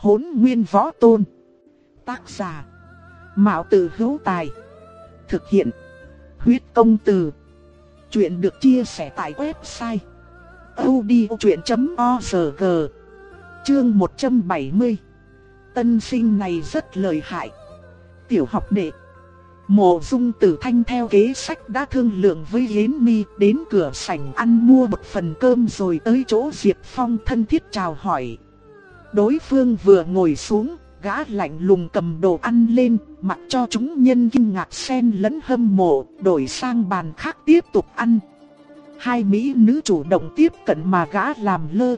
hỗn nguyên võ tôn. Tác giả. Mạo tử hữu tài. Thực hiện. Huyết công từ. Chuyện được chia sẻ tại website. odchuyện.org Chương 170 Tân sinh này rất lợi hại. Tiểu học đệ. Mộ dung tử thanh theo kế sách đã thương lượng với Yến Mi đến cửa sảnh ăn mua một phần cơm rồi tới chỗ Diệp Phong thân thiết chào hỏi. Đối phương vừa ngồi xuống, gã lạnh lùng cầm đồ ăn lên, mặc cho chúng nhân kinh ngạc xen lẫn hâm mộ, đổi sang bàn khác tiếp tục ăn. Hai mỹ nữ chủ động tiếp cận mà gã làm lơ.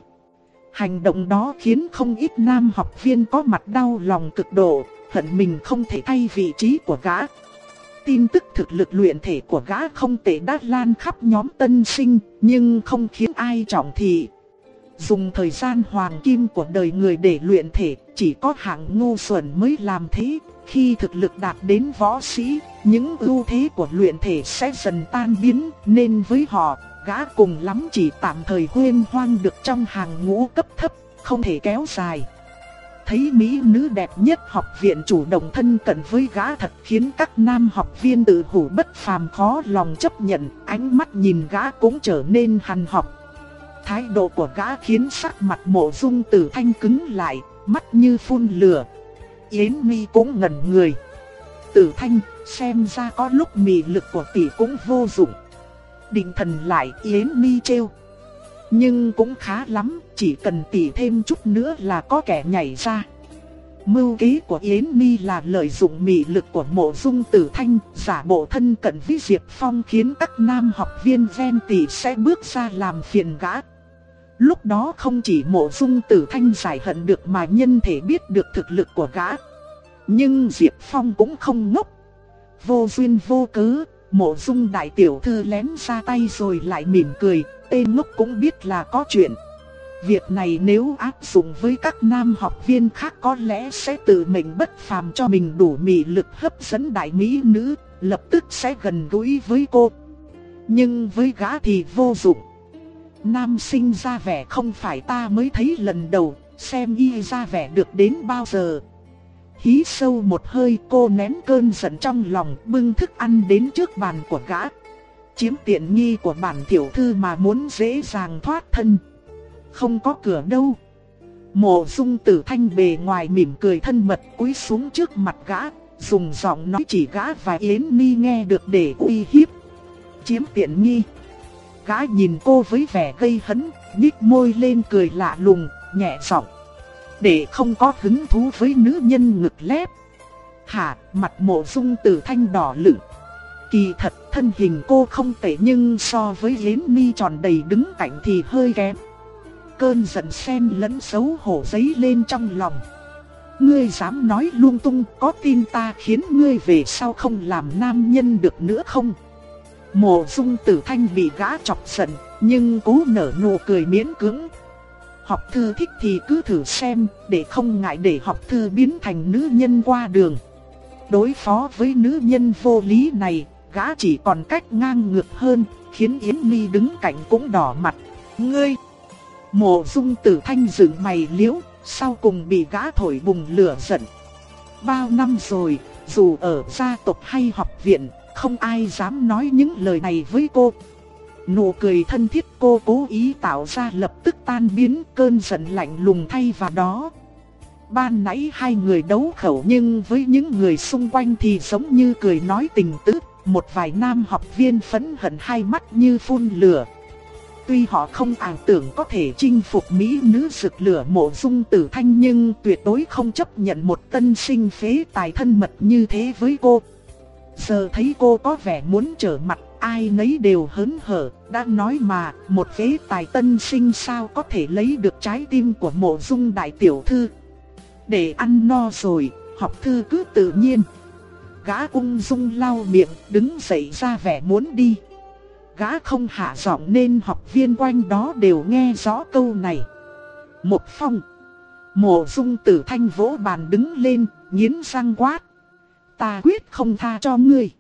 Hành động đó khiến không ít nam học viên có mặt đau lòng cực độ, hận mình không thể thay vị trí của gã. Tin tức thực lực luyện thể của gã không tệ đã lan khắp nhóm tân sinh, nhưng không khiến ai trọng thị. Dùng thời gian hoàng kim của đời người để luyện thể, chỉ có hạng ngu xuẩn mới làm thế. Khi thực lực đạt đến võ sĩ, những ưu thế của luyện thể sẽ dần tan biến, nên với họ, gã cùng lắm chỉ tạm thời huyên hoang được trong hàng ngũ cấp thấp, không thể kéo dài. Thấy mỹ nữ đẹp nhất học viện chủ động thân cận với gã thật khiến các nam học viên tự hủ bất phàm khó lòng chấp nhận, ánh mắt nhìn gã cũng trở nên hằn học. Thái độ của gã khiến sắc mặt mộ dung tử thanh cứng lại, mắt như phun lửa. Yến mi cũng ngẩn người. Tử thanh, xem ra có lúc mị lực của tỷ cũng vô dụng. Định thần lại Yến mi treo. Nhưng cũng khá lắm, chỉ cần tỷ thêm chút nữa là có kẻ nhảy ra. Mưu kế của Yến Mi là lợi dụng mị lực của mộ dung tử thanh, giả bộ thân cận với Diệp Phong khiến các nam học viên ven tỷ sẽ bước ra làm phiền gã. Lúc đó không chỉ mộ dung tử thanh giải hận được mà nhân thể biết được thực lực của gã. Nhưng Diệp Phong cũng không ngốc. Vô duyên vô cớ, mộ dung đại tiểu thư lén ra tay rồi lại mỉm cười, tên ngốc cũng biết là có chuyện. Việc này nếu áp dụng với các nam học viên khác có lẽ sẽ tự mình bất phàm cho mình đủ mị lực hấp dẫn đại mỹ nữ, lập tức sẽ gần gũi với cô. Nhưng với gã thì vô dụng. Nam sinh ra vẻ không phải ta mới thấy lần đầu, xem y ra vẻ được đến bao giờ. Hí sâu một hơi cô nén cơn giận trong lòng bưng thức ăn đến trước bàn của gã. Chiếm tiện nghi của bản tiểu thư mà muốn dễ dàng thoát thân. Không có cửa đâu. Mộ dung tử thanh bề ngoài mỉm cười thân mật cúi xuống trước mặt gã, dùng giọng nói chỉ gã và Yến Ni nghe được để uy hiếp. Chiếm tiện nghi. Gã nhìn cô với vẻ gây hấn, nhích môi lên cười lạ lùng, nhẹ giọng. Để không có hứng thú với nữ nhân ngực lép. Hả, mặt mộ dung tử thanh đỏ lửng. Kỳ thật thân hình cô không tệ nhưng so với Yến Mi tròn đầy đứng cạnh thì hơi kém. Cơn giận xen lẫn xấu hổ giấy lên trong lòng. Ngươi dám nói lung tung có tin ta khiến ngươi về sau không làm nam nhân được nữa không? Mộ dung tử thanh bị gã chọc giận, nhưng cố nở nụ cười miễn cưỡng. Học thư thích thì cứ thử xem, để không ngại để học thư biến thành nữ nhân qua đường. Đối phó với nữ nhân vô lý này, gã chỉ còn cách ngang ngược hơn, khiến Yến Mi đứng cạnh cũng đỏ mặt. Ngươi! Mộ dung tử thanh dựng mày liễu, sau cùng bị gã thổi bùng lửa giận. Bao năm rồi, dù ở gia tộc hay học viện, không ai dám nói những lời này với cô. Nụ cười thân thiết cô cố ý tạo ra lập tức tan biến, cơn giận lạnh lùng thay vào đó. Ban nãy hai người đấu khẩu nhưng với những người xung quanh thì giống như cười nói tình tứ. Một vài nam học viên phẫn hận hai mắt như phun lửa. Tuy họ không ảo tưởng có thể chinh phục mỹ nữ rực lửa mộ dung tử thanh nhưng tuyệt đối không chấp nhận một tân sinh phế tài thân mật như thế với cô. Giờ thấy cô có vẻ muốn trở mặt, ai nấy đều hớn hở, đã nói mà, một phế tài tân sinh sao có thể lấy được trái tim của mộ dung đại tiểu thư. Để ăn no rồi, học thư cứ tự nhiên. Gã ung dung lau miệng, đứng dậy ra vẻ muốn đi. Gã không hạ giọng nên học viên quanh đó đều nghe rõ câu này. Một phong. Mộ dung tử thanh vỗ bàn đứng lên, nghiến răng quát. Ta quyết không tha cho ngươi.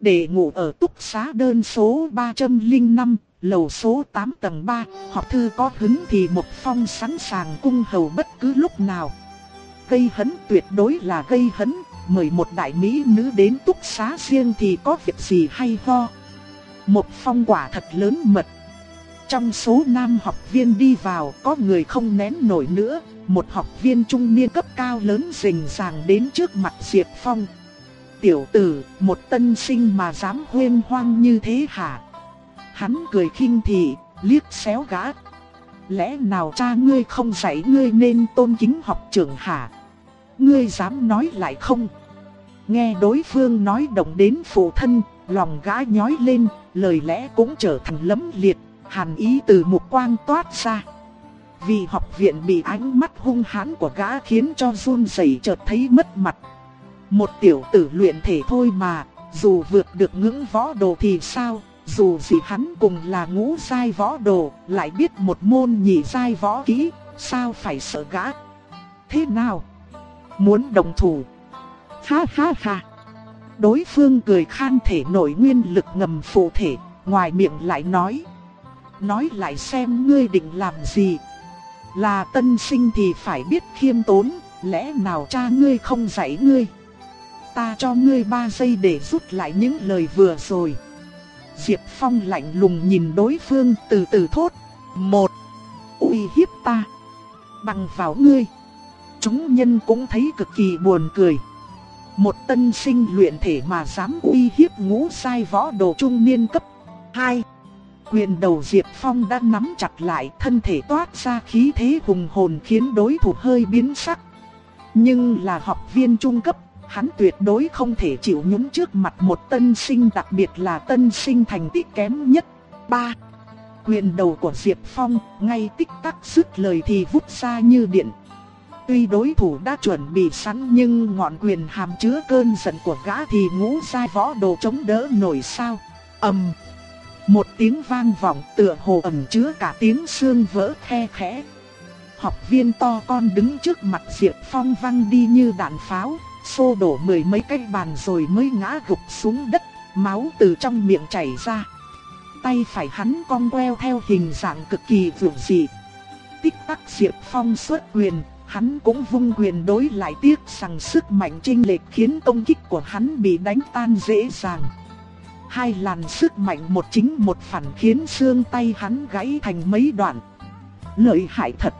Để ngủ ở túc xá đơn số 305, lầu số 8 tầng 3, học thư có hứng thì một phong sẵn sàng cung hầu bất cứ lúc nào. gây hấn tuyệt đối là gây hấn, mời một đại mỹ nữ đến túc xá riêng thì có việc gì hay ho. Một phong quả thật lớn mật. Trong số nam học viên đi vào có người không nén nổi nữa, một học viên trung niên cấp cao lớn rình ràng đến trước mặt Diệp Phong. Tiểu tử, một tân sinh mà dám huyên hoang như thế hả? Hắn cười khinh thị, liếc xéo gã. Lẽ nào cha ngươi không dạy ngươi nên tôn kính học trưởng hả? Ngươi dám nói lại không? Nghe đối phương nói động đến phụ thân, lòng gã nhói lên, lời lẽ cũng trở thành lấm liệt, hàn ý từ mục quang toát ra. Vì học viện bị ánh mắt hung hãn của gã khiến cho run rẩy chợt thấy mất mặt. Một tiểu tử luyện thể thôi mà, dù vượt được ngưỡng võ đồ thì sao, dù gì hắn cùng là ngũ sai võ đồ, lại biết một môn nhị sai võ kỹ, sao phải sợ gã. Thế nào? Muốn đồng thủ? Ha ha ha! Đối phương cười khan thể nổi nguyên lực ngầm phụ thể, ngoài miệng lại nói. Nói lại xem ngươi định làm gì. Là tân sinh thì phải biết khiêm tốn, lẽ nào cha ngươi không dạy ngươi. Ta cho ngươi ba giây để rút lại những lời vừa rồi. Diệp Phong lạnh lùng nhìn đối phương từ từ thốt. Một, uy hiếp ta. Bằng vào ngươi. Chúng nhân cũng thấy cực kỳ buồn cười. Một tân sinh luyện thể mà dám uy hiếp ngũ sai võ đồ trung niên cấp hai. Quyền đầu Diệp Phong đã nắm chặt lại thân thể toát ra khí thế hùng hồn khiến đối thủ hơi biến sắc. Nhưng là học viên trung cấp, hắn tuyệt đối không thể chịu nhúng trước mặt một tân sinh đặc biệt là tân sinh thành tích kém nhất. 3. Quyền đầu của Diệp Phong ngay tích tắc dứt lời thì vút ra như điện. Tuy đối thủ đã chuẩn bị sẵn nhưng ngọn quyền hàm chứa cơn giận của gã thì ngũ sai võ đồ chống đỡ nổi sao. ầm Một tiếng vang vọng tựa hồ ẩm chứa cả tiếng xương vỡ khe khẽ. Học viên to con đứng trước mặt Diệp Phong văng đi như đạn pháo, xô đổ mười mấy cái bàn rồi mới ngã gục xuống đất, máu từ trong miệng chảy ra. Tay phải hắn cong queo theo hình dạng cực kỳ vượt dị. Tích tắc Diệp Phong xuất quyền, Hắn cũng vung quyền đối lại tiếc rằng sức mạnh chênh lệch khiến công kích của hắn bị đánh tan dễ dàng. Hai làn sức mạnh một chính một phản khiến xương tay hắn gãy thành mấy đoạn. Lợi hại thật.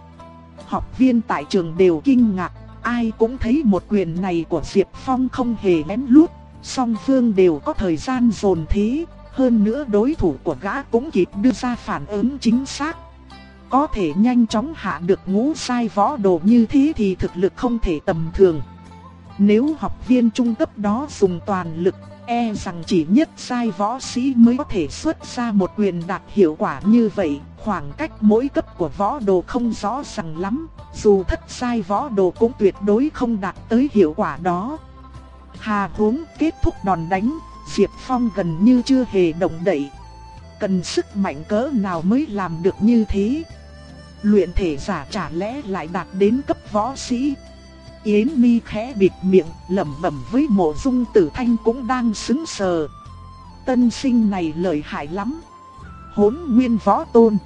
Học viên tại trường đều kinh ngạc, ai cũng thấy một quyền này của Diệp Phong không hề lén lút, song phương đều có thời gian dồn thế, hơn nữa đối thủ của gã cũng kịp đưa ra phản ứng chính xác. Có thể nhanh chóng hạ được ngũ sai võ đồ như thế thì thực lực không thể tầm thường. Nếu học viên trung cấp đó dùng toàn lực, e rằng chỉ nhất sai võ sĩ mới có thể xuất ra một quyền đạt hiệu quả như vậy. Khoảng cách mỗi cấp của võ đồ không rõ ràng lắm, dù thất sai võ đồ cũng tuyệt đối không đạt tới hiệu quả đó. Hà huống kết thúc đòn đánh, Diệp Phong gần như chưa hề động đậy. Cần sức mạnh cỡ nào mới làm được như thế? Luyện thể giả chả lẽ lại đạt đến cấp võ sĩ. Yến mi khẽ bịt miệng, lẩm bẩm với mộ dung tử thanh cũng đang sững sờ. Tân sinh này lợi hại lắm. Hốn nguyên võ tôn.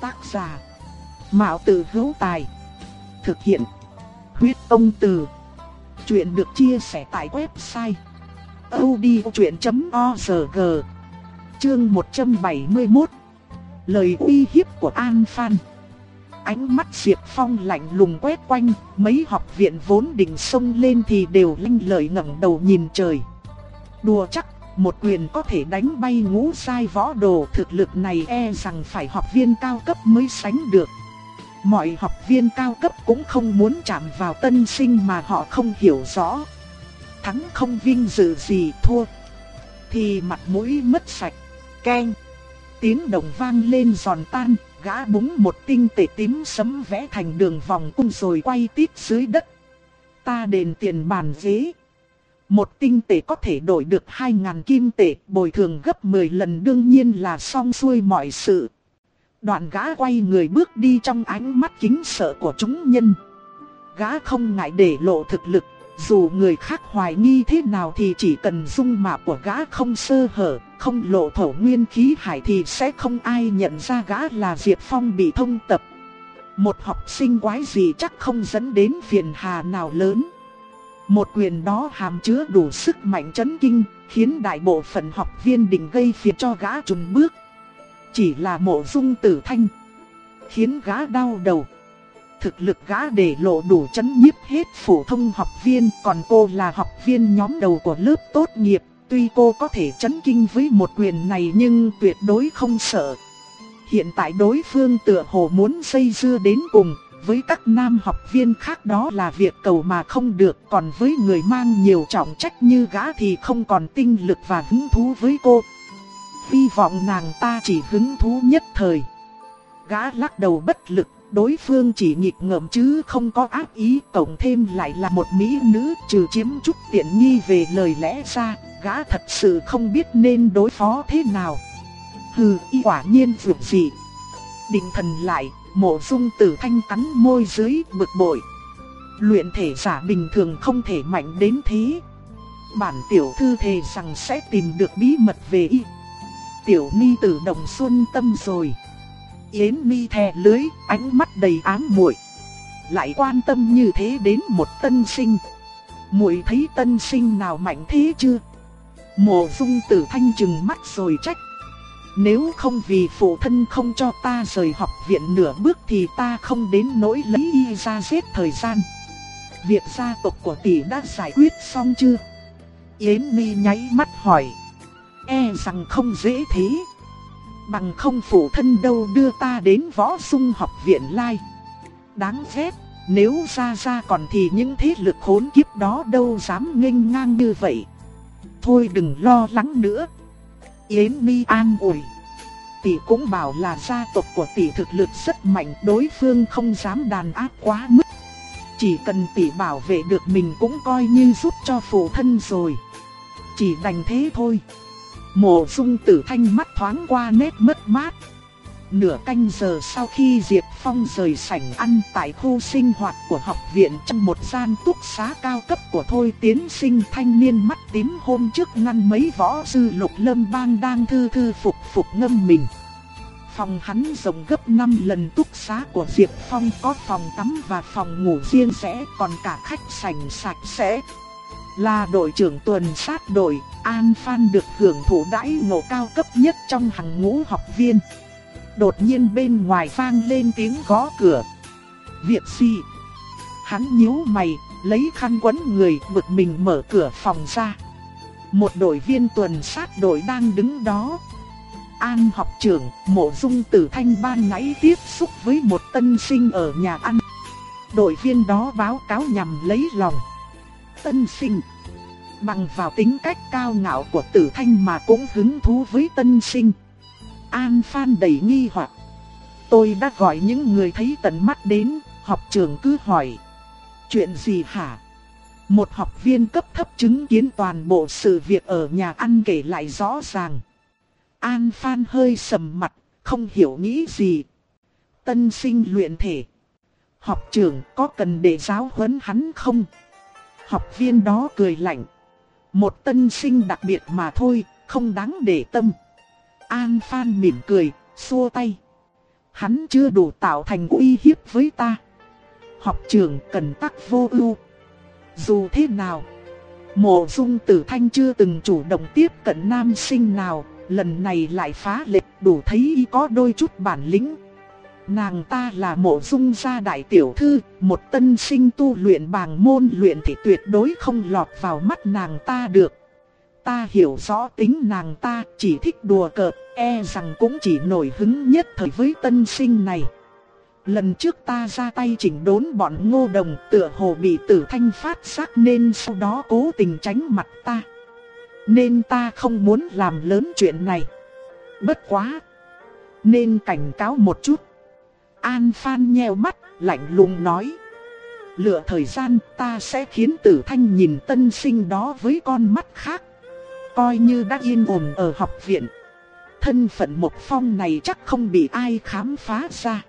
Tác giả. Mạo tử hữu tài. Thực hiện. Huyết ông từ. Chuyện được chia sẻ tại website. odchuyện.org Chương 171 Lời uy hiếp của An Phan Ánh mắt Diệp Phong lạnh lùng quét quanh, mấy học viện vốn định xông lên thì đều linh lợi ngẩng đầu nhìn trời. Đùa chắc, một quyền có thể đánh bay ngũ sai võ đồ thực lực này e rằng phải học viên cao cấp mới sánh được. Mọi học viên cao cấp cũng không muốn chạm vào tân sinh mà họ không hiểu rõ. Thắng không vinh dự gì thua. Thì mặt mũi mất sạch. Keng. Tiếng đồng vang lên giòn tan, Gã búng một tinh tể tím sấm vẽ thành đường vòng cung rồi quay tít dưới đất. Ta đền tiền bàn ghế. Một tinh tệ có thể đổi được 2.000 kim tệ, bồi thường gấp 10 lần đương nhiên là xong xuôi mọi sự. Đoạn gã quay người bước đi trong ánh mắt kính sợ của chúng nhân. Gã không ngại để lộ thực lực, dù người khác hoài nghi thế nào thì chỉ cần dung mạo của gã không sơ hở, không lộ thổ nguyên khí hải thì sẽ không ai nhận ra gã là Diệp Phong bị thông tập. Một học sinh quái gì chắc không dẫn đến phiền hà nào lớn. Một quyền đó hàm chứa đủ sức mạnh chấn kinh, khiến đại bộ phận học viên định gây phiền cho gã trùng bước. Chỉ là mộ dung tử thanh, khiến gã đau đầu. Thực lực gã để lộ đủ chấn nhiếp hết phổ thông học viên, còn cô là học viên nhóm đầu của lớp tốt nghiệp. Tuy cô có thể chấn kinh với một quyền này nhưng tuyệt đối không sợ. Hiện tại đối phương tựa hồ muốn xây dưa đến cùng, với các nam học viên khác đó là việc cầu mà không được, còn với người mang nhiều trọng trách như gã thì không còn tinh lực và hứng thú với cô. Hy vọng nàng ta chỉ hứng thú nhất thời. Gã lắc đầu bất lực, đối phương chỉ nghịch ngợm chứ không có ác ý, cộng thêm lại là một mỹ nữ trừ chiếm chút tiện nghi về lời lẽ ra, gã thật sự không biết nên đối phó thế nào. Hừ, y quả nhiên vượt gì. Định thần lại, mộ dung tử thanh cắn môi dưới bực bội. Luyện thể giả bình thường không thể mạnh đến thế. Bản tiểu thư thề rằng sẽ tìm được bí mật về y. Tiểu ni tử đồng xuân tâm rồi. Yến mi thè lưới, ánh mắt đầy ám muội Lại quan tâm như thế đến một tân sinh. muội thấy tân sinh nào mạnh thế chưa? Mộ dung tử thanh chừng mắt rồi trách. Nếu không vì phụ thân không cho ta rời học viện nửa bước thì ta không đến nỗi lấy y ra giết thời gian. Việc gia tộc của tỷ đã giải quyết xong chưa? Yến Nhi nháy mắt hỏi. E rằng không dễ thế. Bằng không phụ thân đâu đưa ta đến võ sung học viện lai. Đáng ghét, nếu ra ra còn thì những thế lực khốn kiếp đó đâu dám nghênh ngang như vậy. Thôi đừng lo lắng nữa. Yến Mi an ủi. Tỷ cũng bảo là gia tộc của tỷ thực lực rất mạnh, đối phương không dám đàn áp quá mức. Chỉ cần tỷ bảo vệ được mình cũng coi như giúp cho phụ thân rồi. Chỉ đành thế thôi. Mộ dung tử thanh mắt thoáng qua nét mất mát. Nửa canh giờ sau khi Diệp Phong rời sảnh ăn tại khu sinh hoạt của học viện trong một gian túc xá cao cấp của Thôi Tiến sinh thanh niên mắt tím hôm trước ngăn mấy võ sư lục lâm bang đang thư thư phục phục ngâm mình. Phòng hắn rộng gấp 5 lần túc xá của Diệp Phong có phòng tắm và phòng ngủ riêng rẽ còn cả khách sảnh sạch sẽ. Là đội trưởng tuần sát đội, An Phan được hưởng thụ đãi ngộ cao cấp nhất trong hàng ngũ học viên. Đột nhiên bên ngoài vang lên tiếng gõ cửa. Việc gì? Hắn nhíu mày, lấy khăn quấn người bực mình mở cửa phòng ra. Một đội viên tuần sát đội đang đứng đó. An học trưởng, mộ dung tử thanh ban nãy tiếp xúc với một tân sinh ở nhà ăn. Đội viên đó báo cáo nhằm lấy lòng. Tân sinh Bằng vào tính cách cao ngạo của tử thanh mà cũng hứng thú với tân sinh. An Phan đầy nghi hoặc. Tôi đã gọi những người thấy tận mắt đến, học trường cứ hỏi. Chuyện gì hả? Một học viên cấp thấp chứng kiến toàn bộ sự việc ở nhà ăn kể lại rõ ràng. An Phan hơi sầm mặt, không hiểu nghĩ gì. Tân sinh luyện thể. Học trưởng có cần để giáo huấn hắn không? Học viên đó cười lạnh. Một tân sinh đặc biệt mà thôi, không đáng để tâm. An Phan mỉm cười, xua tay. Hắn chưa đủ tạo thành uy hiếp với ta. Học trưởng cần tắc vô ưu. Dù thế nào, mộ dung tử thanh chưa từng chủ động tiếp cận nam sinh nào, lần này lại phá lệ đủ thấy y có đôi chút bản lĩnh. Nàng ta là mộ dung gia đại tiểu thư, một tân sinh tu luyện bàng môn luyện thì tuyệt đối không lọt vào mắt nàng ta được. Ta hiểu rõ tính nàng ta chỉ thích đùa cợt, e rằng cũng chỉ nổi hứng nhất thời với tân sinh này. Lần trước ta ra tay chỉnh đốn bọn ngô đồng tựa hồ bị tử thanh phát giác nên sau đó cố tình tránh mặt ta. Nên ta không muốn làm lớn chuyện này. Bất quá. Nên cảnh cáo một chút. An Phan nheo mắt, lạnh lùng nói. Lựa thời gian ta sẽ khiến tử thanh nhìn tân sinh đó với con mắt khác. Coi như đã yên ổn ở học viện. Thân phận một phong này chắc không bị ai khám phá ra.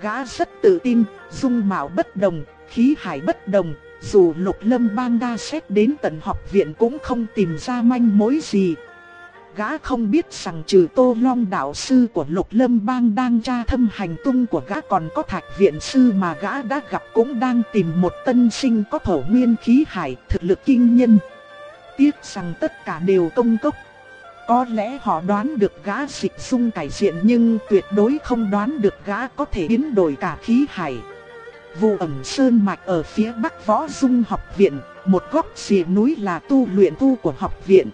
Gã rất tự tin, dung mạo bất đồng, khí hải bất đồng, dù lục lâm bang đa xét đến tận học viện cũng không tìm ra manh mối gì. Gã không biết rằng trừ Tô Long đạo sư của Lục Lâm Bang đang tra thâm hành tung của gã còn có thạch viện sư mà gã đã gặp cũng đang tìm một tân sinh có thổ nguyên khí hải thực lực kinh nhân. Tiếc rằng tất cả đều công cốc. Có lẽ họ đoán được gã xịt sung cải diện nhưng tuyệt đối không đoán được gã có thể biến đổi cả khí hải. Vụ ẩm sơn mạch ở phía bắc võ dung học viện, một góc xìa núi là tu luyện tu của học viện.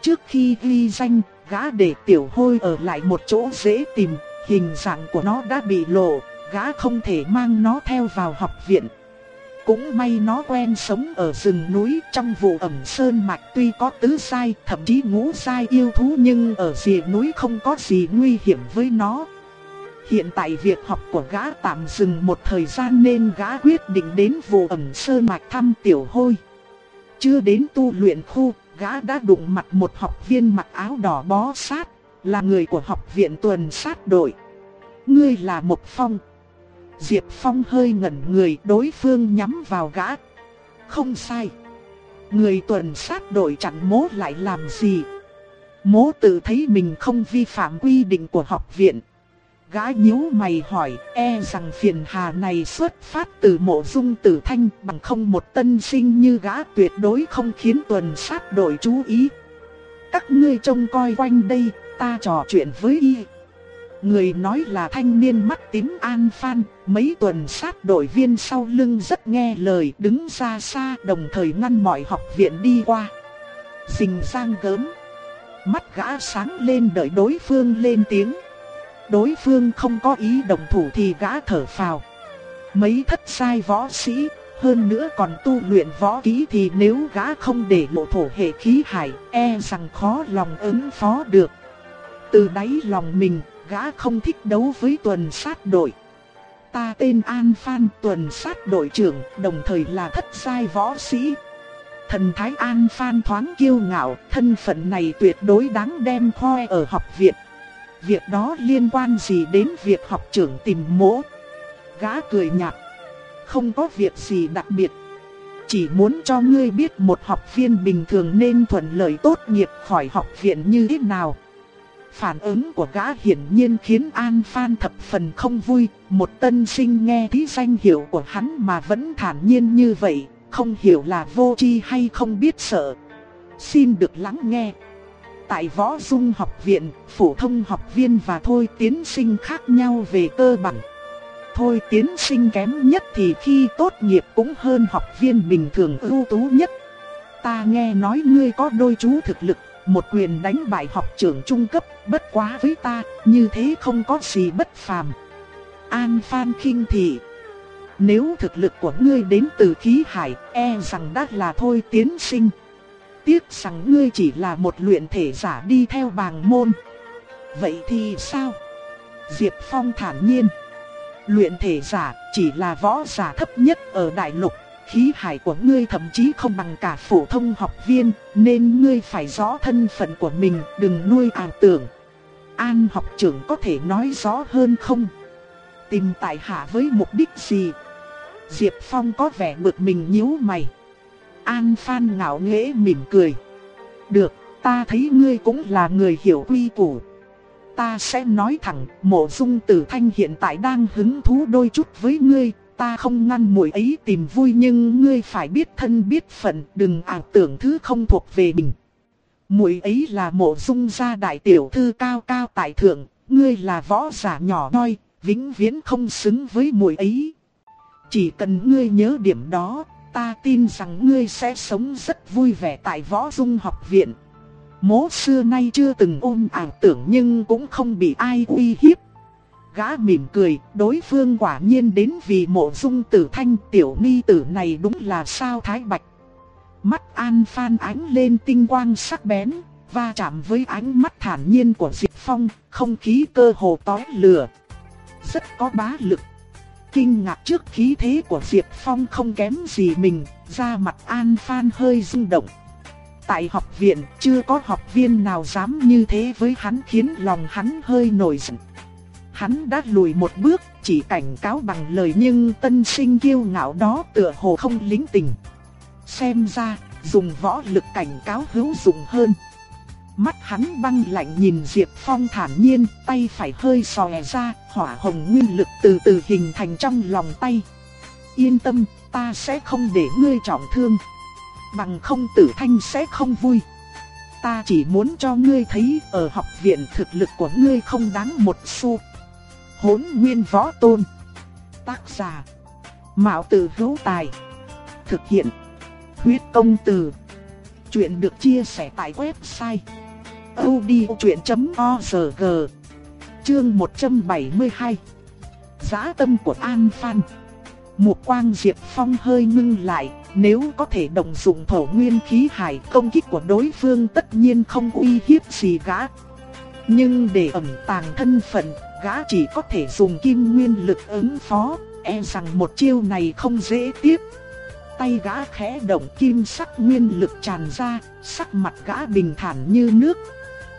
Trước khi ghi danh, gã để tiểu hôi ở lại một chỗ dễ tìm, hình dạng của nó đã bị lộ, gã không thể mang nó theo vào học viện. Cũng may nó quen sống ở rừng núi trong vụ ẩm sơn mạch tuy có tứ sai, thậm chí ngũ sai yêu thú nhưng ở rìa núi không có gì nguy hiểm với nó. Hiện tại việc học của gã tạm dừng một thời gian nên gã quyết định đến vụ ẩm sơn mạch thăm tiểu hôi. Chưa đến tu luyện khu, gã đã đụng mặt một học viên mặc áo đỏ bó sát, là người của học viện tuần sát đội. Ngươi là Mộc phong. Diệp Phong hơi ngẩn người đối phương nhắm vào gã. Không sai. Người tuần sát đội chặn mố lại làm gì? Mố tự thấy mình không vi phạm quy định của học viện. Gã nhíu mày hỏi e rằng phiền hà này xuất phát từ mộ dung tử thanh bằng không một tân sinh như gã tuyệt đối không khiến tuần sát đội chú ý. Các ngươi trông coi quanh đây, ta trò chuyện với y. Người nói là thanh niên mắt tím An Phan, mấy tuần sát đội viên sau lưng rất nghe lời đứng ra xa đồng thời ngăn mọi học viện đi qua. Dình sang gớm, mắt gã sáng lên đợi đối phương lên tiếng. Đối phương không có ý đồng thủ thì gã thở phào. Mấy thất sai võ sĩ, hơn nữa còn tu luyện võ kỹ thì nếu gã không để lộ thổ hệ khí hải, e rằng khó lòng ứng phó được. Từ đáy lòng mình, gã không thích đấu với tuần sát đội. Ta tên An Phan tuần sát đội trưởng, đồng thời là thất sai võ sĩ. Thần Thái An Phan thoáng kiêu ngạo, thân phận này tuyệt đối đáng đem khoe ở học viện. Việc đó liên quan gì đến việc học trưởng tìm mỗ? Gã cười nhạt. Không có việc gì đặc biệt. Chỉ muốn cho ngươi biết một học viên bình thường nên thuận lợi tốt nghiệp khỏi học viện như thế nào. Phản ứng của gã hiển nhiên khiến An Phan thập phần không vui, một tân sinh nghe tí danh hiệu của hắn mà vẫn thản nhiên như vậy, không hiểu là vô tri hay không biết sợ. Xin được lắng nghe. Tại Võ Dung học viện, phổ thông học viên và thôi tiến sinh khác nhau về cơ bản. Thôi tiến sinh kém nhất thì khi tốt nghiệp cũng hơn học viên bình thường ưu tú nhất. Ta nghe nói ngươi có đôi chú thực lực một quyền đánh bại học trưởng trung cấp, bất quá với ta, như thế không có gì bất phàm. An Phan khinh thị. Nếu thực lực của ngươi đến từ khí hải, e rằng đã là thôi tiến sinh. Tiếc rằng ngươi chỉ là một luyện thể giả đi theo bàng môn. Vậy thì sao? Diệp Phong thản nhiên. Luyện thể giả chỉ là võ giả thấp nhất ở đại lục khí hải của ngươi thậm chí không bằng cả phổ thông học viên, nên ngươi phải rõ thân phận của mình, đừng nuôi ảo tưởng. An học trưởng có thể nói rõ hơn không? Tìm tại hạ với mục đích gì? Diệp Phong có vẻ bực mình nhíu mày. An Phan ngạo nghễ mỉm cười. Được, ta thấy ngươi cũng là người hiểu quy củ. Ta sẽ nói thẳng, mộ dung tử thanh hiện tại đang hứng thú đôi chút với ngươi, Ta không ngăn muội ấy tìm vui nhưng ngươi phải biết thân biết phận, đừng ảo tưởng thứ không thuộc về mình. Muội ấy là mộ dung gia đại tiểu thư cao cao tại thượng, ngươi là võ giả nhỏ nhoi, vĩnh viễn không xứng với muội ấy. Chỉ cần ngươi nhớ điểm đó, ta tin rằng ngươi sẽ sống rất vui vẻ tại võ dung học viện. Mố xưa nay chưa từng ôm ảo tưởng nhưng cũng không bị ai uy hiếp. Gã mỉm cười, đối phương quả nhiên đến vì mộ dung tử thanh tiểu ni tử này đúng là sao thái bạch. Mắt An Phan ánh lên tinh quang sắc bén, va chạm với ánh mắt thản nhiên của Diệp Phong, không khí cơ hồ tói lửa. Rất có bá lực. Kinh ngạc trước khí thế của Diệp Phong không kém gì mình, da mặt An Phan hơi rung động. Tại học viện, chưa có học viên nào dám như thế với hắn khiến lòng hắn hơi nổi giận. Hắn đã lùi một bước, chỉ cảnh cáo bằng lời nhưng tân sinh kiêu ngạo đó tựa hồ không lính tình. Xem ra, dùng võ lực cảnh cáo hữu dụng hơn. mắt hắn băng lạnh nhìn Diệp Phong thản nhiên, tay phải hơi xòe ra, hỏa hồng nguyên lực từ từ hình thành trong lòng tay. Yên tâm, ta sẽ không để ngươi trọng thương. Bằng không tử thanh sẽ không vui. Ta chỉ muốn cho ngươi thấy ở học viện thực lực của ngươi không đáng một xu. Hốn nguyên võ tôn. Tác giả. Mạo tử hữu tài. Thực hiện. Huyết công từ. Chuyện được chia sẻ tại website. odchuyện.org Chương 172 Giá tâm của An Phan Mục quang Diệp Phong hơi ngưng lại, nếu có thể đồng dụng thổ nguyên khí hải công kích của đối phương tất nhiên không uy hiếp gì gã. Nhưng để ẩn tàng thân phận, gã chỉ có thể dùng kim nguyên lực ứng phó, e rằng một chiêu này không dễ tiếp. Tay gã khẽ động kim sắc nguyên lực tràn ra, sắc mặt gã bình thản như nước.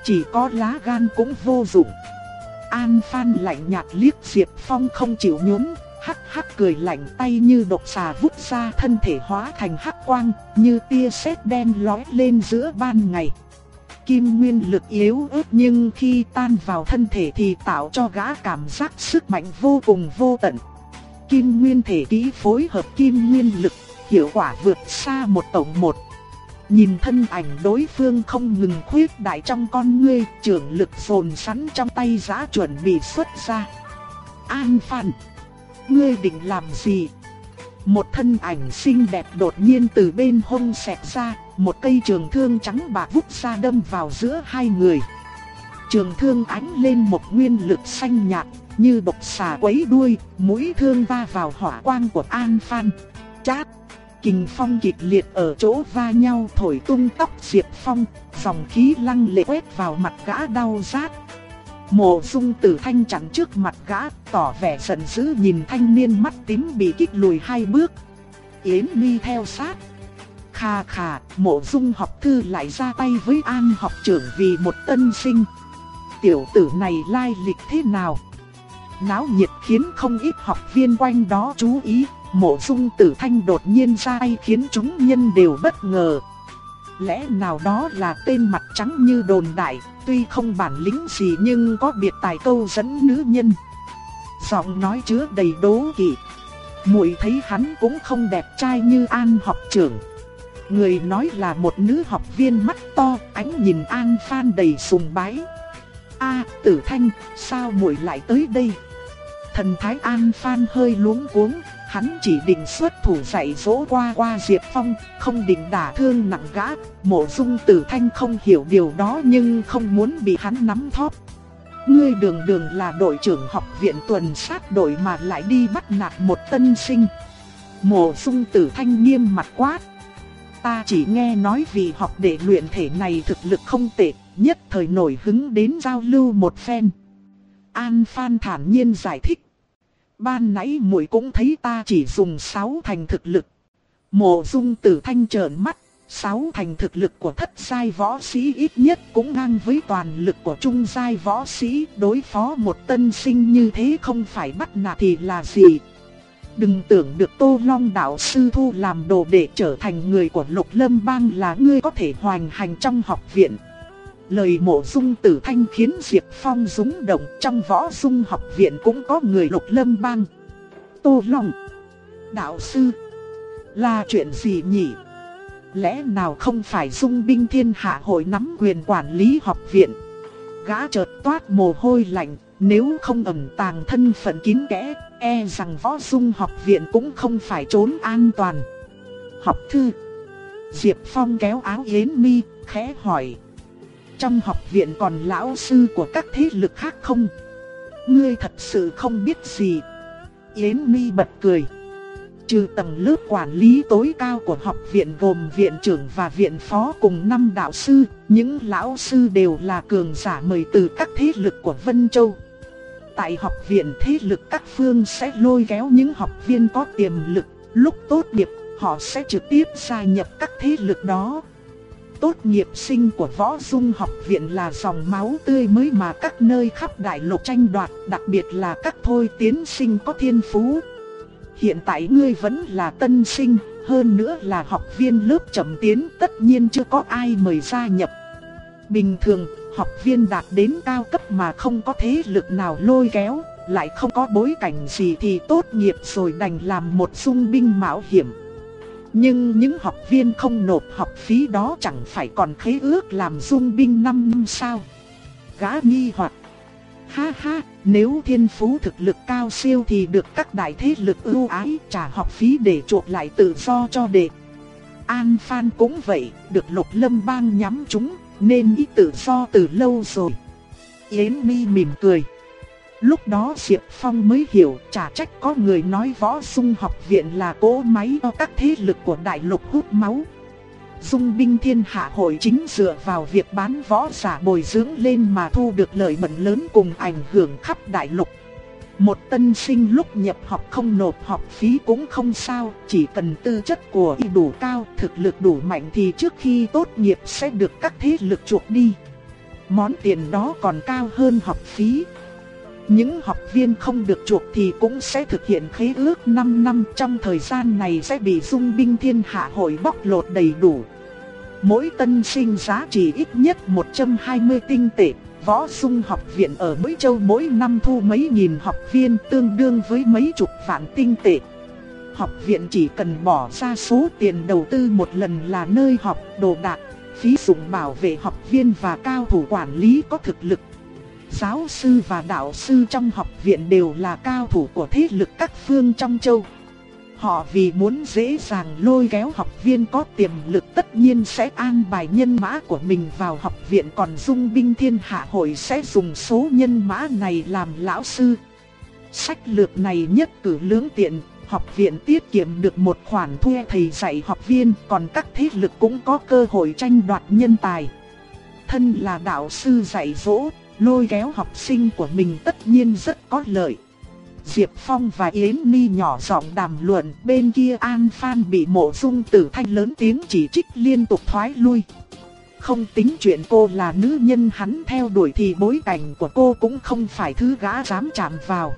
Chỉ có lá gan cũng vô dụng. An Phan lạnh nhạt liếc Diệp Phong không chịu nhún, hắc hắc cười lạnh tay như độc xà vút ra thân thể hóa thành hắc quang, như tia sét đen lói lên giữa ban ngày. Kim nguyên lực yếu ớt nhưng khi tan vào thân thể thì tạo cho gã cảm giác sức mạnh vô cùng vô tận. Kim nguyên thể ký phối hợp kim nguyên lực, hiệu quả vượt xa một tổng một. Nhìn thân ảnh đối phương không ngừng khuyết đại trong con ngươi, trưởng lực phồn sắn trong tay giá chuẩn bị xuất ra. An Phan Ngươi định làm gì? Một thân ảnh xinh đẹp đột nhiên từ bên hông xẹt ra, một cây trường thương trắng bạc vút ra đâm vào giữa hai người. Trường thương ánh lên một nguyên lực xanh nhạt, như độc xà quấy đuôi, mũi thương va vào hỏa quang của An Phan. Chát! Kình phong kịch liệt ở chỗ va nhau thổi tung tóc Diệp Phong, dòng khí lăng lệ quét vào mặt gã đau rát. Mộ dung tử thanh chặn trước mặt gã, tỏ vẻ giận dữ nhìn thanh niên mắt tím bị kích lùi hai bước. Yến mi theo sát. Khà khà, mộ dung học thư lại ra tay với an học trưởng vì một tân sinh. Tiểu tử này lai lịch thế nào? Náo nhiệt khiến không ít học viên quanh đó chú ý, mộ dung tử thanh đột nhiên ra tay khiến chúng nhân đều bất ngờ. Lẽ nào đó là tên mặt trắng như đồn đại, tuy không bản lĩnh gì nhưng có biệt tài câu dẫn nữ nhân. Giọng nói chứa đầy đố kỵ. Muội thấy hắn cũng không đẹp trai như An học trưởng. Người nói là một nữ học viên mắt to, ánh nhìn An Phan đầy sùng bái. A, Tử Thanh, sao muội lại tới đây? Thần thái An Phan hơi luống cuống, Hắn chỉ định xuất thủ dạy dỗ qua qua Diệp Phong, không định đả thương nặng gã. Mộ dung tử thanh không hiểu điều đó nhưng không muốn bị hắn nắm thóp. Ngươi đường đường là đội trưởng học viện tuần sát đội mà lại đi bắt nạt một tân sinh. Mộ dung tử thanh nghiêm mặt quát. Ta chỉ nghe nói vì học để luyện thể này thực lực không tệ, nhất thời nổi hứng đến giao lưu một phen. An Phan thản nhiên giải thích. Ban nãy muội cũng thấy ta chỉ dùng sáu thành thực lực. Mộ dung tử thanh trợn mắt, sáu thành thực lực của thất giai võ sĩ ít nhất cũng ngang với toàn lực của trung giai võ sĩ. Đối phó một tân sinh như thế không phải bắt nạt thì là gì. Đừng tưởng được Tô Long đạo sư thu làm đồ để trở thành người của Lục Lâm Bang là ngươi có thể hoành hành trong học viện. Lời mộ dung tử thanh khiến Diệp Phong rúng động trong võ dung học viện cũng có người lục lâm bang. Tô Long Đạo sư Là chuyện gì nhỉ? Lẽ nào không phải dung binh thiên hạ hội nắm quyền quản lý học viện? Gã chợt toát mồ hôi lạnh, nếu không ẩn tàng thân phận kín kẽ, e rằng võ dung học viện cũng không phải trốn an toàn. Học thư Diệp Phong kéo áo Yến Mi, khẽ hỏi trong học viện còn lão sư của các thế lực khác không? Ngươi thật sự không biết gì. Yến Mi bật cười. Trừ tầng lớp quản lý tối cao của học viện gồm viện trưởng và viện phó cùng năm đạo sư, những lão sư đều là cường giả mời từ các thế lực của Vân Châu. Tại học viện thế lực các phương sẽ lôi kéo những học viên có tiềm lực, lúc tốt nghiệp họ sẽ trực tiếp gia nhập các thế lực đó tốt nghiệp sinh của võ dung học viện là dòng máu tươi mới mà các nơi khắp đại lục tranh đoạt, đặc biệt là các thôi tiến sinh có thiên phú. Hiện tại ngươi vẫn là tân sinh, hơn nữa là học viên lớp chậm tiến tất nhiên chưa có ai mời gia nhập. Bình thường, học viên đạt đến cao cấp mà không có thế lực nào lôi kéo, lại không có bối cảnh gì thì tốt nghiệp rồi đành làm một dung binh mạo hiểm. Nhưng những học viên không nộp học phí đó chẳng phải còn khế ước làm dung binh 5 năm sao? Gã nghi hoặc Ha ha, nếu thiên phú thực lực cao siêu thì được các đại thế lực ưu ái trả học phí để chuộc lại tự do cho đệ. An Phan cũng vậy, được lục lâm bang nhắm chúng, nên ý tự do từ lâu rồi. Yến mi mỉm cười. Lúc đó Diệp Phong mới hiểu trả trách có người nói võ sung học viện là cỗ máy cho các thế lực của đại lục hút máu. Dung binh thiên hạ hội chính dựa vào việc bán võ giả bồi dưỡng lên mà thu được lợi nhuận lớn cùng ảnh hưởng khắp đại lục. Một tân sinh lúc nhập học không nộp học phí cũng không sao, chỉ cần tư chất của y đủ cao, thực lực đủ mạnh thì trước khi tốt nghiệp sẽ được các thế lực chuộc đi. Món tiền đó còn cao hơn học phí. Những học viên không được chuộc thì cũng sẽ thực hiện khế ước 5 năm trong thời gian này sẽ bị dung binh thiên hạ hội bóc lột đầy đủ. Mỗi tân sinh giá trị ít nhất 120 tinh tệ, võ sung học viện ở Mỹ Châu mỗi năm thu mấy nghìn học viên tương đương với mấy chục vạn tinh tệ. Học viện chỉ cần bỏ ra số tiền đầu tư một lần là nơi học, đồ đạc, phí dụng bảo vệ học viên và cao thủ quản lý có thực lực giáo sư và đạo sư trong học viện đều là cao thủ của thế lực các phương trong châu. Họ vì muốn dễ dàng lôi kéo học viên có tiềm lực tất nhiên sẽ an bài nhân mã của mình vào học viện còn dung binh thiên hạ hội sẽ dùng số nhân mã này làm lão sư. Sách lược này nhất cử lưỡng tiện, học viện tiết kiệm được một khoản thuê thầy dạy học viên còn các thế lực cũng có cơ hội tranh đoạt nhân tài. Thân là đạo sư dạy dỗ, lôi kéo học sinh của mình tất nhiên rất có lợi. Diệp Phong và Yến Ni nhỏ giọng đàm luận, bên kia An Phan bị mộ dung tử thanh lớn tiếng chỉ trích liên tục thoái lui. Không tính chuyện cô là nữ nhân hắn theo đuổi thì bối cảnh của cô cũng không phải thứ gã dám chạm vào.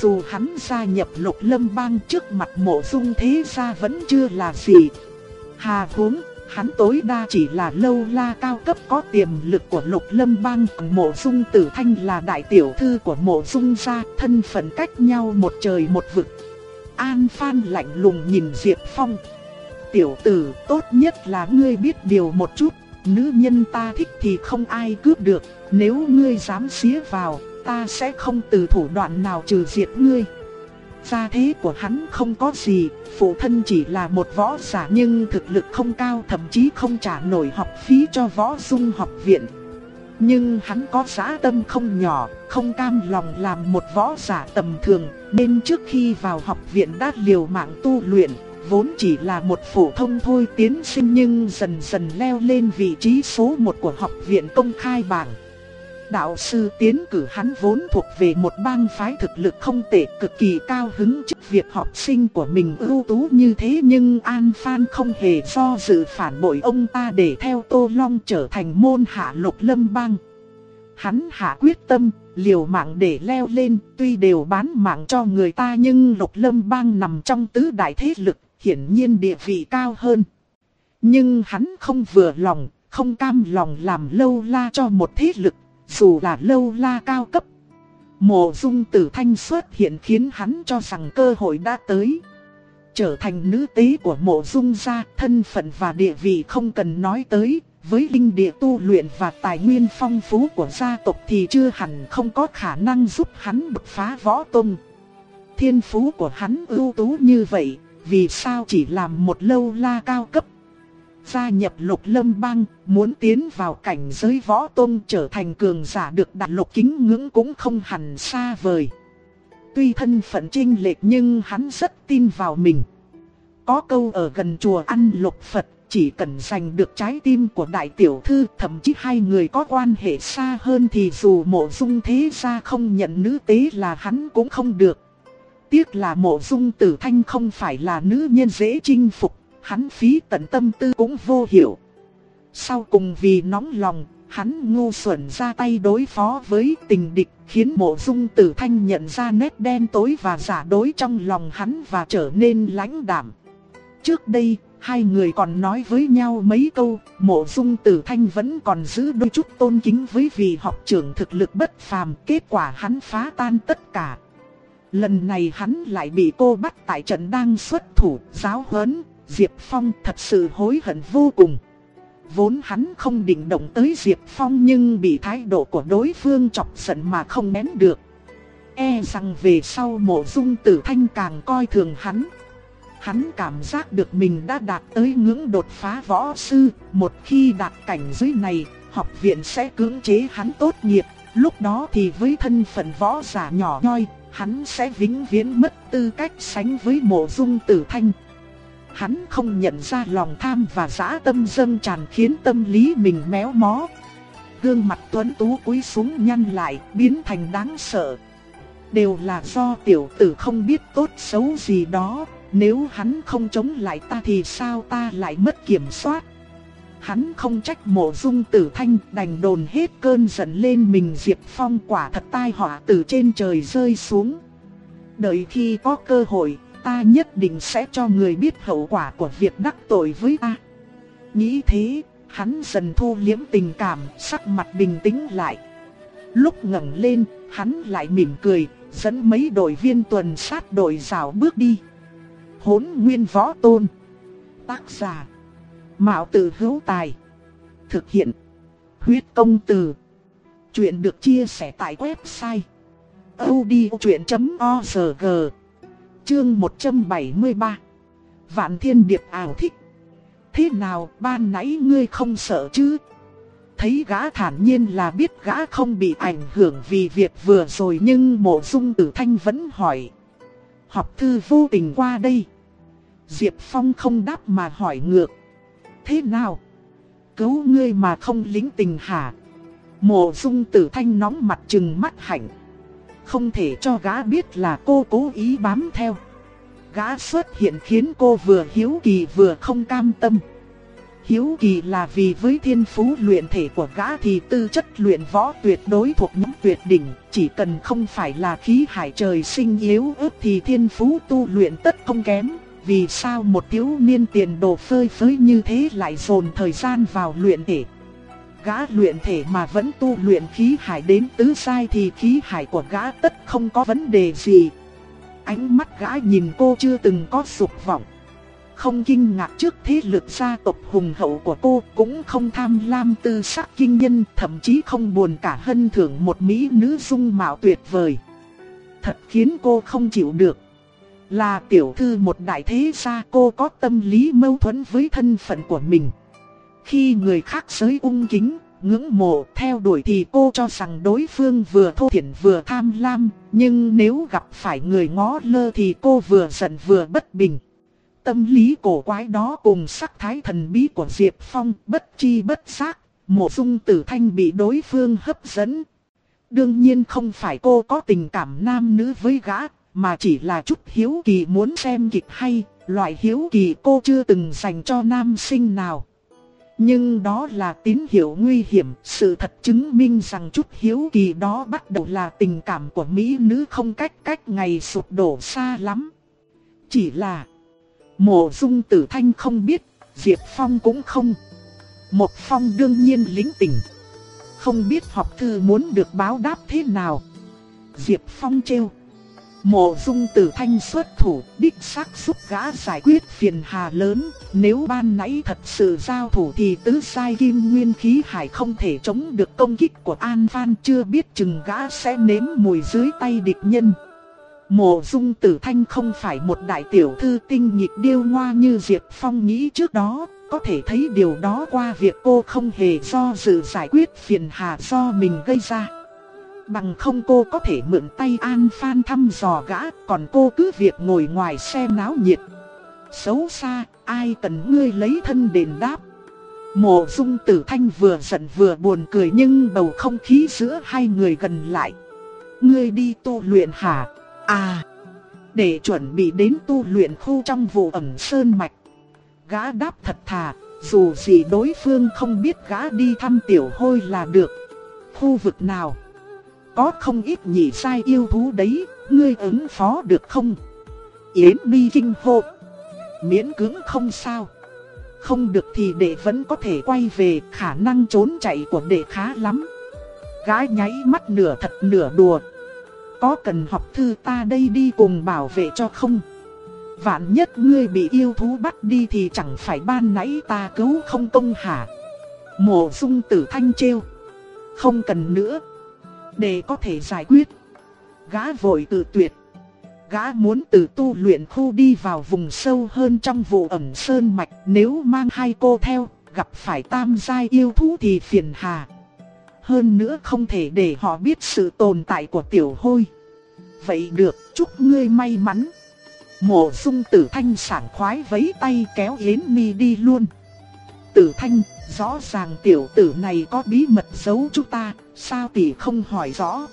Dù hắn gia nhập lục lâm bang trước mặt mộ dung thế gia vẫn chưa là gì. Hà huống Hắn tối đa chỉ là lâu la cao cấp có tiềm lực của lục lâm bang. Mộ dung tử thanh là đại tiểu thư của mộ dung gia, Thân phận cách nhau một trời một vực. An Phan lạnh lùng nhìn Diệp Phong. Tiểu tử, tốt nhất là ngươi biết điều một chút, Nữ nhân ta thích thì không ai cướp được, Nếu ngươi dám xía vào, Ta sẽ không từ thủ đoạn nào trừ diệt ngươi. Gia thế của hắn không có gì, phụ thân chỉ là một võ giả nhưng thực lực không cao thậm chí không trả nổi học phí cho võ dung học viện. Nhưng hắn có giá tâm không nhỏ, không cam lòng làm một võ giả tầm thường, nên trước khi vào học viện đã liều mạng tu luyện, vốn chỉ là một phổ thông thôi tiến sinh nhưng dần dần leo lên vị trí số 1 của học viện công khai bảng đạo sư tiến cử hắn vốn thuộc về một bang phái thực lực không tệ cực kỳ cao hứng trước việc học sinh của mình ưu tú như thế nhưng An Phan không hề do dự phản bội ông ta để theo Tô Long trở thành môn hạ lục lâm bang. Hắn hạ quyết tâm, liều mạng để leo lên, tuy đều bán mạng cho người ta nhưng lục lâm bang nằm trong tứ đại thế lực, hiển nhiên địa vị cao hơn. Nhưng hắn không vừa lòng, không cam lòng làm lâu la cho một thế lực dù là lâu la cao cấp. Mộ dung tử thanh xuất hiện khiến hắn cho rằng cơ hội đã tới. Trở thành nữ tế của mộ dung gia, thân phận và địa vị không cần nói tới, với linh địa tu luyện và tài nguyên phong phú của gia tộc thì chưa hẳn không có khả năng giúp hắn bực phá võ tôn Thiên phú của hắn ưu tú như vậy, vì sao chỉ làm một lâu la cao cấp Gia nhập lục lâm bang, muốn tiến vào cảnh giới võ tôn trở thành cường giả được đặt lục kính ngưỡng cũng không hẳn xa vời. Tuy thân phận trinh lệch nhưng hắn rất tin vào mình. Có câu ở gần chùa ăn lục Phật, chỉ cần giành được trái tim của đại tiểu thư, thậm chí hai người có quan hệ xa hơn thì dù mộ dung thế gia không nhận nữ tế là hắn cũng không được. Tiếc là mộ dung tử thanh không phải là nữ nhân dễ chinh phục hắn phí tận tâm tư cũng vô hiệu. Sau cùng vì nóng lòng, hắn ngu xuẩn ra tay đối phó với tình địch, khiến mộ dung tử thanh nhận ra nét đen tối và giả đối trong lòng hắn và trở nên lãnh đạm. Trước đây, Hai người còn nói với nhau mấy câu, mộ dung tử thanh vẫn còn giữ đôi chút tôn kính với vị học trưởng thực lực bất phàm, kết quả hắn phá tan tất cả. Lần này hắn lại bị cô bắt tại trận đang xuất thủ, giáo huấn, Diệp Phong thật sự hối hận vô cùng. Vốn hắn không định động tới Diệp Phong nhưng bị thái độ của đối phương chọc giận mà không nén được. E rằng về sau mộ dung tử thanh càng coi thường hắn. Hắn cảm giác được mình đã đạt tới ngưỡng đột phá võ sư, một khi đạt cảnh giới này, học viện sẽ cưỡng chế hắn tốt nghiệp, lúc đó thì với thân phận võ giả nhỏ nhoi, hắn sẽ vĩnh viễn mất tư cách sánh với mộ dung tử thanh. Hắn không nhận ra lòng tham và dã tâm dâng tràn khiến tâm lý mình méo mó. Gương mặt tuấn tú cúi xuống nhăn lại, biến thành đáng sợ. Đều là do tiểu tử không biết tốt xấu gì đó, nếu hắn không chống lại ta thì sao ta lại mất kiểm soát. Hắn không trách mộ dung tử thanh đành đồn hết cơn giận lên mình Diệp Phong quả thật tai họa từ trên trời rơi xuống. Đợi khi có cơ hội, ta nhất định sẽ cho người biết hậu quả của việc đắc tội với ta. Nghĩ thế, hắn dần thu liễm tình cảm, sắc mặt bình tĩnh lại. Lúc ngẩng lên, hắn lại mỉm cười, dẫn mấy đội viên tuần sát đội rào bước đi. Hốn nguyên võ tôn. Tác giả. Mạo tử hữu tài. Thực hiện. Huyết công từ. Chuyện được chia sẻ tại website. odchuyện.org Chương 173 Vạn thiên điệp ảo thích Thế nào ban nãy ngươi không sợ chứ? Thấy gã thản nhiên là biết gã không bị ảnh hưởng vì việc vừa rồi nhưng mộ dung tử thanh vẫn hỏi. Học thư vô tình qua đây. Diệp Phong không đáp mà hỏi ngược. Thế nào? Cứu ngươi mà không lính tình hả? Mộ dung tử thanh nóng mặt trừng mắt hạnh. Không thể cho gã biết là cô cố ý bám theo. Gã xuất hiện khiến cô vừa hiếu kỳ vừa không cam tâm. Hiếu kỳ là vì với thiên phú luyện thể của gã thì tư chất luyện võ tuyệt đối thuộc những tuyệt đỉnh, chỉ cần không phải là khí hải trời sinh yếu ớt thì thiên phú tu luyện tất không kém. Vì sao một thiếu niên tiền đồ phơi phới như thế lại dồn thời gian vào luyện thể? Gã luyện thể mà vẫn tu luyện khí hải đến tứ sai thì khí hải của gã tất không có vấn đề gì. Ánh mắt gã nhìn cô chưa từng có sụp vọng. Không kinh ngạc trước thế lực gia tộc hùng hậu của cô, cũng không tham lam tư sắc kinh nhân, thậm chí không buồn cả hân thưởng một mỹ nữ dung mạo tuyệt vời. Thật khiến cô không chịu được. Là tiểu thư một đại thế gia cô có tâm lý mâu thuẫn với thân phận của mình. Khi người khác giới ung kính, ngưỡng mộ theo đuổi thì cô cho rằng đối phương vừa thô thiển vừa tham lam, nhưng nếu gặp phải người ngó lơ thì cô vừa giận vừa bất bình. Tâm lý cổ quái đó cùng sắc thái thần bí của Diệp Phong bất chi bất giác, mộ dung tử thanh bị đối phương hấp dẫn. Đương nhiên không phải cô có tình cảm nam nữ với gã, mà chỉ là chút hiếu kỳ muốn xem kịch hay, loại hiếu kỳ cô chưa từng dành cho nam sinh nào. Nhưng đó là tín hiệu nguy hiểm, sự thật chứng minh rằng chút hiếu kỳ đó bắt đầu là tình cảm của Mỹ nữ không cách cách ngày sụp đổ xa lắm. Chỉ là Mộ dung tử thanh không biết, Diệp Phong cũng không. Một Phong đương nhiên lính tình. Không biết học thư muốn được báo đáp thế nào. Diệp Phong trêu. Mộ dung tử thanh xuất thủ, đích xác giúp gã giải quyết phiền hà lớn. Nếu ban nãy thật sự giao thủ thì tứ sai kim nguyên khí hải không thể chống được công kích của An Phan chưa biết chừng gã sẽ nếm mùi dưới tay địch nhân. Mộ dung tử thanh không phải một đại tiểu thư tinh nhịp điêu ngoa như Diệp Phong nghĩ trước đó, có thể thấy điều đó qua việc cô không hề do dự giải quyết phiền hà do mình gây ra. Bằng không cô có thể mượn tay An Phan thăm dò gã, còn cô cứ việc ngồi ngoài xem náo nhiệt. Xấu xa, ai cần ngươi lấy thân đền đáp. Mộ dung tử thanh vừa giận vừa buồn cười nhưng bầu không khí giữa hai người gần lại. Ngươi đi tu luyện hả? À, để chuẩn bị đến tu luyện khu trong vụ ẩm sơn mạch. Gã đáp thật thà, dù gì đối phương không biết gã đi thăm tiểu hôi là được. Khu vực nào? Có không ít nhị sai yêu thú đấy, ngươi ứng phó được không? Yến mi kinh hô. Miễn cứng không sao. Không được thì đệ vẫn có thể quay về, khả năng trốn chạy của đệ khá lắm. Gái nháy mắt nửa thật nửa đùa. Có cần học thư ta đây đi cùng bảo vệ cho không? Vạn nhất ngươi bị yêu thú bắt đi thì chẳng phải ban nãy ta cứu không công hả? Mộ dung tử thanh trêu. Không cần nữa. Để có thể giải quyết. Gã vội tự tuyệt. Gã muốn từ tu luyện khu đi vào vùng sâu hơn trong vụ ẩm sơn mạch. Nếu mang hai cô theo, gặp phải tam giai yêu thú thì phiền hà. Hơn nữa không thể để họ biết sự tồn tại của tiểu hôi. Vậy được, chúc ngươi may mắn. Mộ dung tử thanh sảng khoái vấy tay kéo Yến Mi đi luôn. Tử thanh, rõ ràng tiểu tử này có bí mật giấu chúng ta, sao tỷ không hỏi rõ?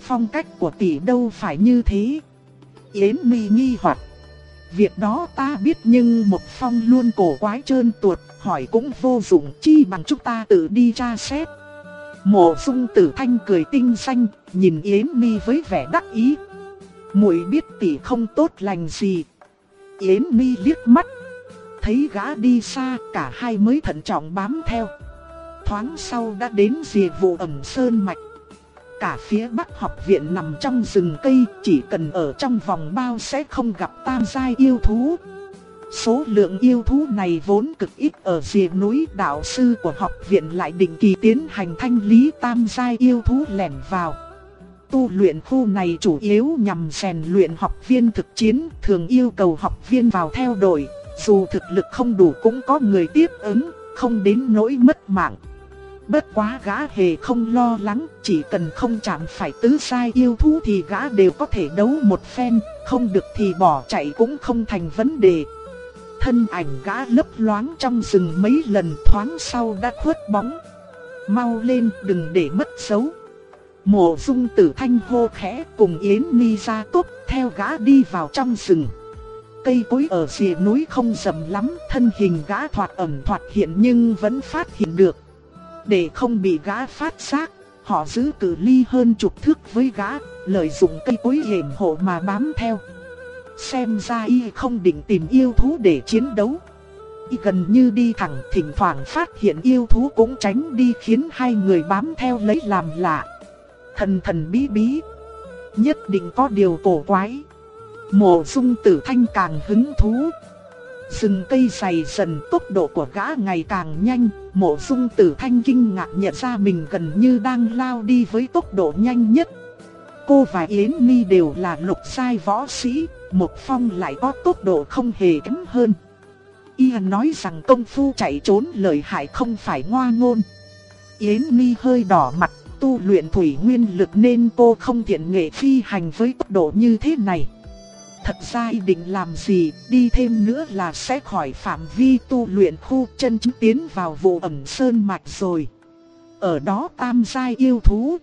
Phong cách của tỷ đâu phải như thế. Yến Mi nghi hoặc. Việc đó ta biết nhưng một phong luôn cổ quái trơn tuột, hỏi cũng vô dụng chi bằng chúng ta tự đi tra xét. Mộ dung tử thanh cười tinh xanh, nhìn Yến Mi với vẻ đắc ý. muội biết tỷ không tốt lành gì. Yến Mi liếc mắt. Thấy gã đi xa, cả hai mới thận trọng bám theo. Thoáng sau đã đến dìa vụ ẩm sơn mạch. Cả phía bắc học viện nằm trong rừng cây, chỉ cần ở trong vòng bao sẽ không gặp tam giai yêu thú. Số lượng yêu thú này vốn cực ít ở dìa núi đạo sư của học viện lại định kỳ tiến hành thanh lý tam giai yêu thú lẻn vào. Tu luyện khu này chủ yếu nhằm rèn luyện học viên thực chiến, thường yêu cầu học viên vào theo đội, dù thực lực không đủ cũng có người tiếp ứng, không đến nỗi mất mạng. Bất quá gã hề không lo lắng, chỉ cần không chạm phải tứ sai yêu thú thì gã đều có thể đấu một phen, không được thì bỏ chạy cũng không thành vấn đề thân ảnh gã lấp loáng trong rừng mấy lần thoáng sau đã khuất bóng. Mau lên đừng để mất dấu. Mộ dung tử thanh hô khẽ cùng Yến Ni ra tốt theo gã đi vào trong rừng. Cây cối ở rìa núi không rậm lắm, thân hình gã thoạt ẩn thoạt hiện nhưng vẫn phát hiện được. Để không bị gã phát giác, họ giữ cự ly hơn chục thước với gã, lợi dụng cây cối hiểm hộ mà bám theo. Xem ra y không định tìm yêu thú để chiến đấu. Y gần như đi thẳng thỉnh thoảng phát hiện yêu thú cũng tránh đi khiến hai người bám theo lấy làm lạ. Thần thần bí bí. Nhất định có điều cổ quái. Mộ dung tử thanh càng hứng thú. Rừng cây dày dần tốc độ của gã ngày càng nhanh, mộ dung tử thanh kinh ngạc nhận ra mình gần như đang lao đi với tốc độ nhanh nhất. Cô và Yến Nhi đều là lục sai võ sĩ, một phong lại có tốc độ không hề kém hơn. Y nói rằng công phu chạy trốn lợi hại không phải ngoa ngôn. Yến Nhi hơi đỏ mặt, tu luyện thủy nguyên lực nên cô không tiện nghệ phi hành với tốc độ như thế này. Thật ra ý định làm gì, đi thêm nữa là sẽ khỏi phạm vi tu luyện khu chân chính tiến vào vụ ẩm sơn mạch rồi. Ở đó tam giai yêu thú.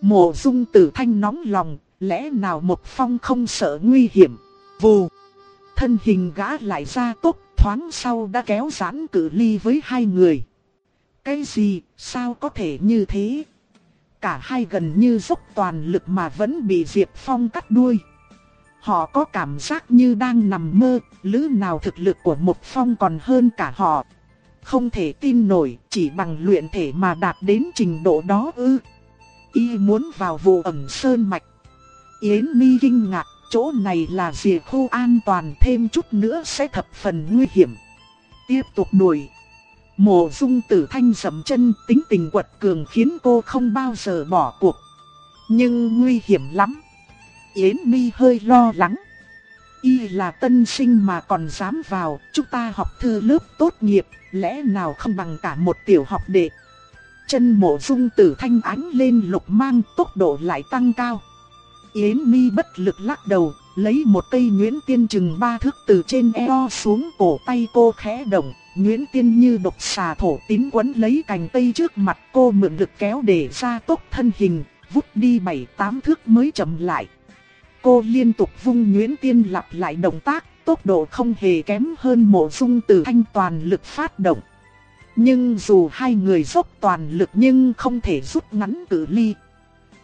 Mộ dung tử thanh nóng lòng, lẽ nào một phong không sợ nguy hiểm. Vù, thân hình gã lại ra tốc, thoáng sau đã kéo giãn cự ly với hai người. Cái gì, sao có thể như thế? Cả hai gần như dốc toàn lực mà vẫn bị Diệp Phong cắt đuôi. Họ có cảm giác như đang nằm mơ, lữ nào thực lực của một phong còn hơn cả họ. Không thể tin nổi, chỉ bằng luyện thể mà đạt đến trình độ đó ư. Y muốn vào vụ ẩm sơn mạch. Yến mi kinh ngạc, chỗ này là rìa khu an toàn thêm chút nữa sẽ thập phần nguy hiểm. Tiếp tục đuổi. Mộ dung tử thanh dầm chân tính tình quật cường khiến cô không bao giờ bỏ cuộc. Nhưng nguy hiểm lắm. Yến mi hơi lo lắng. Y là tân sinh mà còn dám vào, chúng ta học thư lớp tốt nghiệp, lẽ nào không bằng cả một tiểu học đệ. Chân mộ dung tử thanh ánh lên lục mang tốc độ lại tăng cao. Yến mi bất lực lắc đầu, lấy một cây nguyễn tiên chừng ba thước từ trên eo xuống cổ tay cô khẽ động. Nguyễn tiên như độc xà thổ tín quấn lấy cành cây trước mặt cô mượn lực kéo để ra tốc thân hình, vút đi bảy tám thước mới chậm lại. Cô liên tục vung Nguyễn tiên lặp lại động tác, tốc độ không hề kém hơn mộ dung từ thanh toàn lực phát động. Nhưng dù hai người dốc toàn lực nhưng không thể rút ngắn cự ly.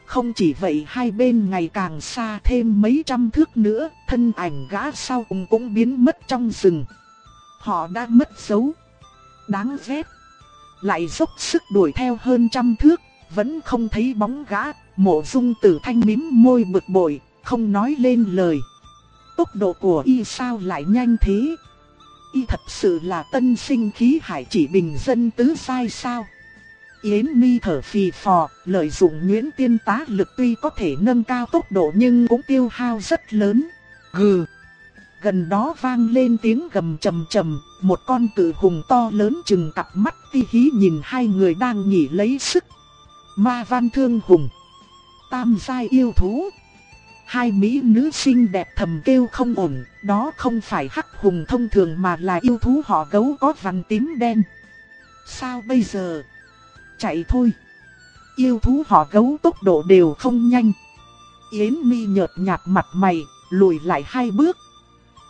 Không chỉ vậy hai bên ngày càng xa thêm mấy trăm thước nữa, thân ảnh gã sau cùng cũng biến mất trong rừng. Họ đã mất dấu. Đáng ghét. Lại dốc sức đuổi theo hơn trăm thước, vẫn không thấy bóng gã. Mộ dung tử thanh mím môi bực bội, không nói lên lời. Tốc độ của y sao lại nhanh thế? Y thật sự là tân sinh khí hải chỉ bình dân tứ sai sao? Yến Mi thở phì phò, lợi dụng Nguyễn Tiên tá lực tuy có thể nâng cao tốc độ nhưng cũng tiêu hao rất lớn. Gừ. Gần đó vang lên tiếng gầm trầm trầm, một con cự hùng to lớn chừng cặp mắt ti hí nhìn hai người đang nghỉ lấy sức. Ma Văn Thương Hùng. Tam giai yêu thú. Hai mỹ nữ xinh đẹp thầm kêu không ổn, đó không phải hắc hùng thông thường mà là yêu thú họ gấu có vằn tím đen. Sao bây giờ? Chạy thôi. Yêu thú họ gấu tốc độ đều không nhanh. Yến mi nhợt nhạt mặt mày, lùi lại hai bước.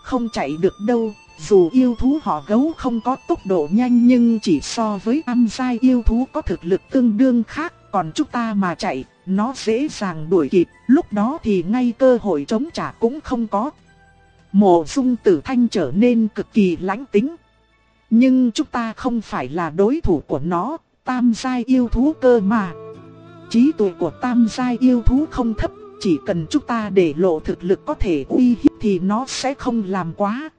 Không chạy được đâu, dù yêu thú họ gấu không có tốc độ nhanh nhưng chỉ so với âm sai yêu thú có thực lực tương đương khác. Còn chúng ta mà chạy, nó dễ dàng đuổi kịp, lúc đó thì ngay cơ hội chống trả cũng không có. Mộ dung tử thanh trở nên cực kỳ lãnh tính. Nhưng chúng ta không phải là đối thủ của nó, tam giai yêu thú cơ mà. Trí tuệ của tam giai yêu thú không thấp, chỉ cần chúng ta để lộ thực lực có thể uy hiếp thì nó sẽ không làm quá.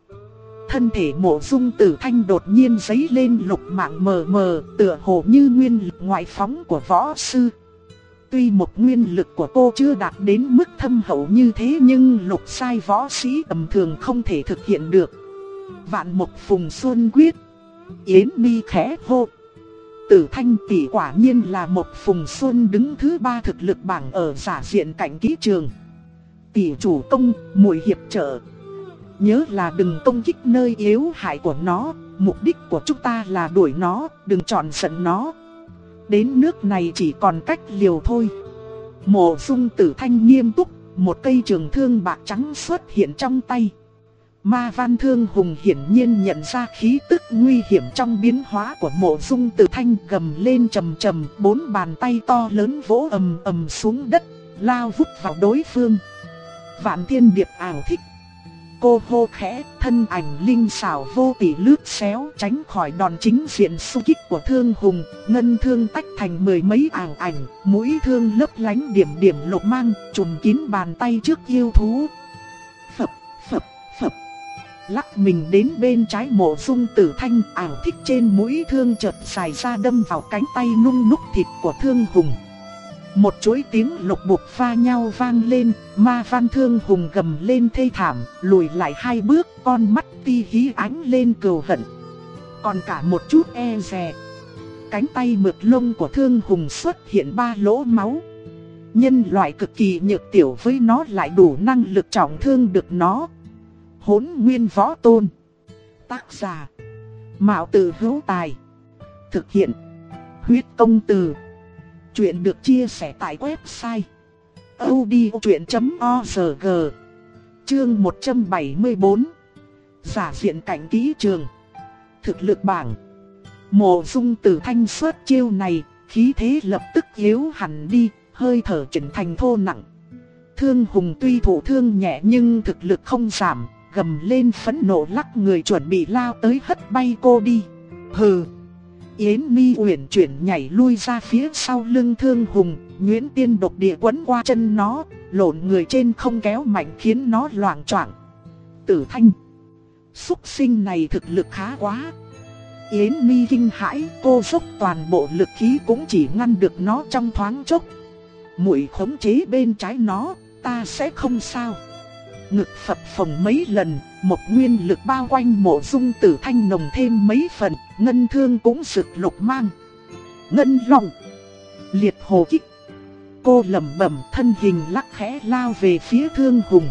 Thân thể mộ dung tử thanh đột nhiên giấy lên lục mạng mờ mờ, tựa hồ như nguyên lực ngoại phóng của võ sư. Tuy một nguyên lực của cô chưa đạt đến mức thâm hậu như thế nhưng lục sai võ sĩ tầm thường không thể thực hiện được. Vạn một phùng xuân quyết. Yến mi khẽ hô. Tử thanh tỷ quả nhiên là một phùng xuân đứng thứ ba thực lực bảng ở giả diện cảnh kỹ trường. Tỷ chủ công, mùi hiệp trợ. Nhớ là đừng công kích nơi yếu hại của nó, mục đích của chúng ta là đuổi nó, đừng chọn giận nó. Đến nước này chỉ còn cách liều thôi. Mộ dung tử thanh nghiêm túc, một cây trường thương bạc trắng xuất hiện trong tay. Ma văn thương hùng hiển nhiên nhận ra khí tức nguy hiểm trong biến hóa của mộ dung tử thanh gầm lên trầm trầm, bốn bàn tay to lớn vỗ ầm ầm xuống đất, lao vút vào đối phương. Vạn thiên điệp ảo thích cô hô khẽ, thân ảnh linh xảo vô tỷ lướt xéo tránh khỏi đòn chính diện xung kích của thương hùng, ngân thương tách thành mười mấy ảo ảnh, mũi thương lấp lánh điểm điểm lục mang, trùm kín bàn tay trước yêu thú. Phập, phập, phập. Lắc mình đến bên trái mộ dung tử thanh ảo thích trên mũi thương chợt xài ra đâm vào cánh tay nung núc thịt của thương hùng. Một chuỗi tiếng lục bục pha nhau vang lên, ma văn thương hùng gầm lên thê thảm, lùi lại hai bước, con mắt ti hí ánh lên cừu hận. Còn cả một chút e rè. Cánh tay mượt lông của thương hùng xuất hiện ba lỗ máu. Nhân loại cực kỳ nhược tiểu với nó lại đủ năng lực trọng thương được nó. Hốn nguyên võ tôn. Tác giả. Mạo tử hữu tài. Thực hiện. Huyết công từ. Chuyện được chia sẻ tại website odchuyện.org Chương 174 Giả diện cảnh kỹ trường Thực lực bảng Mộ dung tử thanh xuất chiêu này, khí thế lập tức yếu hẳn đi, hơi thở chỉnh thành thô nặng. Thương hùng tuy thủ thương nhẹ nhưng thực lực không giảm, gầm lên phẫn nộ lắc người chuẩn bị lao tới hất bay cô đi. Hừ! Yến Mi uyển chuyển nhảy lui ra phía sau lưng Thương Hùng, Nguyễn Tiên độc địa quấn qua chân nó, lộn người trên không kéo mạnh khiến nó loạn choạng. Tử Thanh, xúc sinh này thực lực khá quá. Yến Mi kinh hãi, cô dốc toàn bộ lực khí cũng chỉ ngăn được nó trong thoáng chốc. Muội khống chế bên trái nó, ta sẽ không sao. Ngực phập phồng mấy lần, một nguyên lực bao quanh mộ dung tử thanh nồng thêm mấy phần, ngân thương cũng sực lục mang. Ngân lòng, liệt hồ kích. Cô lẩm bẩm thân hình lắc khẽ lao về phía thương hùng.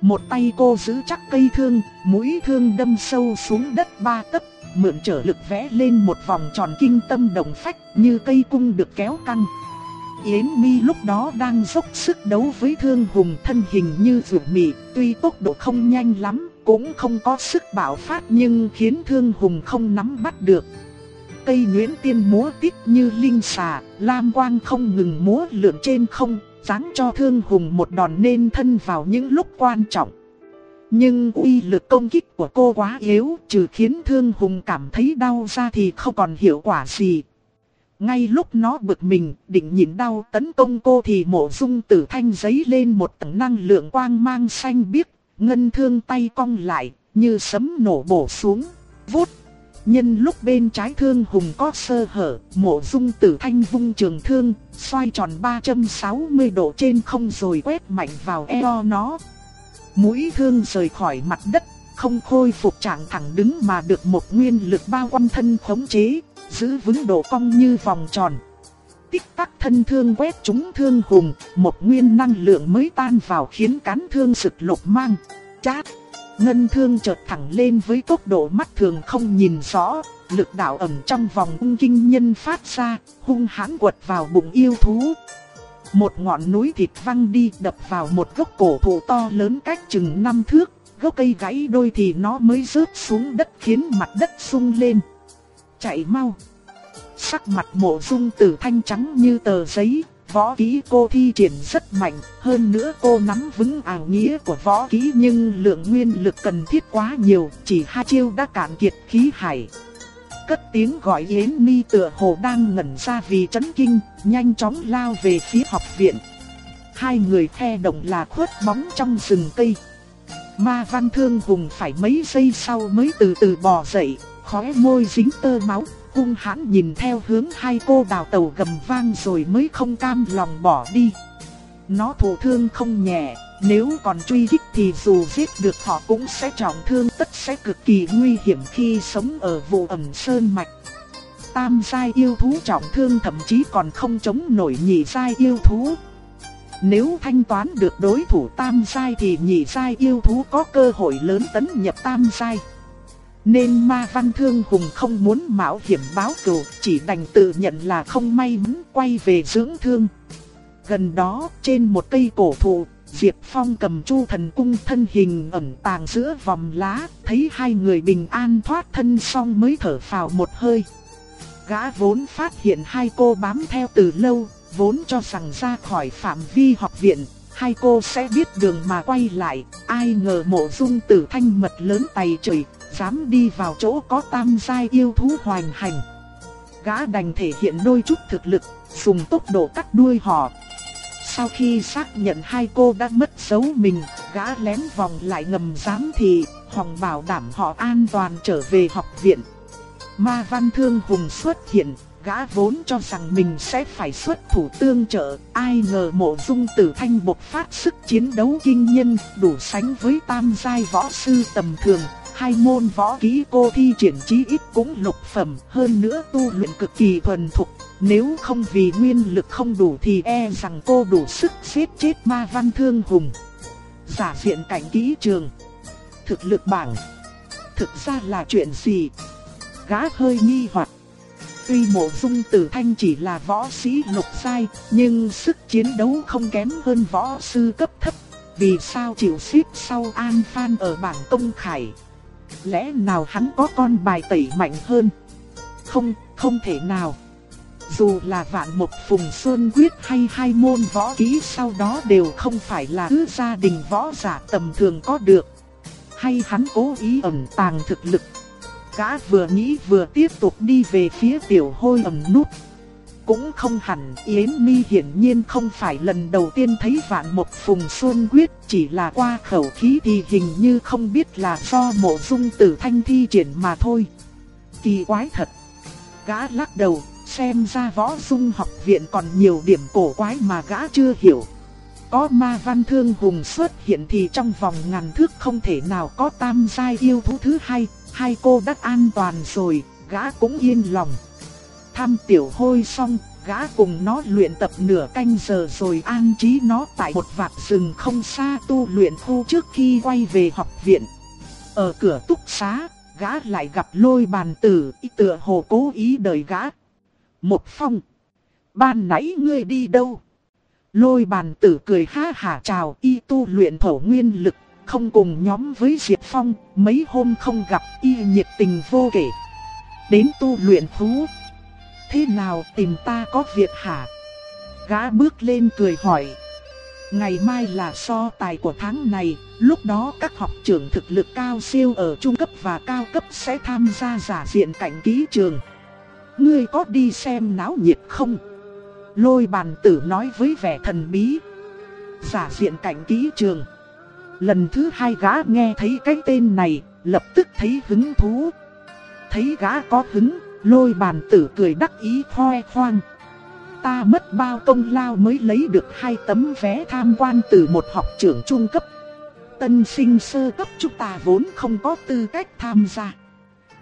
Một tay cô giữ chắc cây thương, mũi thương đâm sâu xuống đất ba tấc, mượn trở lực vẽ lên một vòng tròn kinh tâm đồng phách như cây cung được kéo căng. Yến Mi lúc đó đang dốc sức đấu với Thương Hùng thân hình như rượu mị, tuy tốc độ không nhanh lắm, cũng không có sức bạo phát nhưng khiến Thương Hùng không nắm bắt được. Cây Nguyễn Tiên múa tít như linh xà, lam quang không ngừng múa lượn trên không, dáng cho Thương Hùng một đòn nên thân vào những lúc quan trọng. Nhưng uy lực công kích của cô quá yếu, trừ khiến Thương Hùng cảm thấy đau ra thì không còn hiệu quả gì. Ngay lúc nó bực mình, định nhìn đau tấn công cô thì mộ dung tử thanh giấy lên một tầng năng lượng quang mang xanh biếc, ngân thương tay cong lại, như sấm nổ bổ xuống, vút. Nhân lúc bên trái thương hùng có sơ hở, mộ dung tử thanh vung trường thương, xoay tròn 360 độ trên không rồi quét mạnh vào eo nó. Mũi thương rời khỏi mặt đất, không khôi phục trạng thẳng đứng mà được một nguyên lực bao quanh thân khống chế, giữ vững độ cong như vòng tròn. Tích tắc thân thương quét trúng thương hùng, một nguyên năng lượng mới tan vào khiến cán thương sực lục mang. Chát! Ngân thương chợt thẳng lên với tốc độ mắt thường không nhìn rõ, lực đạo ẩm trong vòng ung kinh nhân phát ra, hung hãn quật vào bụng yêu thú. Một ngọn núi thịt văng đi đập vào một gốc cổ thụ to lớn cách chừng năm thước, gốc cây gãy đôi thì nó mới rớt xuống đất khiến mặt đất sung lên. Chạy mau! Sắc mặt mộ dung tử thanh trắng như tờ giấy, võ kỹ cô thi triển rất mạnh, hơn nữa cô nắm vững ảo nghĩa của võ kỹ nhưng lượng nguyên lực cần thiết quá nhiều, chỉ hai chiêu đã cạn kiệt khí hải. Cất tiếng gọi Yến Ni tựa hồ đang ngẩn ra vì chấn kinh, nhanh chóng lao về phía học viện. Hai người the động là khuất bóng trong rừng cây. Ma Văn Thương Hùng phải mấy giây sau mới từ từ bò dậy, khóe môi dính tơ máu, hung hãn nhìn theo hướng hai cô đào tàu gầm vang rồi mới không cam lòng bỏ đi. Nó thụ thương không nhẹ, nếu còn truy kích thì dù giết được họ cũng sẽ trọng thương tất sẽ cực kỳ nguy hiểm khi sống ở vụ ẩm sơn mạch. Tam giai yêu thú trọng thương thậm chí còn không chống nổi nhị giai yêu thú. Nếu thanh toán được đối thủ tam giai thì nhị giai yêu thú có cơ hội lớn tấn nhập tam giai. Nên ma văn thương hùng không muốn mạo hiểm báo cửu, chỉ đành tự nhận là không may mắn quay về dưỡng thương. Gần đó, trên một cây cổ thụ, Diệp Phong cầm chu thần cung thân hình ẩn tàng giữa vòng lá, thấy hai người bình an thoát thân xong mới thở phào một hơi. Gã vốn phát hiện hai cô bám theo từ lâu, vốn cho rằng ra khỏi phạm vi học viện, hai cô sẽ biết đường mà quay lại, ai ngờ mộ dung tử thanh mật lớn tay trời, dám đi vào chỗ có tam giai yêu thú hoành hành. Gã đành thể hiện đôi chút thực lực, dùng tốc độ cắt đuôi họ. Sau khi xác nhận hai cô đã mất dấu mình, gã lén vòng lại ngầm giám thị, hòng bảo đảm họ an toàn trở về học viện. Ma Văn Thương Hùng xuất hiện, gã vốn cho rằng mình sẽ phải xuất thủ tương trợ, ai ngờ mộ dung tử thanh bộc phát sức chiến đấu kinh nhân, đủ sánh với tam giai võ sư tầm thường, hai môn võ kỹ cô thi triển chí ít cũng lục phẩm, hơn nữa tu luyện cực kỳ thuần thục, nếu không vì nguyên lực không đủ thì e rằng cô đủ sức giết chết ma văn thương hùng. Giả diện cảnh kỹ trường, thực lực bảng, thực ra là chuyện gì? Gã hơi nghi hoặc. Tuy mộ dung tử thanh chỉ là võ sĩ lục sai, nhưng sức chiến đấu không kém hơn võ sư cấp thấp. Vì sao chịu xếp sau An Phan ở bảng công khải? Lẽ nào hắn có con bài tẩy mạnh hơn? Không, không thể nào. Dù là vạn một phùng xuân quyết hay hai môn võ kỹ sau đó đều không phải là thứ gia đình võ giả tầm thường có được. Hay hắn cố ý ẩn tàng thực lực. Gã vừa nghĩ vừa tiếp tục đi về phía tiểu hôi ẩm nút. Cũng không hẳn, Yến Mi hiển nhiên không phải lần đầu tiên thấy vạn một phùng xuân quyết, chỉ là qua khẩu khí thì hình như không biết là do mộ dung tử thanh thi triển mà thôi. Kỳ quái thật. Gã lắc đầu, xem ra võ dung học viện còn nhiều điểm cổ quái mà gã chưa hiểu. Có ma văn thương hùng xuất hiện thì trong vòng ngàn thước không thể nào có tam giai yêu thú thứ hai, hai cô đã an toàn rồi, gã cũng yên lòng thăm tiểu hôi xong, gã cùng nó luyện tập nửa canh giờ rồi an trí nó tại một vạt rừng không xa tu luyện khu trước khi quay về học viện. Ở cửa túc xá, gã lại gặp lôi bàn tử, ý tựa hồ cố ý đợi gã. Một phong. Ban nãy ngươi đi đâu? Lôi bàn tử cười ha hả chào y tu luyện thổ nguyên lực, không cùng nhóm với Diệp Phong, mấy hôm không gặp y nhiệt tình vô kể. Đến tu luyện thú, thế nào tìm ta có việc hả? Gã bước lên cười hỏi. Ngày mai là so tài của tháng này, lúc đó các học trưởng thực lực cao siêu ở trung cấp và cao cấp sẽ tham gia giả diện cảnh ký trường. Ngươi có đi xem náo nhiệt không? Lôi bàn tử nói với vẻ thần bí. Giả diện cảnh ký trường. Lần thứ hai gã nghe thấy cái tên này, lập tức thấy hứng thú. Thấy gã có hứng, lôi bàn tử cười đắc ý khoe khoang. Ta mất bao công lao mới lấy được hai tấm vé tham quan từ một học trưởng trung cấp. Tân sinh sơ cấp chúng ta vốn không có tư cách tham gia.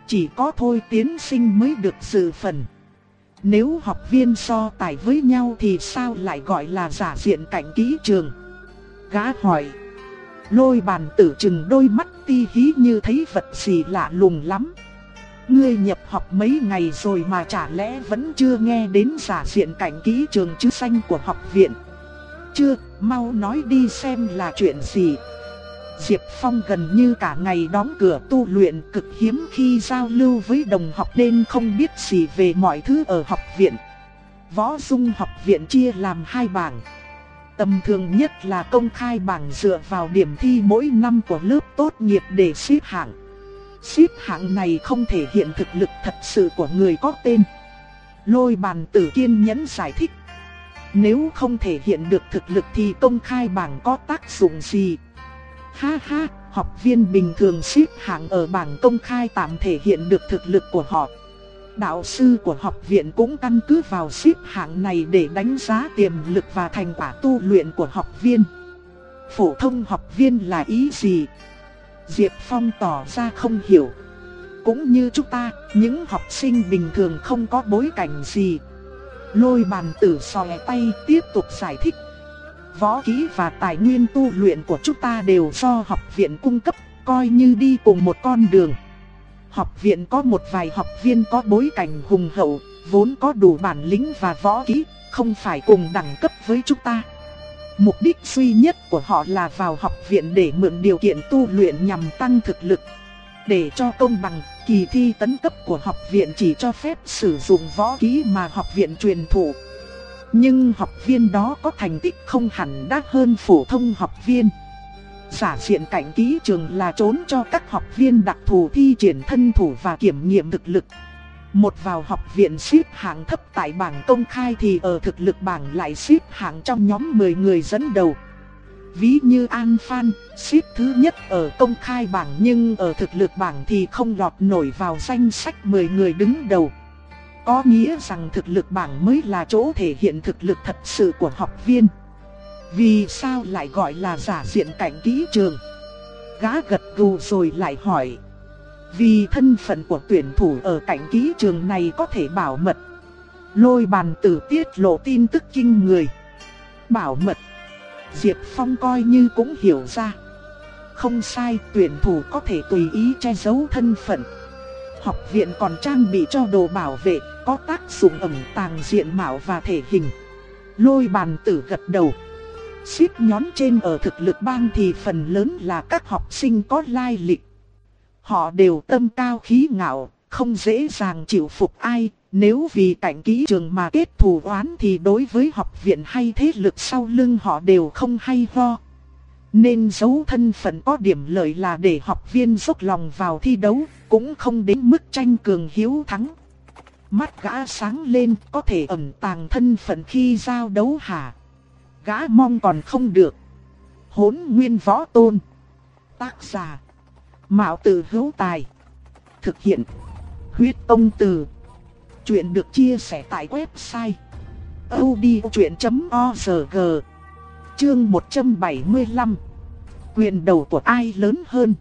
Chỉ có thôi tiến sinh mới được dự phần. Nếu học viên so tài với nhau thì sao lại gọi là giả diện cảnh ký trường? Gã hỏi. Lôi bàn tử chừng đôi mắt ti hí như thấy vật gì lạ lùng lắm. Ngươi nhập học mấy ngày rồi mà chả lẽ vẫn chưa nghe đến giả diện cảnh ký trường chữ xanh của học viện. Chưa, mau nói đi xem là chuyện gì. Diệp Phong gần như cả ngày đóng cửa tu luyện cực hiếm khi giao lưu với đồng học nên không biết gì về mọi thứ ở học viện. Võ Dung học viện chia làm hai bảng. Tầm thường nhất là công khai bảng dựa vào điểm thi mỗi năm của lớp tốt nghiệp để xếp hạng. Xếp hạng này không thể hiện thực lực thật sự của người có tên. Lôi bàn tử kiên nhẫn giải thích. Nếu không thể hiện được thực lực thì công khai bảng có tác dụng gì? Ha ha, học viên bình thường xếp hạng ở bảng công khai tạm thể hiện được thực lực của họ. Đạo sư của học viện cũng căn cứ vào xếp hạng này để đánh giá tiềm lực và thành quả tu luyện của học viên. Phổ thông học viên là ý gì? Diệp Phong tỏ ra không hiểu. Cũng như chúng ta, những học sinh bình thường không có bối cảnh gì. Lôi bàn tử sòe tay tiếp tục giải thích. Võ kỹ và tài nguyên tu luyện của chúng ta đều do học viện cung cấp, coi như đi cùng một con đường. Học viện có một vài học viên có bối cảnh hùng hậu, vốn có đủ bản lĩnh và võ kỹ, không phải cùng đẳng cấp với chúng ta. Mục đích duy nhất của họ là vào học viện để mượn điều kiện tu luyện nhằm tăng thực lực. Để cho công bằng, kỳ thi tấn cấp của học viện chỉ cho phép sử dụng võ kỹ mà học viện truyền thụ. Nhưng học viên đó có thành tích không hẳn đắt hơn phổ thông học viên. Giả diện cảnh kỹ trường là trốn cho các học viên đặc thù thi triển thân thủ và kiểm nghiệm thực lực. Một vào học viện xếp hạng thấp tại bảng công khai thì ở thực lực bảng lại xếp hạng trong nhóm 10 người dẫn đầu. Ví như An Phan, xếp thứ nhất ở công khai bảng nhưng ở thực lực bảng thì không lọt nổi vào danh sách 10 người đứng đầu. Có nghĩa rằng thực lực bảng mới là chỗ thể hiện thực lực thật sự của học viên. Vì sao lại gọi là giả diện cảnh ký trường? Gã gật gù rồi lại hỏi. Vì thân phận của tuyển thủ ở cảnh ký trường này có thể bảo mật. Lôi bàn tử tiết lộ tin tức kinh người. Bảo mật. Diệp Phong coi như cũng hiểu ra. Không sai, tuyển thủ có thể tùy ý che giấu thân phận. Học viện còn trang bị cho đồ bảo vệ, có tác dụng ẩn tàng diện mạo và thể hình. Lôi bàn tử gật đầu. Xếp nhón trên ở thực lực bang thì phần lớn là các học sinh có lai lịch. Họ đều tâm cao khí ngạo, không dễ dàng chịu phục ai, nếu vì cảnh ký trường mà kết thù oán thì đối với học viện hay thế lực sau lưng họ đều không hay ho. Nên giấu thân phận có điểm lợi là để học viên dốc lòng vào thi đấu, cũng không đến mức tranh cường hiếu thắng. Mắt gã sáng lên có thể ẩn tàng thân phận khi giao đấu hả? Gã mong còn không được. Hốn nguyên võ tôn. Tác giả. Mạo tử hữu tài. Thực hiện. Huyết công từ. Chuyện được chia sẻ tại website. odchuyện.org Chương 175 Quyền đầu của ai lớn hơn?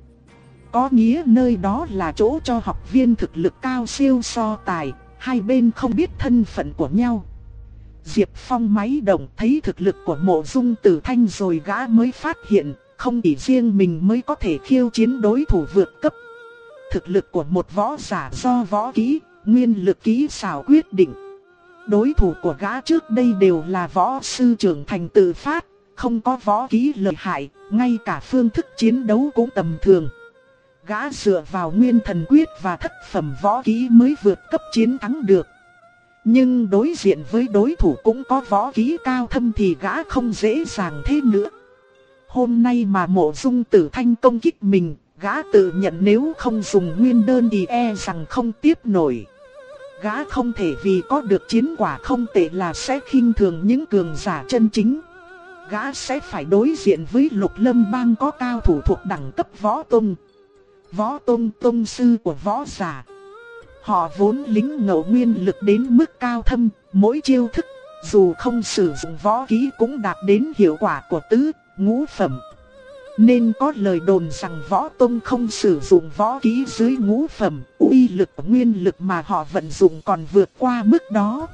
Có nghĩa nơi đó là chỗ cho học viên thực lực cao siêu so tài, hai bên không biết thân phận của nhau. Diệp Phong máy động thấy thực lực của mộ dung tử thanh rồi gã mới phát hiện không chỉ riêng mình mới có thể khiêu chiến đối thủ vượt cấp. Thực lực của một võ giả do võ kỹ, nguyên lực kỹ xảo quyết định. Đối thủ của gã trước đây đều là võ sư trưởng thành tự phát, không có võ kỹ lợi hại, ngay cả phương thức chiến đấu cũng tầm thường. Gã dựa vào nguyên thần quyết và thất phẩm võ kỹ mới vượt cấp chiến thắng được. Nhưng đối diện với đối thủ cũng có võ kỹ cao thâm thì gã không dễ dàng thế nữa. Hôm nay mà mộ dung tử thanh công kích mình, gã tự nhận nếu không dùng nguyên đơn thì e rằng không tiếp nổi. Gã không thể vì có được chiến quả không tệ là sẽ khinh thường những cường giả chân chính. Gã sẽ phải đối diện với lục lâm bang có cao thủ thuộc đẳng cấp võ tông Võ tông tông sư của võ giả. Họ vốn lính ngẫu nguyên lực đến mức cao thâm, mỗi chiêu thức, dù không sử dụng võ kỹ cũng đạt đến hiệu quả của tứ, ngũ phẩm. Nên có lời đồn rằng võ tông không sử dụng võ kỹ dưới ngũ phẩm, uy lực nguyên lực mà họ vận dụng còn vượt qua mức đó.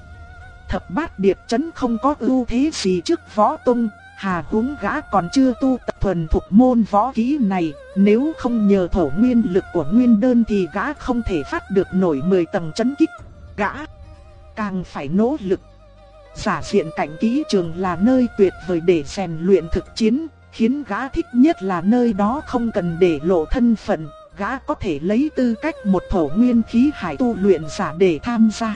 Thập bát điệp chấn không có ưu thế gì trước võ tông, hà huống gã còn chưa tu tập thuần thuộc môn võ kỹ này, nếu không nhờ thổ nguyên lực của nguyên đơn thì gã không thể phát được nổi 10 tầng chấn kích. Gã càng phải nỗ lực. Giả diện cảnh kỹ trường là nơi tuyệt vời để rèn luyện thực chiến, khiến gã thích nhất là nơi đó không cần để lộ thân phận, gã có thể lấy tư cách một thổ nguyên khí hải tu luyện giả để tham gia.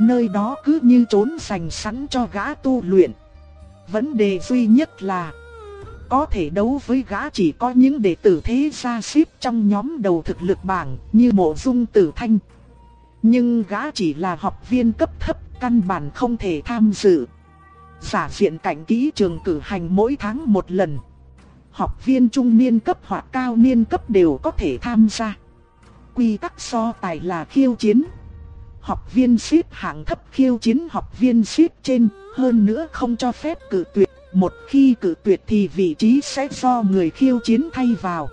Nơi đó cứ như trốn dành sẵn cho gã tu luyện. Vấn đề duy nhất là có thể đấu với gã chỉ có những đệ tử thế gia xếp trong nhóm đầu thực lực bảng như mộ dung tử thanh. Nhưng gã chỉ là học viên cấp thấp, căn bản không thể tham dự. Giả diện cảnh kỹ trường cử hành mỗi tháng một lần. Học viên trung niên cấp hoặc cao niên cấp đều có thể tham gia. Quy tắc so tài là khiêu chiến. Học viên xếp hạng thấp khiêu chiến học viên xếp trên, hơn nữa không cho phép cử tuyệt. Một khi cử tuyệt thì vị trí sẽ do người khiêu chiến thay vào.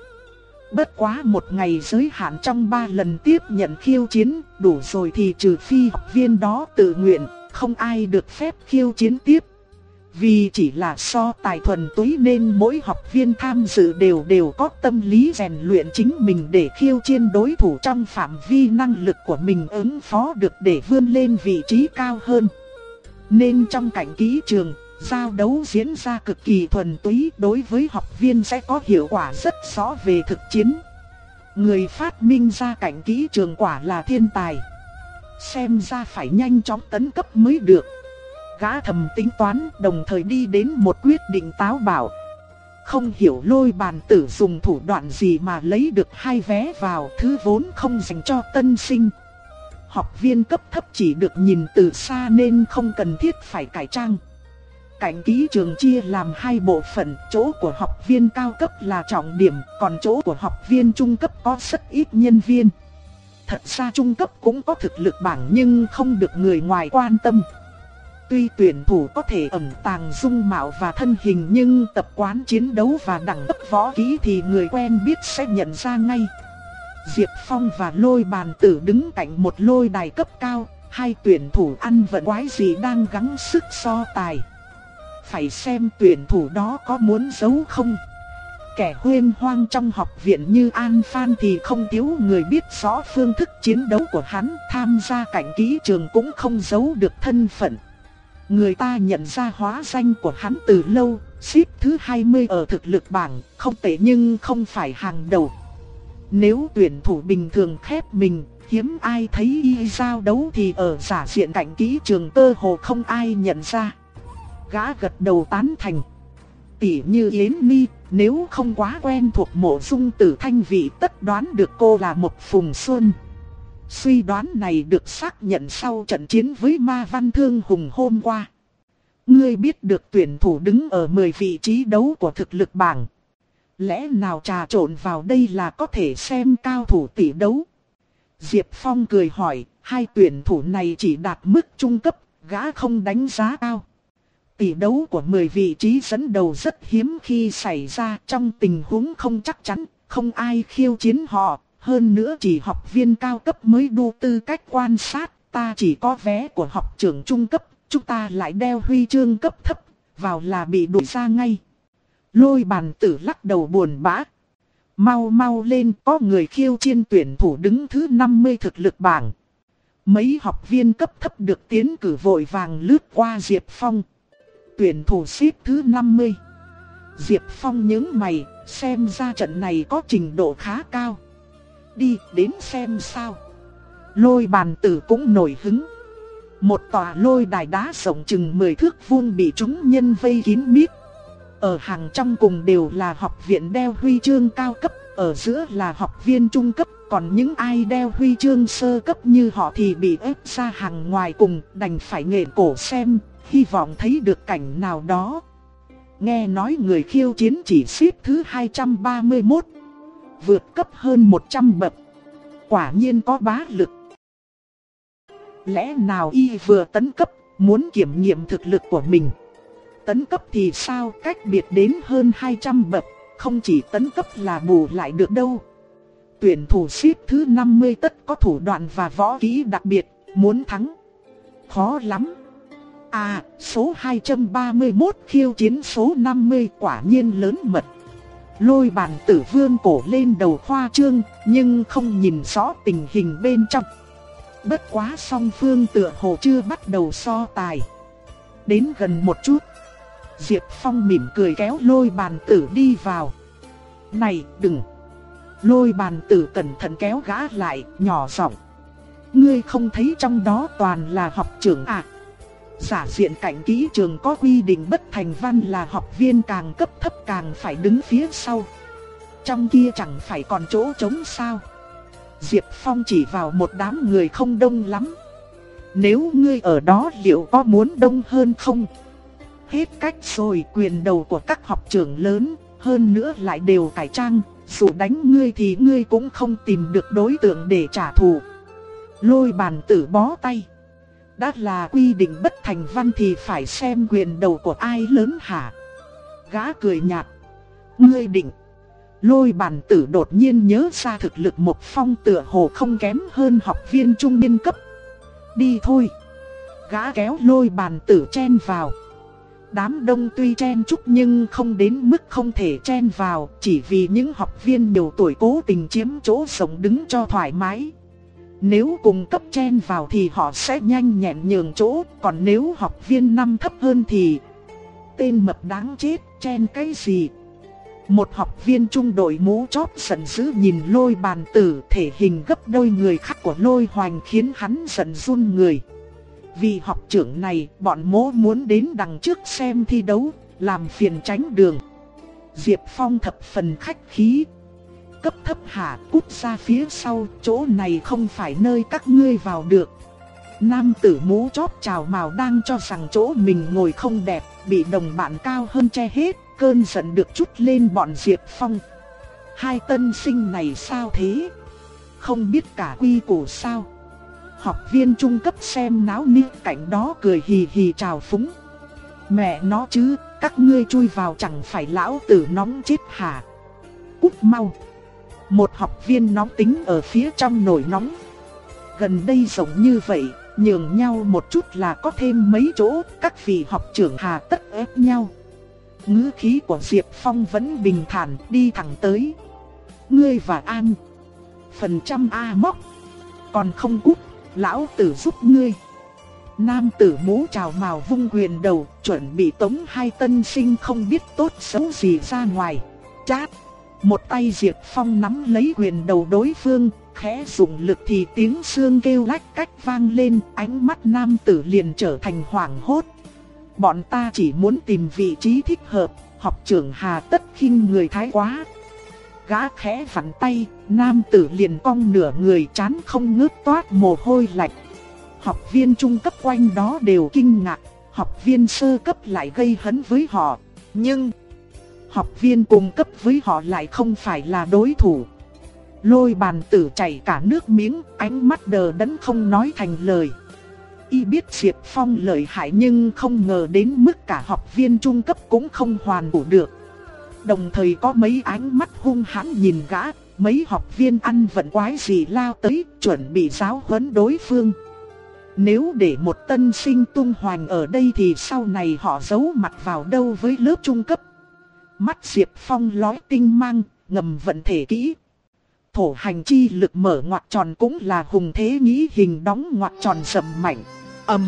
Bất quá một ngày giới hạn trong 3 lần tiếp nhận khiêu chiến, đủ rồi thì trừ phi học viên đó tự nguyện, không ai được phép khiêu chiến tiếp. Vì chỉ là so tài thuần túy nên mỗi học viên tham dự đều đều có tâm lý rèn luyện chính mình để khiêu chiến đối thủ trong phạm vi năng lực của mình ứng phó được để vươn lên vị trí cao hơn. Nên trong cảnh ký trường, giao đấu diễn ra cực kỳ thuần túy đối với học viên sẽ có hiệu quả rất rõ về thực chiến. Người phát minh ra cảnh ký trường quả là thiên tài. Xem ra phải nhanh chóng tấn cấp mới được. Gã thầm tính toán đồng thời đi đến một quyết định táo bảo. Không hiểu lôi bàn tử dùng thủ đoạn gì mà lấy được hai vé vào thứ vốn không dành cho tân sinh. Học viên cấp thấp chỉ được nhìn từ xa nên không cần thiết phải cải trang. Cảnh ký trường chia làm hai bộ phận, chỗ của học viên cao cấp là trọng điểm, còn chỗ của học viên trung cấp có rất ít nhân viên. Thật ra trung cấp cũng có thực lực bảng nhưng không được người ngoài quan tâm. Tuy tuyển thủ có thể ẩn tàng dung mạo và thân hình nhưng tập quán chiến đấu và đẳng cấp võ kỹ thì người quen biết sẽ nhận ra ngay. Diệp Phong và lôi bàn tử đứng cạnh một lôi đài cấp cao, hai tuyển thủ ăn vận quái gì đang gắng sức so tài. Phải xem tuyển thủ đó có muốn giấu không. Kẻ huyên hoang trong học viện như An Phan thì không thiếu người biết rõ phương thức chiến đấu của hắn, tham gia cảnh kỹ trường cũng không giấu được thân phận. Người ta nhận ra hóa danh của hắn từ lâu, xếp thứ 20 ở thực lực bảng, không tệ nhưng không phải hàng đầu. Nếu tuyển thủ bình thường khép mình, hiếm ai thấy y giao đấu thì ở giả diện cảnh kỹ trường cơ hồ không ai nhận ra. Gã gật đầu tán thành. Tỉ như Yến Mi, nếu không quá quen thuộc mộ dung tử thanh vị tất đoán được cô là một phùng xuân. Suy đoán này được xác nhận sau trận chiến với Ma Văn Thương Hùng hôm qua. Ngươi biết được tuyển thủ đứng ở 10 vị trí đấu của thực lực bảng. Lẽ nào trà trộn vào đây là có thể xem cao thủ tỷ đấu? Diệp Phong cười hỏi, hai tuyển thủ này chỉ đạt mức trung cấp, gã không đánh giá cao. Tỷ đấu của 10 vị trí dẫn đầu rất hiếm khi xảy ra trong tình huống không chắc chắn, không ai khiêu chiến họ, hơn nữa chỉ học viên cao cấp mới đủ tư cách quan sát, ta chỉ có vé của học trưởng trung cấp, chúng ta lại đeo huy chương cấp thấp, vào là bị đuổi ra ngay. Lôi bàn tử lắc đầu buồn bã. Mau mau lên có người khiêu chiên tuyển thủ đứng thứ 50 thực lực bảng. Mấy học viên cấp thấp được tiến cử vội vàng lướt qua Diệp Phong. Tuyển thủ xếp thứ 50. Diệp Phong nhớ mày, xem ra trận này có trình độ khá cao đi đến xem sao. Lôi bàn tử cũng nổi hứng. Một tòa lôi đài đá rộng chừng 10 thước vuông bị chúng nhân vây kín mít. Ở hàng trong cùng đều là học viện đeo huy chương cao cấp, ở giữa là học viên trung cấp, còn những ai đeo huy chương sơ cấp như họ thì bị ép ra hàng ngoài cùng, đành phải nghệ cổ xem, hy vọng thấy được cảnh nào đó. Nghe nói người khiêu chiến chỉ xếp thứ 231, vượt cấp hơn 100 bậc. Quả nhiên có bá lực. Lẽ nào y vừa tấn cấp, muốn kiểm nghiệm thực lực của mình. Tấn cấp thì sao cách biệt đến hơn 200 bậc, không chỉ tấn cấp là bù lại được đâu. Tuyển thủ xếp thứ 50 tất có thủ đoạn và võ kỹ đặc biệt, muốn thắng. Khó lắm. À, số 231 khiêu chiến số 50 quả nhiên lớn mật. Lôi bàn tử vương cổ lên đầu khoa trương, nhưng không nhìn rõ tình hình bên trong. Bất quá song phương tựa hồ chưa bắt đầu so tài. Đến gần một chút, Diệp Phong mỉm cười kéo lôi bàn tử đi vào. Này đừng! Lôi bàn tử cẩn thận kéo gã lại, nhỏ giọng. Ngươi không thấy trong đó toàn là học trưởng à? Giả diện cảnh kỹ trường có quy định bất thành văn là học viên càng cấp thấp càng phải đứng phía sau. Trong kia chẳng phải còn chỗ trống sao. Diệp Phong chỉ vào một đám người không đông lắm. Nếu ngươi ở đó liệu có muốn đông hơn không? Hết cách rồi quyền đầu của các học trưởng lớn, hơn nữa lại đều cải trang, dù đánh ngươi thì ngươi cũng không tìm được đối tượng để trả thù. Lôi bàn tử bó tay. Đã là quy định bất thành văn thì phải xem quyền đầu của ai lớn hả? Gã cười nhạt. Ngươi định. Lôi bàn tử đột nhiên nhớ ra thực lực một phong tựa hồ không kém hơn học viên trung niên cấp. Đi thôi. Gã kéo lôi bàn tử chen vào. Đám đông tuy chen chúc nhưng không đến mức không thể chen vào, chỉ vì những học viên nhiều tuổi cố tình chiếm chỗ sống đứng cho thoải mái. Nếu cùng cấp chen vào thì họ sẽ nhanh nhẹn nhường chỗ, còn nếu học viên năm thấp hơn thì... Tên mập đáng chết, chen cái gì? Một học viên trung đội mũ chóp giận dữ nhìn lôi bàn tử thể hình gấp đôi người khác của lôi hoành khiến hắn giận run người. Vì học trưởng này, bọn mố muốn đến đằng trước xem thi đấu, làm phiền tránh đường. Diệp Phong thập phần khách khí. Cấp thấp hạ cút ra phía sau, chỗ này không phải nơi các ngươi vào được. Nam tử mũ chóp chào màu đang cho rằng chỗ mình ngồi không đẹp, bị đồng bạn cao hơn che hết, cơn giận được chút lên bọn Diệp Phong. Hai tân sinh này sao thế? Không biết cả quy củ sao? Học viên trung cấp xem náo nhiệt cảnh đó cười hì hì chào phúng. Mẹ nó chứ, các ngươi chui vào chẳng phải lão tử nóng chết hả? Cút mau. Một học viên nóng tính ở phía trong nổi nóng. Gần đây giống như vậy, nhường nhau một chút là có thêm mấy chỗ, các vị học trưởng hà tất ép nhau. Ngữ khí của Diệp Phong vẫn bình thản, đi thẳng tới. Ngươi và An. Phần trăm A móc. Còn không cút lão tử giúp ngươi. Nam tử mũ chào màu vung quyền đầu, chuẩn bị tống hai tân sinh không biết tốt xấu gì ra ngoài. Chát! Một tay Diệp Phong nắm lấy quyền đầu đối phương, khẽ dùng lực thì tiếng xương kêu lách cách vang lên, ánh mắt nam tử liền trở thành hoảng hốt. Bọn ta chỉ muốn tìm vị trí thích hợp, học trưởng hà tất khinh người thái quá, Gã khẽ vặn tay, nam tử liền cong nửa người chán không ngớt toát mồ hôi lạnh. Học viên trung cấp quanh đó đều kinh ngạc, học viên sơ cấp lại gây hấn với họ. Nhưng, học viên cùng cấp với họ lại không phải là đối thủ. Lôi bàn tử chảy cả nước miếng, ánh mắt đờ đẫn không nói thành lời. Y biết Diệp Phong lợi hại nhưng không ngờ đến mức cả học viên trung cấp cũng không hoàn đủ được. Đồng thời có mấy ánh mắt hung hãn nhìn gã, mấy học viên ăn vận quái gì lao tới, chuẩn bị giáo huấn đối phương. Nếu để một tân sinh tung hoành ở đây thì sau này họ giấu mặt vào đâu với lớp trung cấp. Mắt Diệp Phong lói tinh mang, ngầm vận thể kỹ. Thổ hành chi lực mở ngoặt tròn cũng là hùng thế nghĩ hình đóng ngoặt tròn sầm mạnh. Âm.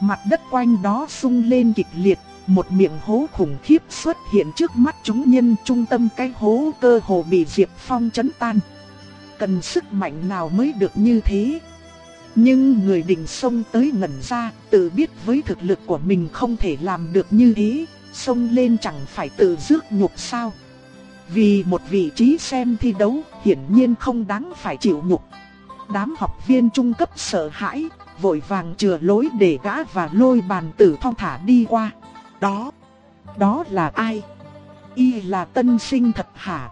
Mặt đất quanh đó sung lên kịch liệt, một miệng hố khủng khiếp xuất hiện trước mắt chúng nhân trung tâm cái hố cơ hồ bị Diệp Phong chấn tan. Cần sức mạnh nào mới được như thế? Nhưng người định sông tới ngẩn ra, tự biết với thực lực của mình không thể làm được như thế, sông lên chẳng phải tự rước nhục sao. Vì một vị trí xem thi đấu, hiển nhiên không đáng phải chịu nhục. Đám học viên trung cấp sợ hãi, vội vàng chừa lối để gã và lôi bàn tử thong thả đi qua. Đó, đó là ai? Y là tân sinh thật hả?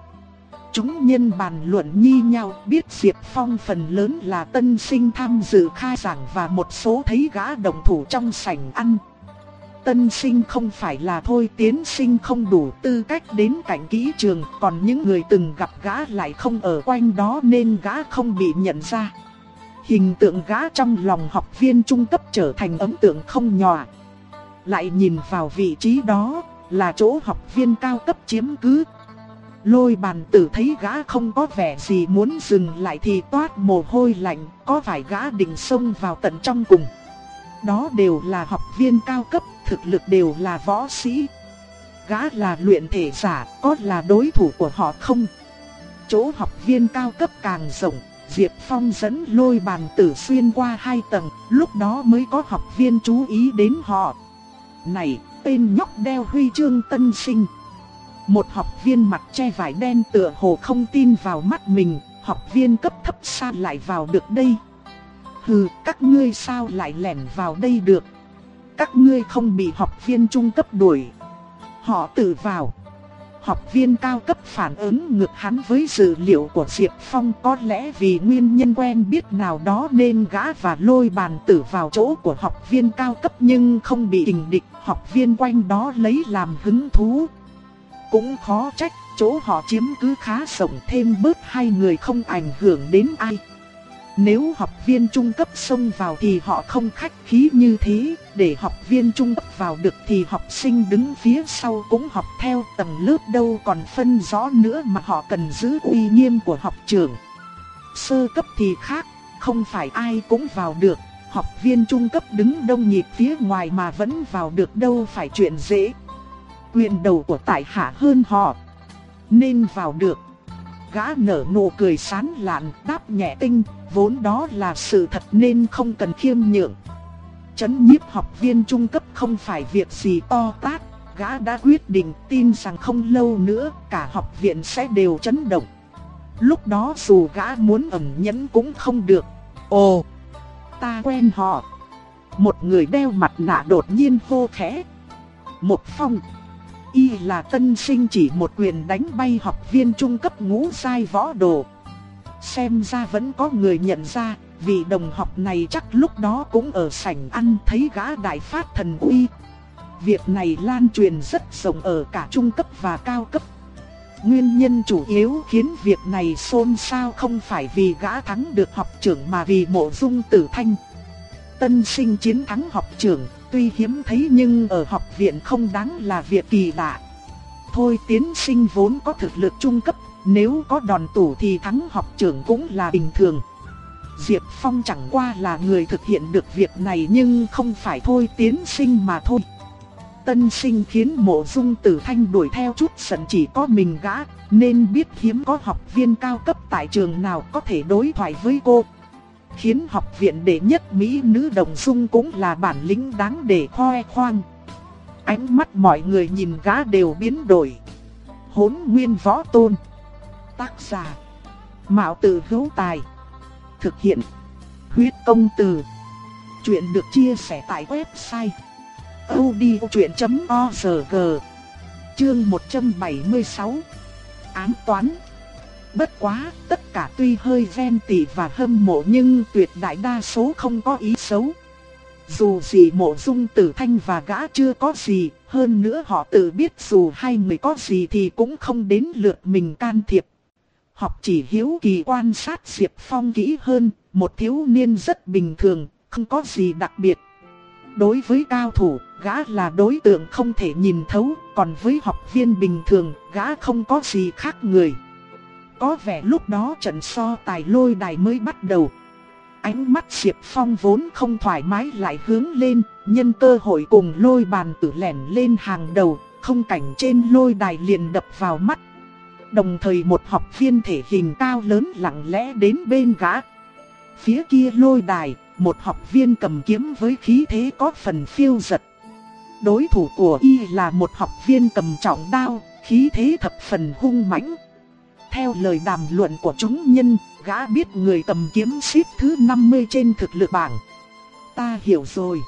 Chúng nhân bàn luận nhi nhau biết Diệp Phong phần lớn là tân sinh tham dự khai giảng và một số thấy gã đồng thủ trong sảnh ăn. Tân sinh không phải là thôi tiến sinh không đủ tư cách đến cảnh kỹ trường, còn những người từng gặp gã lại không ở quanh đó nên gã không bị nhận ra. Hình tượng gã trong lòng học viên trung cấp trở thành ấn tượng không nhỏ. Lại nhìn vào vị trí đó, là chỗ học viên cao cấp chiếm cứ. Lôi bàn tử thấy gã không có vẻ gì muốn dừng lại thì toát mồ hôi lạnh, có phải gã định xông vào tận trong cùng. Đó đều là học viên cao cấp, thực lực đều là võ sĩ. Gã là luyện thể giả, có là đối thủ của họ không? Chỗ học viên cao cấp càng rộng, Diệp Phong dẫn lôi bàn tử xuyên qua hai tầng, lúc đó mới có học viên chú ý đến họ. Này, tên nhóc đeo huy chương tân sinh. Một học viên mặt che vải đen tựa hồ không tin vào mắt mình, học viên cấp thấp xa lại vào được đây. Hừ, các ngươi sao lại lẻn vào đây được? Các ngươi không bị học viên trung cấp đuổi. Họ tự vào. Học viên cao cấp phản ứng ngược hắn với dữ liệu của Diệp Phong có lẽ vì nguyên nhân quen biết nào đó nên gã và lôi bàn tử vào chỗ của học viên cao cấp nhưng không bị đình địch học viên quanh đó lấy làm hứng thú. Cũng khó trách, chỗ họ chiếm cứ khá rộng thêm bớt hai người không ảnh hưởng đến ai. Nếu học viên trung cấp xông vào thì họ không khách khí như thế, để học viên trung cấp vào được thì học sinh đứng phía sau cũng học theo tầng lớp đâu còn phân rõ nữa mà họ cần giữ uy nghiêm của học trường. Sơ cấp thì khác, không phải ai cũng vào được, học viên trung cấp đứng đông nhịp phía ngoài mà vẫn vào được đâu phải chuyện dễ. Quyền đầu của tại hạ hơn họ, nên vào được. Gã nở nụ cười sán lạn, đáp nhẹ tinh, vốn đó là sự thật nên không cần khiêm nhượng. Chấn nhiếp học viên trung cấp không phải việc gì to tát, gã đã quyết định tin rằng không lâu nữa cả học viện sẽ đều chấn động. Lúc đó dù gã muốn ẩn nhẫn cũng không được. Ồ, ta quen họ. Một người đeo mặt nạ đột nhiên hô khẽ. Một phong. Y là tân sinh chỉ một quyền đánh bay học viên trung cấp ngũ sai võ đồ. Xem ra vẫn có người nhận ra, vị đồng học này chắc lúc đó cũng ở sảnh ăn thấy gã đại phát thần uy. Việc này lan truyền rất rộng ở cả trung cấp và cao cấp. Nguyên nhân chủ yếu khiến việc này xôn xao không phải vì gã thắng được học trưởng mà vì mộ dung tử thanh. Tân sinh chiến thắng học trưởng, tuy hiếm thấy nhưng ở học viện không đáng là việc kỳ lạ. Thôi tiến sinh vốn có thực lực trung cấp, nếu có đòn tủ thì thắng học trưởng cũng là bình thường. Diệp Phong chẳng qua là người thực hiện được việc này nhưng không phải thôi tiến sinh mà thôi. Tân sinh khiến mộ dung tử thanh đuổi theo chút giận chỉ có mình gã, nên biết hiếm có học viên cao cấp tại trường nào có thể đối thoại với cô. Khiến học viện đệ nhất Mỹ nữ đồng dung cũng là bản lĩnh đáng để khoe khoang. Ánh mắt mọi người nhìn gã đều biến đổi. Hốn nguyên võ tôn. Tác giả. Mạo tử hữu tài. Thực hiện. Huyết công từ. Chuyện được chia sẻ tại website. odchuyện.org Chương 176 án toán Bất quá, tất cả tuy hơi ven tỉ và hâm mộ nhưng tuyệt đại đa số không có ý xấu. Dù gì mộ dung tử thanh và gã chưa có gì, hơn nữa họ tự biết dù hai người có gì thì cũng không đến lượt mình can thiệp. Học chỉ hiếu kỳ quan sát Diệp Phong kỹ hơn, một thiếu niên rất bình thường, không có gì đặc biệt. Đối với cao thủ, gã là đối tượng không thể nhìn thấu, còn với học viên bình thường, gã không có gì khác người. Có vẻ lúc đó trận so tài lôi đài mới bắt đầu. Ánh mắt Diệp Phong vốn không thoải mái lại hướng lên, nhân cơ hội cùng lôi bàn tử lẻn lên hàng đầu, không cảnh trên lôi đài liền đập vào mắt. Đồng thời một học viên thể hình cao lớn lặng lẽ đến bên gã. phía kia lôi đài, một học viên cầm kiếm với khí thế có phần phiêu giật. Đối thủ của y là một học viên cầm trọng đao, khí thế thập phần hung mãnh. Theo lời đàm luận của chúng nhân, gã biết người cầm kiếm xếp thứ 50 trên thực lực bảng. Ta hiểu rồi.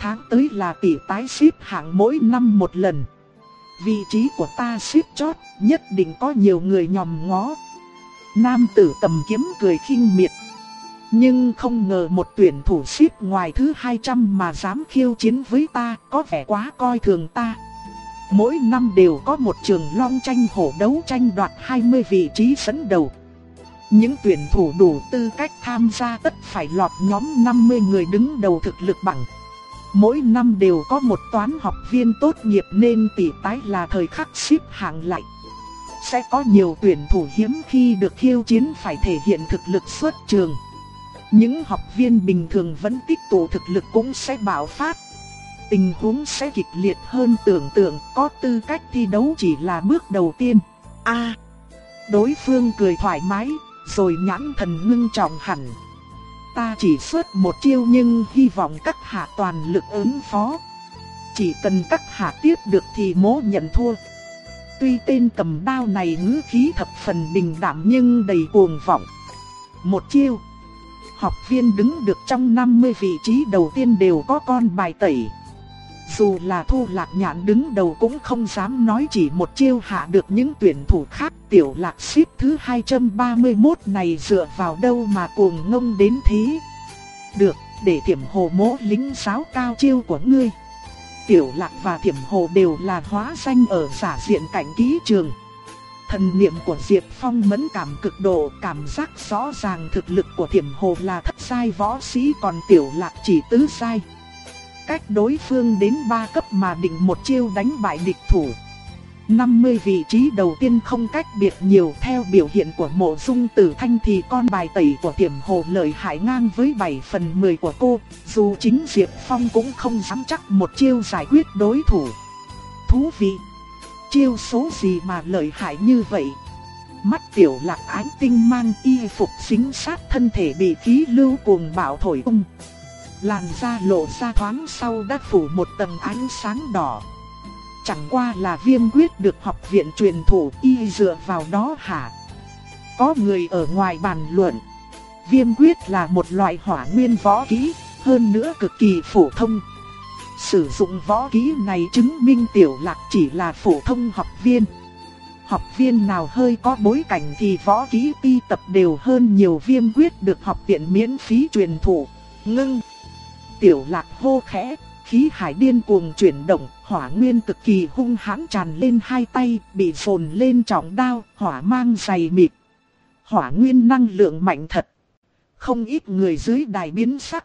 Tháng tới là tỷ tái xếp hạng mỗi năm một lần. Vị trí của ta xếp chót, nhất định có nhiều người nhòm ngó. Nam tử cầm kiếm cười khinh miệt. Nhưng không ngờ một tuyển thủ xếp ngoài thứ 200 mà dám khiêu chiến với ta, có vẻ quá coi thường ta. Mỗi năm đều có một trường long tranh hổ đấu tranh đoạt 20 vị trí dẫn đầu. Những tuyển thủ đủ tư cách tham gia tất phải lọt nhóm 50 người đứng đầu thực lực bằng. Mỗi năm đều có một toán học viên tốt nghiệp nên tỷ tái là thời khắc xếp hạng lại. Sẽ có nhiều tuyển thủ hiếm khi được khiêu chiến phải thể hiện thực lực xuất trường. Những học viên bình thường vẫn tích tụ thực lực cũng sẽ bạo phát. Tình huống sẽ kịch liệt hơn tưởng tượng có tư cách thi đấu chỉ là bước đầu tiên. A, đối phương cười thoải mái, rồi nhãn thần ngưng trọng hẳn. Ta chỉ xuất một chiêu nhưng hy vọng các hạ toàn lực ứng phó. Chỉ cần các hạ tiếp được thì mố nhận thua. Tuy tên cầm đao này ngữ khí thập phần bình đạm nhưng đầy cuồng vọng. Một chiêu. Học viên đứng được trong 50 vị trí đầu tiên đều có con bài tẩy. Dù là thu lạc nhãn đứng đầu cũng không dám nói chỉ một chiêu hạ được những tuyển thủ khác. Tiểu lạc xếp thứ 231 này dựa vào đâu mà cuồng ngông đến thế. Được, để thiểm hồ mỗ lính giáo cao chiêu của ngươi. Tiểu lạc và thiểm hồ đều là hóa danh ở giả diện cảnh ký trường. Thần niệm của Diệp Phong mẫn cảm cực độ, cảm giác rõ ràng thực lực của thiểm hồ là thất sai võ sĩ còn tiểu lạc chỉ tứ sai cách đối phương đến 3 cấp mà định một chiêu đánh bại địch thủ. 50 vị trí đầu tiên không cách biệt nhiều theo biểu hiện của mộ dung tử thanh thì con bài tẩy của tiềm hồ lợi hại ngang với 7 phần 10 của cô, dù chính Diệp Phong cũng không dám chắc một chiêu giải quyết đối thủ. Thú vị! Chiêu số gì mà lợi hại như vậy? Mắt tiểu lạc ánh tinh mang y phục xính sát thân thể bị khí lưu cuồng bạo thổi tung. Làn da lộ ra thoáng sau đã phủ một tầng ánh sáng đỏ. Chẳng qua là viêm quyết được học viện truyền thủ y dựa vào đó hả? Có người ở ngoài bàn luận. Viêm quyết là một loại hỏa nguyên võ kỹ, hơn nữa cực kỳ phổ thông. Sử dụng võ kỹ này chứng minh tiểu lạc chỉ là phổ thông học viên. Học viên nào hơi có bối cảnh thì võ kỹ ti tập đều hơn nhiều viêm quyết được học viện miễn phí truyền thụ. Ngưng Tiểu lạc hô khẽ, khí hải điên cuồng chuyển động, hỏa nguyên cực kỳ hung hãn tràn lên hai tay, bị phồn lên trọng đao, hỏa mang dày mịt. Hỏa nguyên năng lượng mạnh thật. Không ít người dưới đài biến sắc.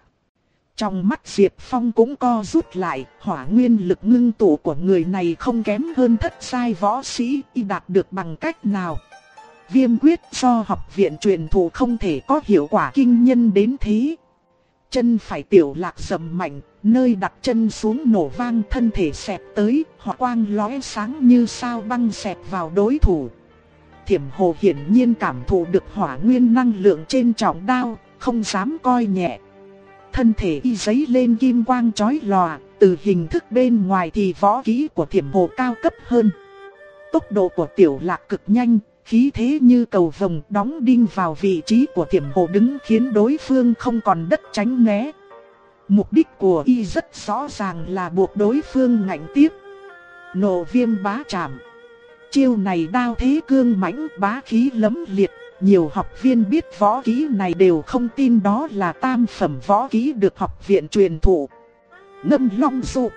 Trong mắt Diệp Phong cũng co rút lại, hỏa nguyên lực ngưng tụ của người này không kém hơn thất sai võ sĩ, y đạt được bằng cách nào. Viêm quyết do học viện truyền thụ không thể có hiệu quả kinh nhân đến thế. Chân phải tiểu lạc dầm mạnh, nơi đặt chân xuống nổ vang thân thể xẹp tới, hỏa quang lóe sáng như sao băng xẹp vào đối thủ. Thiểm hồ hiển nhiên cảm thụ được hỏa nguyên năng lượng trên trọng đao, không dám coi nhẹ. Thân thể y giấy lên kim quang chói lòa, từ hình thức bên ngoài thì võ kỹ của thiểm hồ cao cấp hơn. Tốc độ của tiểu lạc cực nhanh, khí thế như cầu vồng đóng đinh vào vị trí của tiềm hồ đứng khiến đối phương không còn đất tránh né. Mục đích của y rất rõ ràng là buộc đối phương ngạnh tiếp. Nổ viêm bá chạm. Chiêu này đao thế cương mãnh bá khí lấm liệt. Nhiều học viên biết võ kỹ này đều không tin đó là tam phẩm võ kỹ được học viện truyền thụ. Ngâm long dụ.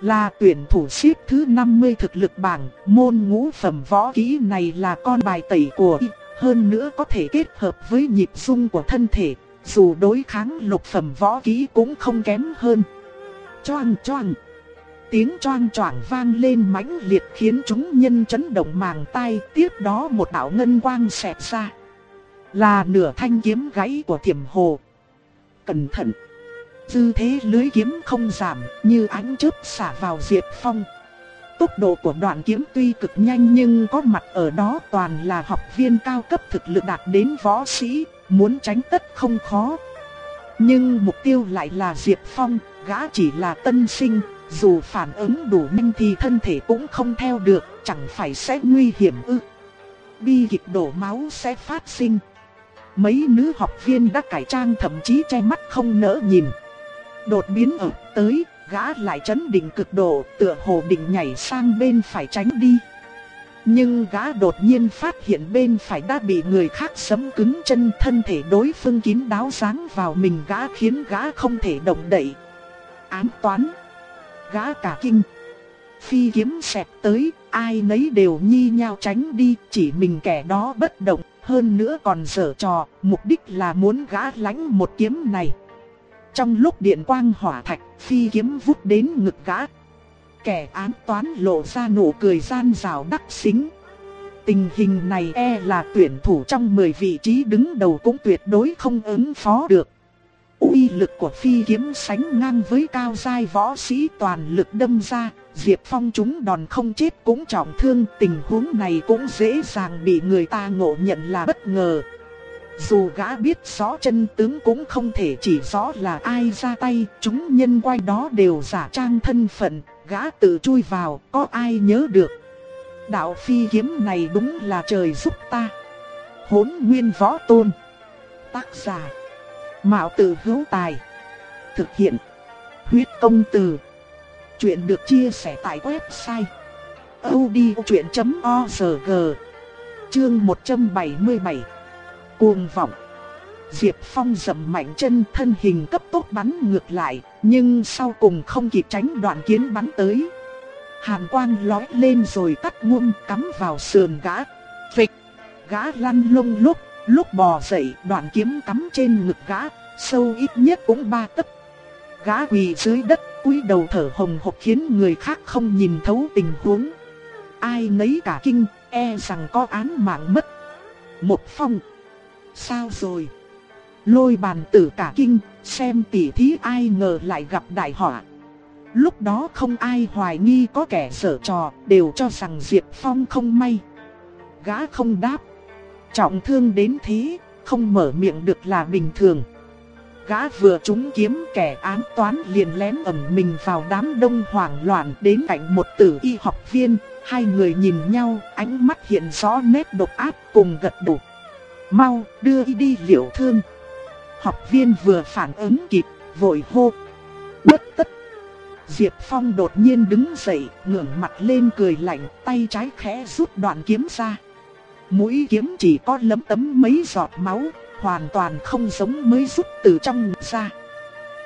Là tuyển thủ xếp thứ 50 thực lực bảng, môn ngũ phẩm võ kỹ này là con bài tẩy của y, hơn nữa có thể kết hợp với nhịp dung của thân thể, dù đối kháng lục phẩm võ kỹ cũng không kém hơn. Choang choang. Tiếng choang choảng vang lên mãnh liệt khiến chúng nhân chấn động màng tai, tiếp đó một đạo ngân quang xẹt ra. Là nửa thanh kiếm gãy của thiểm hồ. Cẩn thận! Tư thế lưới kiếm không giảm, như ánh chớp xả vào Diệp Phong. Tốc độ của đoạn kiếm tuy cực nhanh nhưng có mặt ở đó toàn là học viên cao cấp thực lực đạt đến võ sĩ, muốn tránh tất không khó. Nhưng mục tiêu lại là Diệp Phong, gã chỉ là tân sinh, dù phản ứng đủ nhanh thì thân thể cũng không theo được, chẳng phải sẽ nguy hiểm ư. Bi kịch đổ máu sẽ phát sinh. Mấy nữ học viên đã cải trang thậm chí che mắt không nỡ nhìn. Đột biến ở tới, gã lại chấn định cực độ, tựa hồ định nhảy sang bên phải tránh đi. Nhưng gã đột nhiên phát hiện bên phải đã bị người khác sấm cứng chân thân thể đối phương kín đáo sáng vào mình gã khiến gã không thể động đậy. Ám toán. Gã cả kinh. Phi kiếm xẹt tới, ai nấy đều nhi nhau tránh đi, chỉ mình kẻ đó bất động, hơn nữa còn dở trò, mục đích là muốn gã lánh một kiếm này. Trong lúc điện quang hỏa thạch, phi kiếm vút đến ngực gã. Kẻ án toán lộ ra nụ cười gian rào đắc xính. Tình hình này e là tuyển thủ trong 10 vị trí đứng đầu cũng tuyệt đối không ứng phó được. uy lực của phi kiếm sánh ngang với cao giai võ sĩ toàn lực đâm ra, Diệp Phong chúng đòn không chết cũng trọng thương, tình huống này cũng dễ dàng bị người ta ngộ nhận là bất ngờ. Dù gã biết rõ chân tướng cũng không thể chỉ rõ là ai ra tay, chúng nhân quay đó đều giả trang thân phận, gã tự chui vào, có ai nhớ được. Đạo phi kiếm này đúng là trời giúp ta. Hốn nguyên võ tôn. Tác giả. Mạo tử hữu tài. Thực hiện. Huyết công từ. Chuyện được chia sẻ tại website. odchuyện.org Chương 177 Cuồng vọng Diệp Phong dầm mạnh chân thân hình cấp tốc bắn ngược lại, nhưng sau cùng không kịp tránh đoạn kiến bắn tới. Hàn quang lói lên rồi cắt ngum cắm vào sườn gã. Phịch, gã lăn lông lúc, lúc bò dậy đoạn kiếm cắm trên ngực gã, sâu ít nhất cũng ba tấc. Gã quỳ dưới đất, cúi đầu thở hồng hộc khiến người khác không nhìn thấu tình huống. Ai nấy cả kinh, e rằng có án mạng mất. Một phong. Sao rồi? Lôi bàn tử cả kinh, xem tỉ thí ai ngờ lại gặp đại họa. Lúc đó không ai hoài nghi có kẻ sở trò, đều cho rằng Diệp Phong không may. Gã không đáp. Trọng thương đến thế, không mở miệng được là bình thường. Gã vừa trúng kiếm kẻ án toán liền lén ẩn mình vào đám đông hoảng loạn đến cạnh một tử y học viên. Hai người nhìn nhau, ánh mắt hiện rõ nét độc ác cùng gật đầu. Mau, đưa y đi liệu thương. Học viên vừa phản ứng kịp, vội hô. Bất tất. Diệp Phong đột nhiên đứng dậy, Ngưỡng mặt lên cười lạnh, tay trái khẽ rút đoạn kiếm ra. Mũi kiếm chỉ có lấm tấm mấy giọt máu, hoàn toàn không giống mới rút từ trong ngực ra.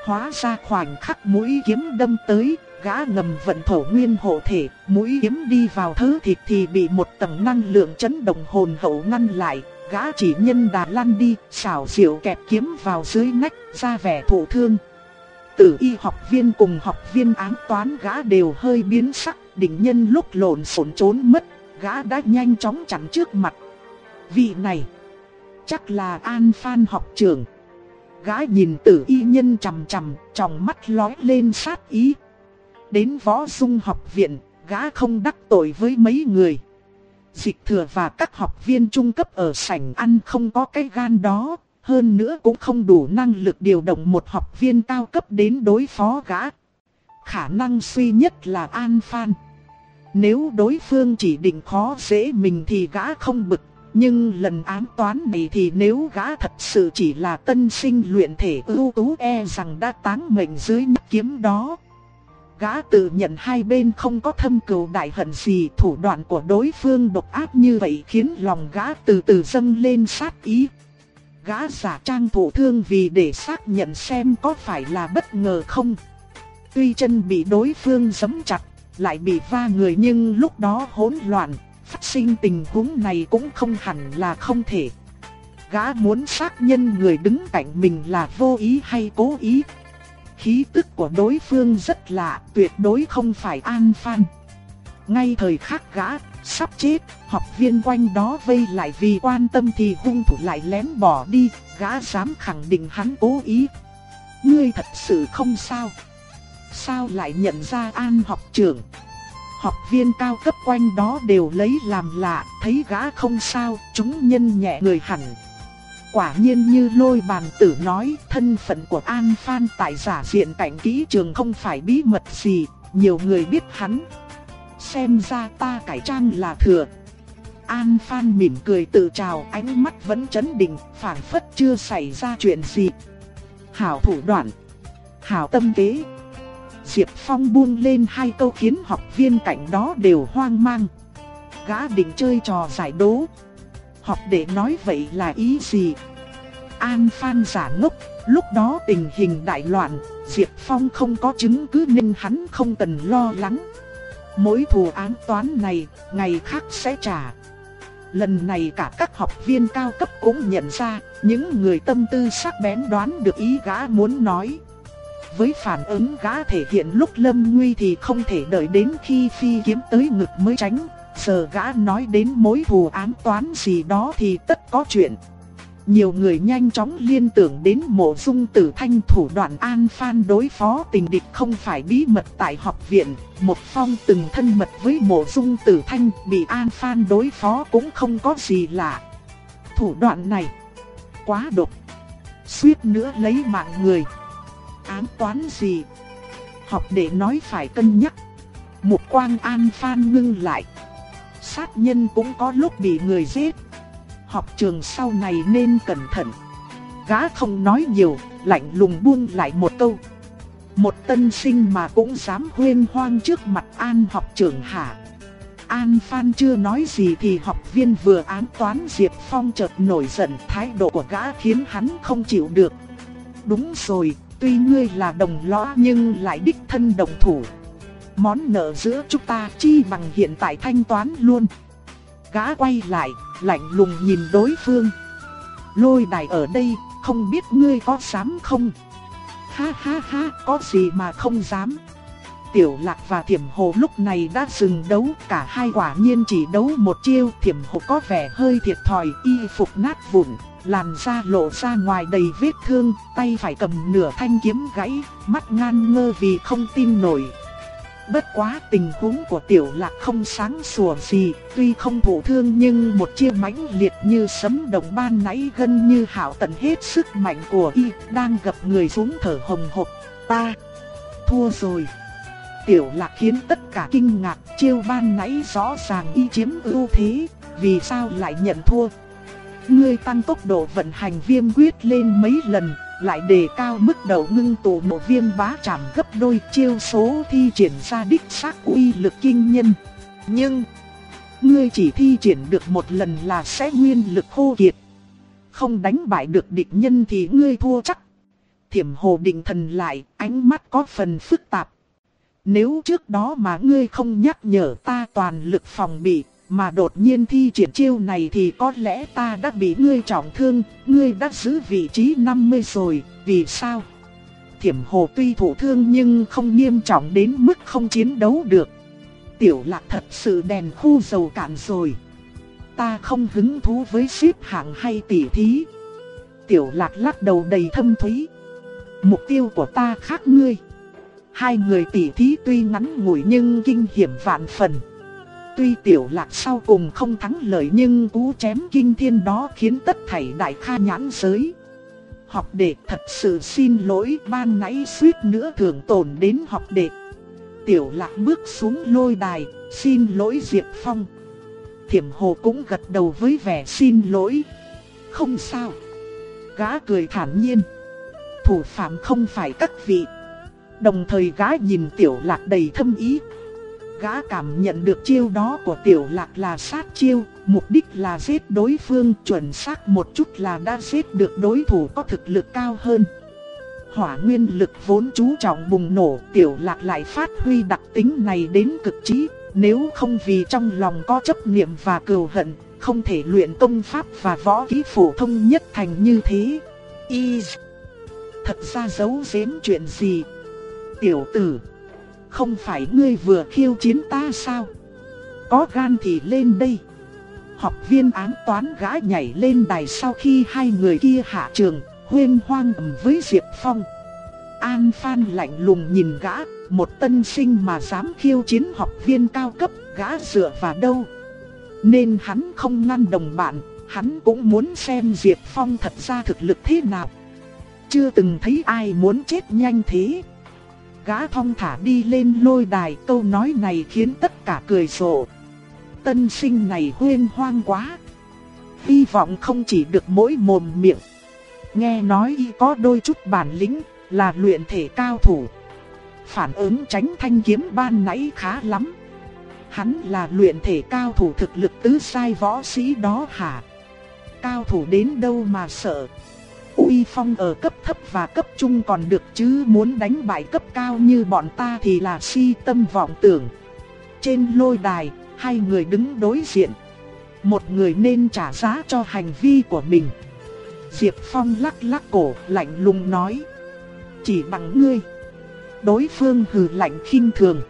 Hóa ra khoảnh khắc mũi kiếm đâm tới, gã ngầm vận thổ nguyên hộ thể, mũi kiếm đi vào thứ thịt thì bị một tầng năng lượng chấn động hồn hậu ngăn lại, gã chỉ nhân đà lăn đi, xảo diệu kẹp kiếm vào dưới nách, ra vẻ thổ thương. Tử y học viên cùng học viên án toán gã đều hơi biến sắc, đỉnh nhân lúc lộn xộn trốn mất, gã đã nhanh chóng chặn trước mặt. Vị này, chắc là An Phan học trưởng. Gã nhìn tử y nhân chằm chằm, trong mắt lói lên sát ý. Đến võ dung học viện, gã không đắc tội với mấy người. Dịch thừa và các học viên trung cấp ở sảnh ăn không có cái gan đó, hơn nữa cũng không đủ năng lực điều động một học viên cao cấp đến đối phó gã. Khả năng suy nhất là An Phan. Nếu đối phương chỉ định khó dễ mình thì gã không bực, nhưng lần ám toán này thì nếu gã thật sự chỉ là tân sinh luyện thể ưu tú e rằng đã táng mệnh dưới nhát kiếm đó. Gã tự nhận hai bên không có thâm cừu đại hận gì thủ đoạn của đối phương độc ác như vậy khiến lòng gã từ từ dâng lên sát ý. Gã giả trang thủ thương vì để xác nhận xem có phải là bất ngờ không. Tuy chân bị đối phương giấm chặt, lại bị va người nhưng lúc đó hỗn loạn, phát sinh tình huống này cũng không hẳn là không thể. Gã muốn xác nhân người đứng cạnh mình là vô ý hay cố ý, Khí tức của đối phương rất lạ, tuyệt đối không phải An Phan. Ngay thời khắc gã, sắp chết, học viên quanh đó vây lại vì quan tâm thì hung thủ lại lén bỏ đi, gã dám khẳng định hắn cố ý. Ngươi thật sự không sao. Sao lại nhận ra An học trưởng? Học viên cao cấp quanh đó đều lấy làm lạ, thấy gã không sao, chúng nhân nhẹ người hẳn. Quả nhiên như lôi bàn tử nói, thân phận của An Phan tại giả diện cảnh kỹ trường không phải bí mật gì, nhiều người biết hắn. Xem ra ta cải trang là thừa. An Phan mỉm cười tự chào, ánh mắt vẫn chấn định, phản phất chưa xảy ra chuyện gì. Hảo thủ đoạn, hảo tâm kế. Diệp Phong buông lên hai câu khiến học viên cạnh đó đều hoang mang. Gã định chơi trò giải đố. Học để nói vậy là ý gì? An Phan giả ngốc, lúc đó tình hình đại loạn, Diệp Phong không có chứng cứ nên hắn không cần lo lắng. Mỗi thù án toán này, ngày khác sẽ trả. Lần này cả các học viên cao cấp cũng nhận ra, những người tâm tư sắc bén đoán được ý gã muốn nói. Với phản ứng gã thể hiện lúc lâm nguy thì không thể đợi đến khi phi kiếm tới ngực mới tránh. Giờ gã nói đến mối thù án toán gì đó thì tất có chuyện. Nhiều người nhanh chóng liên tưởng đến mộ dung tử thanh thủ đoạn an phan đối phó tình địch không phải bí mật tại học viện. Một phong từng thân mật với mộ dung tử thanh bị an phan đối phó cũng không có gì lạ. Thủ đoạn này quá độc, suýt nữa lấy mạng người. Án toán gì? Học để nói phải cân nhắc. Một quang an phan ngưng lại. Sát nhân cũng có lúc bị người giết học trường sau này nên cẩn thận. Gã không nói nhiều, lạnh lùng buông lại một câu. Một tân sinh mà cũng dám huyên hoang trước mặt An học trưởng hả? An Phan chưa nói gì thì học viên vừa án toán Diệp Phong chợt nổi giận thái độ của gã khiến hắn không chịu được. Đúng rồi, tuy ngươi là đồng lõa nhưng lại đích thân đồng thủ. Món nợ giữa chúng ta chi bằng hiện tại thanh toán luôn. Gã quay lại, lạnh lùng nhìn đối phương. Lôi đài ở đây, không biết ngươi có dám không? Ha ha ha, có gì mà không dám. Tiểu lạc và thiểm hồ lúc này đã dừng đấu, cả hai quả nhiên chỉ đấu một chiêu, thiểm hồ có vẻ hơi thiệt thòi, y phục nát vụn, làn da lộ ra ngoài đầy vết thương, tay phải cầm nửa thanh kiếm gãy, mắt ngan ngơ vì không tin nổi, Bất quá tình huống của tiểu lạc không sáng sủa gì, tuy không thụ thương nhưng một chiêu mãnh liệt như sấm động ban nãy gần như hảo tận hết sức mạnh của y, đang gập người xuống thở hồng hộc. Ta thua rồi. Tiểu lạc khiến tất cả kinh ngạc, chiêu ban nãy rõ ràng y chiếm ưu thế, vì sao lại nhận thua? Ngươi tăng tốc độ vận hành viêm quyết lên mấy lần, lại đề cao mức đầu ngưng tụ nổ viêm bá chạm gấp đôi chiêu số thi triển ra đích xác uy lực kinh nhân. Nhưng, ngươi chỉ thi triển được một lần là sẽ nguyên lực khô kiệt. Không đánh bại được địch nhân thì ngươi thua chắc. Thiểm hồ định thần lại, ánh mắt có phần phức tạp. Nếu trước đó mà ngươi không nhắc nhở ta toàn lực phòng bị, mà đột nhiên thi triển chiêu này thì có lẽ ta đã bị ngươi trọng thương, ngươi đã giữ vị trí 50 rồi, vì sao? Thiểm hồ tuy thụ thương nhưng không nghiêm trọng đến mức không chiến đấu được. Tiểu lạc thật sự đèn khu dầu cạn rồi. Ta không hứng thú với xếp hạng hay tỉ thí. Tiểu lạc lắc đầu đầy thâm thúy. Mục tiêu của ta khác ngươi. Hai người tỉ thí tuy ngắn ngủi nhưng kinh hiểm vạn phần. Tuy tiểu lạc sau cùng không thắng lợi nhưng cú chém kinh thiên đó khiến tất thảy đại kha nhãn giới. Học đệ thật sự xin lỗi ban nãy suýt nữa thường tổn đến học đệ. Tiểu lạc bước xuống lôi đài, xin lỗi Diệp Phong. Thiểm hồ cũng gật đầu với vẻ xin lỗi. Không sao. Gã cười thản nhiên. Thủ phạm không phải các vị. Đồng thời gã nhìn tiểu lạc đầy thâm ý, Gã cảm nhận được chiêu đó của tiểu lạc là sát chiêu, mục đích là giết đối phương chuẩn xác một chút là đã giết được đối thủ có thực lực cao hơn. Hỏa nguyên lực vốn chú trọng bùng nổ, tiểu lạc lại phát huy đặc tính này đến cực trí, nếu không vì trong lòng có chấp niệm và cừu hận, không thể luyện công pháp và võ kỹ phổ thông nhất thành như thế. Y Thật ra giấu giếm chuyện gì? Tiểu tử không phải ngươi vừa khiêu chiến ta sao? Có gan thì lên đây. Học viên án toán gã nhảy lên đài sau khi hai người kia hạ trường, huyên hoang ầm với Diệp Phong. An Phan lạnh lùng nhìn gã, một tân sinh mà dám khiêu chiến học viên cao cấp, gã dựa vào đâu? Nên hắn không ngăn đồng bạn, Hắn cũng muốn xem Diệp Phong thật ra thực lực thế nào. Chưa từng thấy ai muốn chết nhanh thế. Gã thong thả đi lên lôi đài câu nói này khiến tất cả cười rộ. Tân sinh này huyên hoang quá. Hy vọng không chỉ được mỗi mồm miệng. Nghe nói y có đôi chút bản lĩnh, là luyện thể cao thủ. Phản ứng tránh thanh kiếm ban nãy khá lắm. Hắn là luyện thể cao thủ thực lực tứ sai võ sĩ đó hả? Cao thủ đến đâu mà sợ? Uy phong ở cấp thấp và cấp trung còn được chứ muốn đánh bại cấp cao như bọn ta thì là si tâm vọng tưởng. Trên lôi đài, hai người đứng đối diện. Một người nên trả giá cho hành vi của mình. Diệp Phong lắc lắc cổ, lạnh lùng nói. Chỉ bằng ngươi. Đối phương hừ lạnh khinh thường.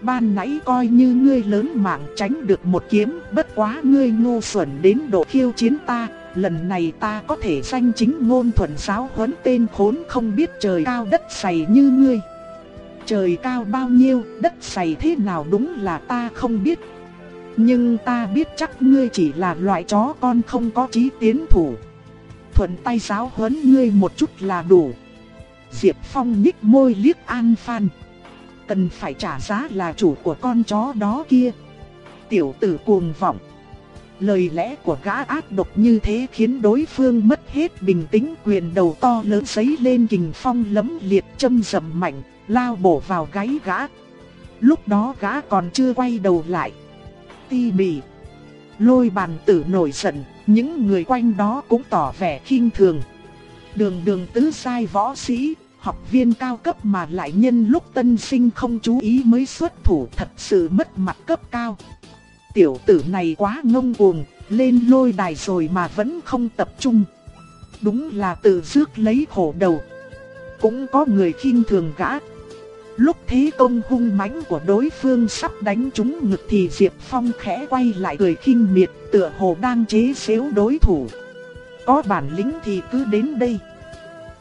Ban nãy coi như ngươi lớn mạng tránh được một kiếm, bất quá ngươi ngu xuẩn đến độ khiêu chiến ta, lần này ta có thể danh chính ngôn thuận giáo huấn tên khốn không biết trời cao đất dày như ngươi. Trời cao bao nhiêu, đất dày thế nào đúng là ta không biết. Nhưng ta biết chắc ngươi chỉ là loại chó con không có trí tiến thủ. Thuận tay giáo huấn ngươi một chút là đủ. Diệp Phong nhích môi liếc An Phan. Cần phải trả giá là chủ của con chó đó kia. Tiểu tử cuồng vọng. Lời lẽ của gã ác độc như thế khiến đối phương mất hết bình tĩnh quyền đầu to lớn giấy lên kình phong lấm liệt châm rầm mạnh, lao bổ vào gáy gã. Lúc đó gã còn chưa quay đầu lại. Ti bì Lôi bàn tử nổi giận, những người quanh đó cũng tỏ vẻ khinh thường. Đường đường tứ sai võ sĩ, học viên cao cấp mà lại nhân lúc tân sinh không chú ý mới xuất thủ thật sự mất mặt cấp cao. Tiểu tử này quá ngông cuồng, lên lôi đài rồi mà vẫn không tập trung. Đúng là tự rước lấy khổ đầu. Cũng có người khinh thường gã. Lúc thế công hung mãnh của đối phương sắp đánh trúng ngực thì Diệp Phong khẽ quay lại cười khinh miệt, tựa hồ đang chế xếu đối thủ. Có bản lĩnh thì cứ đến đây.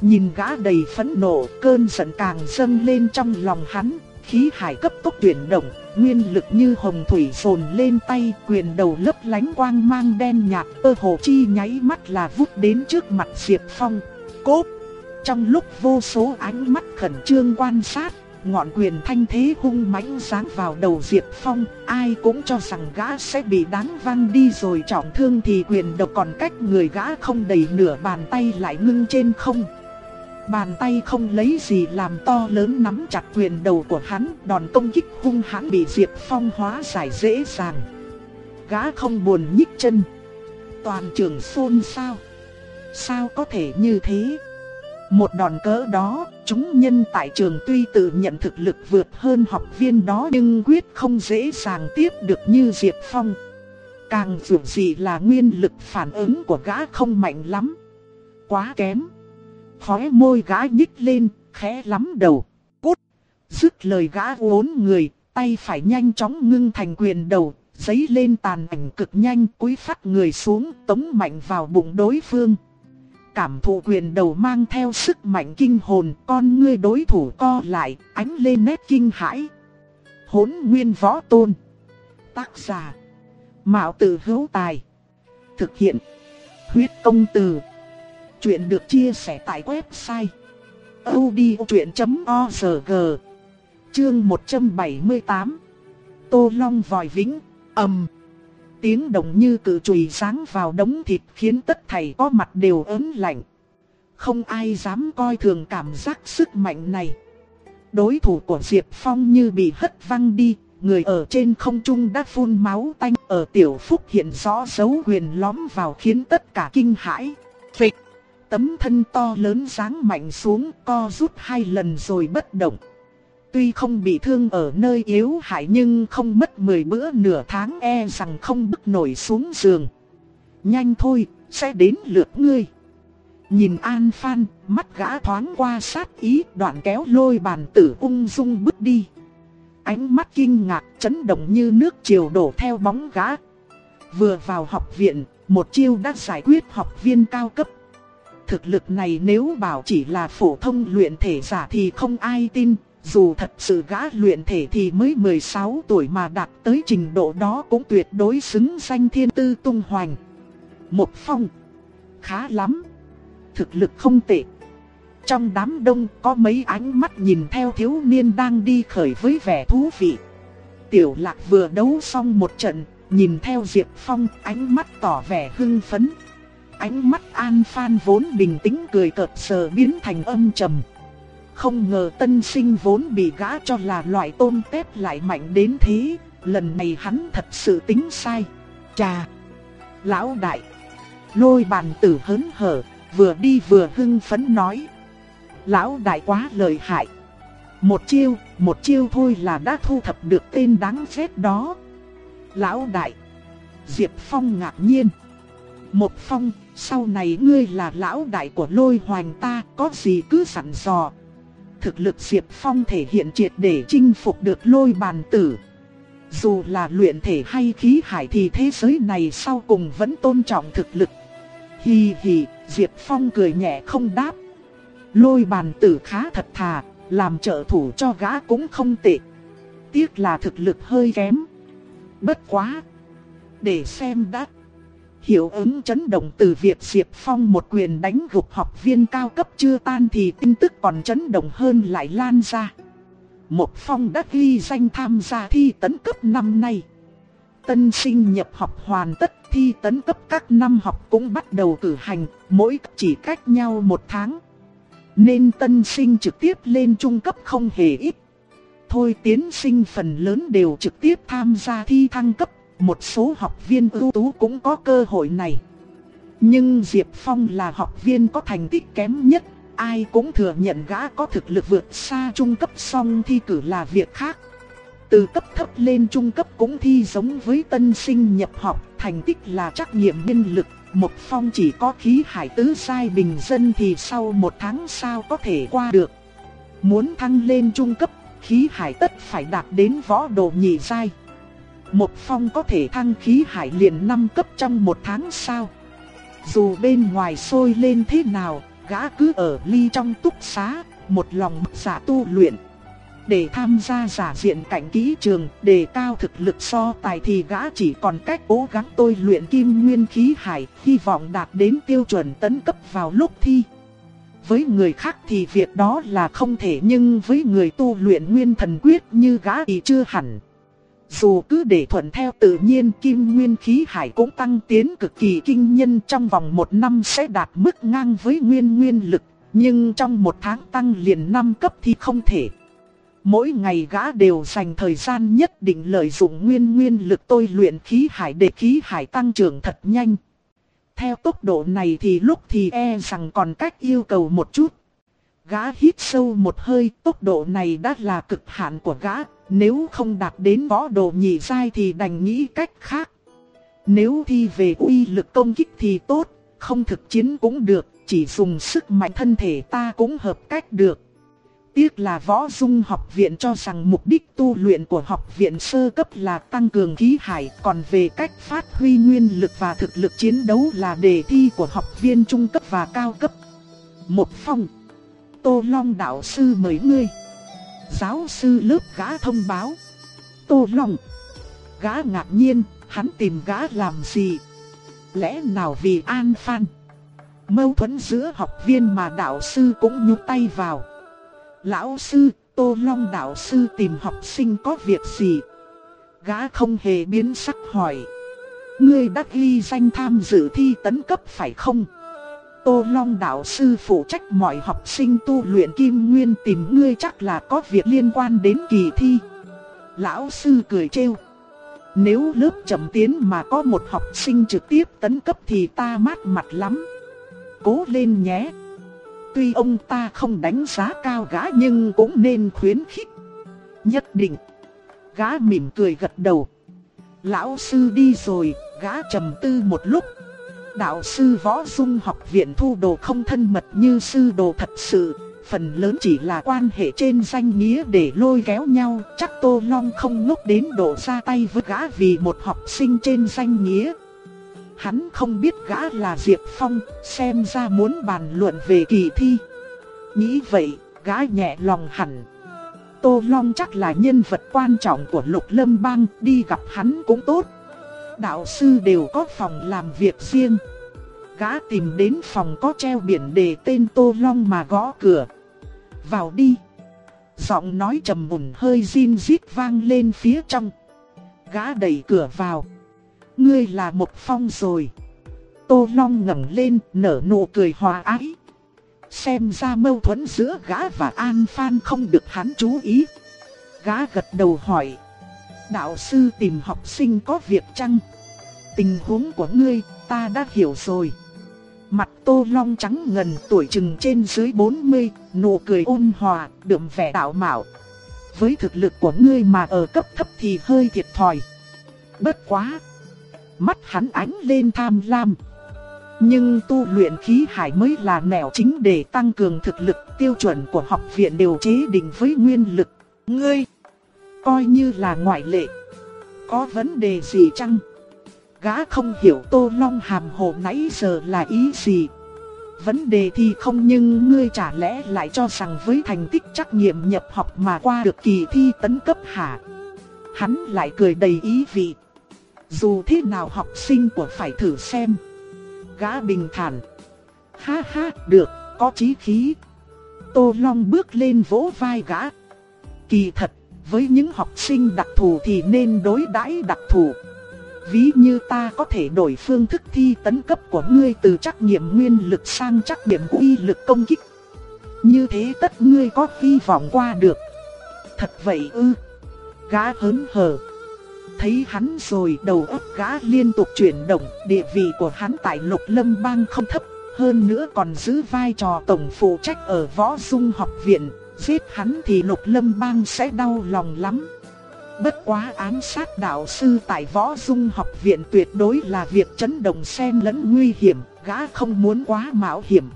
Nhìn gã đầy phẫn nộ, cơn giận càng dâng lên trong lòng hắn, khí hải cấp tốc chuyển động, nguyên lực như hồng thủy dồn lên tay, quyền đầu lấp lánh quang mang đen nhạt, ơ hồ chi nháy mắt là vút đến trước mặt Diệp Phong. Cốp! Trong lúc vô số ánh mắt khẩn trương quan sát, ngọn quyền thanh thế hung mãnh giáng vào đầu Diệp Phong, ai cũng cho rằng gã sẽ bị đáng văng đi rồi trọng thương thì quyền độc còn cách người gã không đầy nửa bàn tay lại ngưng trên không. Bàn tay không lấy gì làm to lớn nắm chặt quyền đầu của hắn, đòn công kích hung hãn bị Diệp Phong hóa giải dễ dàng. Gã không buồn nhích chân. Toàn trường xôn xao. Sao có thể như thế? Một đòn cỡ đó, chúng nhân tại trường tuy tự nhận thực lực vượt hơn học viên đó nhưng quyết không dễ dàng tiếp được như Diệp Phong. Càng dù gì là nguyên lực phản ứng của gã không mạnh lắm. Quá kém. Khóe môi gã nhích lên, khẽ lắm đầu. Cút! Dứt lời gã uốn người, tay phải nhanh chóng ngưng thành quyền đầu, giấy lên tàn ảnh cực nhanh cúi phát người xuống tống mạnh vào bụng đối phương. Cảm thụ quyền đầu mang theo sức mạnh kinh hồn, con ngươi đối thủ co lại, ánh lên nét kinh hãi. Hốn nguyên võ tôn. Tác giả. Mạo tử hữu tài. Thực hiện. Huyết công từ. Chuyện được chia sẻ tại website odchuyện.org Chương 178 Tô Long vòi vĩnh, ầm Tiếng động như cự chùy sáng vào đống thịt khiến tất thảy có mặt đều ớn lạnh. Không ai dám coi thường cảm giác sức mạnh này. Đối thủ của Diệp Phong như bị hất văng đi, người ở trên không trung đã phun máu tanh ở tiểu phúc hiện rõ dấu huyền lõm vào khiến tất cả kinh hãi. Phịch! Tấm thân to lớn ráng mạnh xuống co rút hai lần rồi bất động. Tuy không bị thương ở nơi yếu hại nhưng không mất 10 bữa nửa tháng e rằng không bước nổi xuống giường. Nhanh thôi, sẽ đến lượt ngươi. Nhìn An Phan, mắt gã thoáng qua sát ý đoạn kéo lôi bàn tử ung dung bước đi. Ánh mắt kinh ngạc chấn động như nước chiều đổ theo bóng gã. Vừa vào học viện, một chiêu đã giải quyết học viên cao cấp thực lực này nếu bảo chỉ là phổ thông luyện thể giả thì không ai tin, dù thật sự gã luyện thể thì mới 16 tuổi mà đạt tới trình độ đó cũng tuyệt đối xứng danh thiên tư tung hoành. Một phong. Khá lắm. Thực lực không tệ. Trong đám đông có mấy ánh mắt nhìn theo thiếu niên đang đi khởi với vẻ thú vị. Tiểu lạc vừa đấu xong một trận, nhìn theo Diệp Phong ánh mắt tỏ vẻ hưng phấn. Ánh mắt An Phan vốn bình tĩnh cười cợt sờ biến thành âm trầm. Không ngờ tân sinh vốn bị gã cho là loại tôm tép lại mạnh đến thế, lần này hắn thật sự tính sai. Chà! Lão đại! Lôi bàn tử hớn hở, vừa đi vừa hưng phấn nói. Lão đại quá lợi hại. Một chiêu, một chiêu thôi là đã thu thập được tên đáng ghét đó. Lão đại! Diệp Phong ngạc nhiên. Một Phong, sau này ngươi là lão đại của lôi hoành ta, có gì cứ sẵn dò. Thực lực Diệp Phong thể hiện triệt để chinh phục được lôi bàn tử. Dù là luyện thể hay khí hải thì thế giới này sau cùng vẫn tôn trọng thực lực. Hi hi, Diệp Phong cười nhẹ không đáp. Lôi bàn tử khá thật thà, làm trợ thủ cho gã cũng không tệ. Tiếc là thực lực hơi kém. Bất quá. Để xem đắt. Hiệu ứng chấn động từ việc Diệp Phong một quyền đánh gục học viên cao cấp chưa tan thì tin tức còn chấn động hơn lại lan ra. Một Phong đã ghi danh tham gia thi tấn cấp năm nay. Tân sinh nhập học hoàn tất thi tấn cấp các năm học cũng bắt đầu cử hành, mỗi chỉ cách nhau một tháng. Nên tân sinh trực tiếp lên trung cấp không hề ít. Thôi tiến sinh phần lớn đều trực tiếp tham gia thi thăng cấp một số học viên ưu tú cũng có cơ hội này. Nhưng Diệp Phong là học viên có thành tích kém nhất, ai cũng thừa nhận gã có thực lực vượt xa trung cấp song thi cử là việc khác. Từ cấp thấp lên trung cấp cũng thi giống với tân sinh nhập học, thành tích là trắc nghiệm nhân lực. Một phong chỉ có khí hải tứ sai bình dân thì sau một tháng sao có thể qua được. Muốn thăng lên trung cấp, khí hải tất phải đạt đến võ đồ nhị sai. Một phong có thể thăng khí hải liền 5 cấp trong một tháng sao. Dù bên ngoài sôi lên thế nào, gã cứ ở ly trong túc xá, một lòng giả tu luyện. Để tham gia giả diện cảnh kỹ trường, đề cao thực lực so tài thì gã chỉ còn cách cố gắng tôi luyện kim nguyên khí hải, hy vọng đạt đến tiêu chuẩn tấn cấp vào lúc thi. Với người khác thì việc đó là không thể nhưng với người tu luyện nguyên thần quyết như gã thì chưa hẳn. Dù cứ để thuận theo tự nhiên kim nguyên khí hải cũng tăng tiến cực kỳ kinh nhân trong vòng một năm sẽ đạt mức ngang với nguyên nguyên lực, nhưng trong một tháng tăng liền năm cấp thì không thể. Mỗi ngày gã đều dành thời gian nhất định lợi dụng nguyên nguyên lực tôi luyện khí hải để khí hải tăng trưởng thật nhanh. Theo tốc độ này thì lúc thì e rằng còn cách yêu cầu một chút. Gã hít sâu một hơi, tốc độ này đã là cực hạn của gã, nếu không đạt đến võ độ nhị giai thì đành nghĩ cách khác. Nếu thi về uy lực công kích thì tốt, không thực chiến cũng được, chỉ dùng sức mạnh thân thể ta cũng hợp cách được. Tiếc là võ dung học viện cho rằng mục đích tu luyện của học viện sơ cấp là tăng cường khí hải, còn về cách phát huy nguyên lực và thực lực chiến đấu là đề thi của học viên trung cấp và cao cấp. Một phong Tô Long đạo sư mời ngươi. Giáo sư lớp gã thông báo. Tô Long. Gã ngạc nhiên, hắn tìm gã làm gì? Lẽ nào vì An Phan? Mâu thuẫn giữa học viên mà đạo sư cũng nhúc tay vào. Lão sư, Tô Long đạo sư tìm học sinh có việc gì? Gã không hề biến sắc hỏi. Ngươi đã ghi danh tham dự thi tấn cấp phải không? Tô Long đạo sư phụ trách mọi học sinh tu luyện kim nguyên tìm ngươi chắc là có việc liên quan đến kỳ thi. Lão sư cười trêu. Nếu lớp chậm tiến mà có một học sinh trực tiếp tấn cấp thì ta mát mặt lắm. Cố lên nhé. Tuy ông ta không đánh giá cao gã nhưng cũng nên khuyến khích. Nhất định. Gã mỉm cười gật đầu. Lão sư đi rồi, gã trầm tư một lúc đạo sư võ dung học viện thu đồ không thân mật như sư đồ thật sự, phần lớn chỉ là quan hệ trên danh nghĩa để lôi kéo nhau, chắc Tô Long không ngốc đến độ ra tay với gã vì một học sinh trên danh nghĩa. Hắn không biết gã là Diệp Phong, xem ra muốn bàn luận về kỳ thi. Nghĩ vậy, gã nhẹ lòng hẳn. Tô Long chắc là nhân vật quan trọng của Lục Lâm Bang, đi gặp hắn cũng tốt đạo sư đều có phòng làm việc riêng. Gã tìm đến phòng có treo biển đề tên Tô Long mà gõ cửa. Vào đi. Giọng nói trầm mùn hơi zin zít vang lên phía trong. Gã đẩy cửa vào. Ngươi là một phong rồi. Tô Long ngẩng lên, nở nụ cười hòa ái. Xem ra mâu thuẫn giữa gã và An Phan không được hắn chú ý. Gã gật đầu hỏi. Đạo sư tìm học sinh có việc chăng? Tình huống của ngươi ta đã hiểu rồi. Mặt tô long trắng ngần tuổi chừng trên dưới 40, nụ cười ôn hòa, đượm vẻ đạo mạo. Với thực lực của ngươi mà ở cấp thấp thì hơi thiệt thòi. Bất quá. Mắt hắn ánh lên tham lam. Nhưng tu luyện khí hải mới là nẻo chính để tăng cường thực lực tiêu chuẩn của học viện đều chế định với nguyên lực. Ngươi, coi như là ngoại lệ. Có vấn đề gì chăng? Gã không hiểu Tô Long hàm hồ nãy giờ là ý gì. Vấn đề thì không nhưng ngươi chả lẽ lại cho rằng với thành tích trắc nghiệm nhập học mà qua được kỳ thi tấn cấp hả? Hắn lại cười đầy ý vị. Dù thế nào học sinh của phải thử xem. Gã bình thản. Ha ha, được, có chí khí. Tô Long bước lên vỗ vai gã. Kỳ thật, với những học sinh đặc thù thì nên đối đãi đặc thù. Ví như ta có thể đổi phương thức thi tấn cấp của ngươi từ trắc nghiệm nguyên lực sang trắc nghiệm uy lực công kích. Như thế tất ngươi có hy vọng qua được. Thật vậy ư. Gã hớn hở. Thấy hắn rồi đầu óc gã liên tục chuyển động, địa vị của hắn tại lục lâm bang không thấp, hơn nữa còn giữ vai trò tổng phụ trách ở võ dung học viện, giết hắn thì lục lâm bang sẽ đau lòng lắm. Bất quá ám sát đạo sư tại võ dung học viện tuyệt đối là việc chấn động xen lẫn nguy hiểm, gã không muốn quá mạo hiểm.